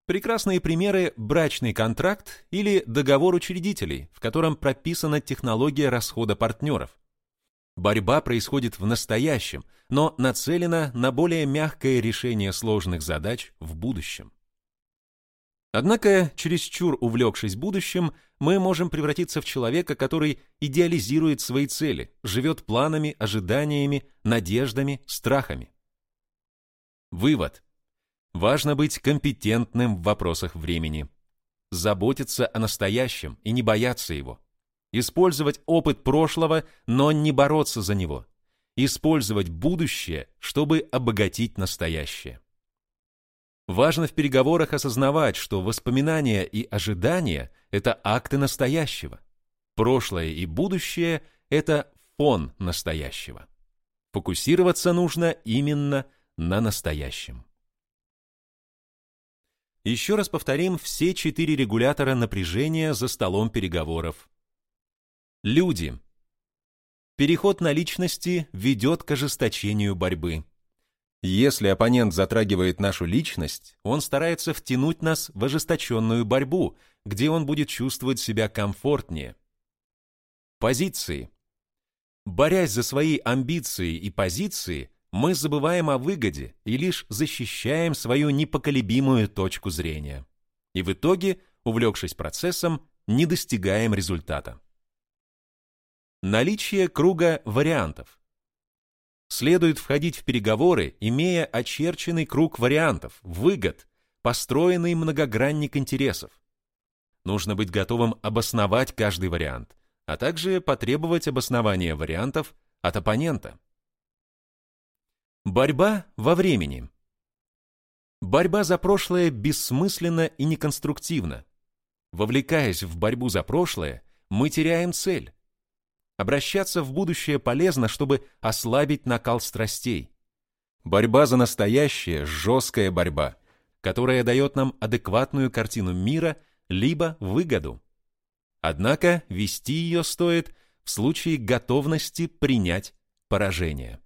Прекрасные примеры – брачный контракт или договор учредителей, в котором прописана технология расхода партнеров. Борьба происходит в настоящем, но нацелена на более мягкое решение сложных задач в будущем. Однако, чересчур увлекшись будущим, мы можем превратиться в человека, который идеализирует свои цели, живет планами, ожиданиями, надеждами, страхами. Вывод. Важно быть компетентным в вопросах времени. Заботиться о настоящем и не бояться его. Использовать опыт прошлого, но не бороться за него. Использовать будущее, чтобы обогатить настоящее. Важно в переговорах осознавать, что воспоминания и ожидания – это акты настоящего. Прошлое и будущее – это фон настоящего. Фокусироваться нужно именно на настоящем. Еще раз повторим все четыре регулятора напряжения за столом переговоров. Люди. Переход на личности ведет к ожесточению борьбы. Если оппонент затрагивает нашу личность, он старается втянуть нас в ожесточенную борьбу, где он будет чувствовать себя комфортнее. Позиции. Борясь за свои амбиции и позиции, мы забываем о выгоде и лишь защищаем свою непоколебимую точку зрения. И в итоге, увлекшись процессом, не достигаем результата. Наличие круга вариантов. Следует входить в переговоры, имея очерченный круг вариантов, выгод, построенный многогранник интересов. Нужно быть готовым обосновать каждый вариант, а также потребовать обоснования вариантов от оппонента. Борьба во времени. Борьба за прошлое бессмысленна и неконструктивна. Вовлекаясь в борьбу за прошлое, мы теряем цель. Обращаться в будущее полезно, чтобы ослабить накал страстей. Борьба за настоящее – жесткая борьба, которая дает нам адекватную картину мира либо выгоду. Однако вести ее стоит в случае готовности принять поражение.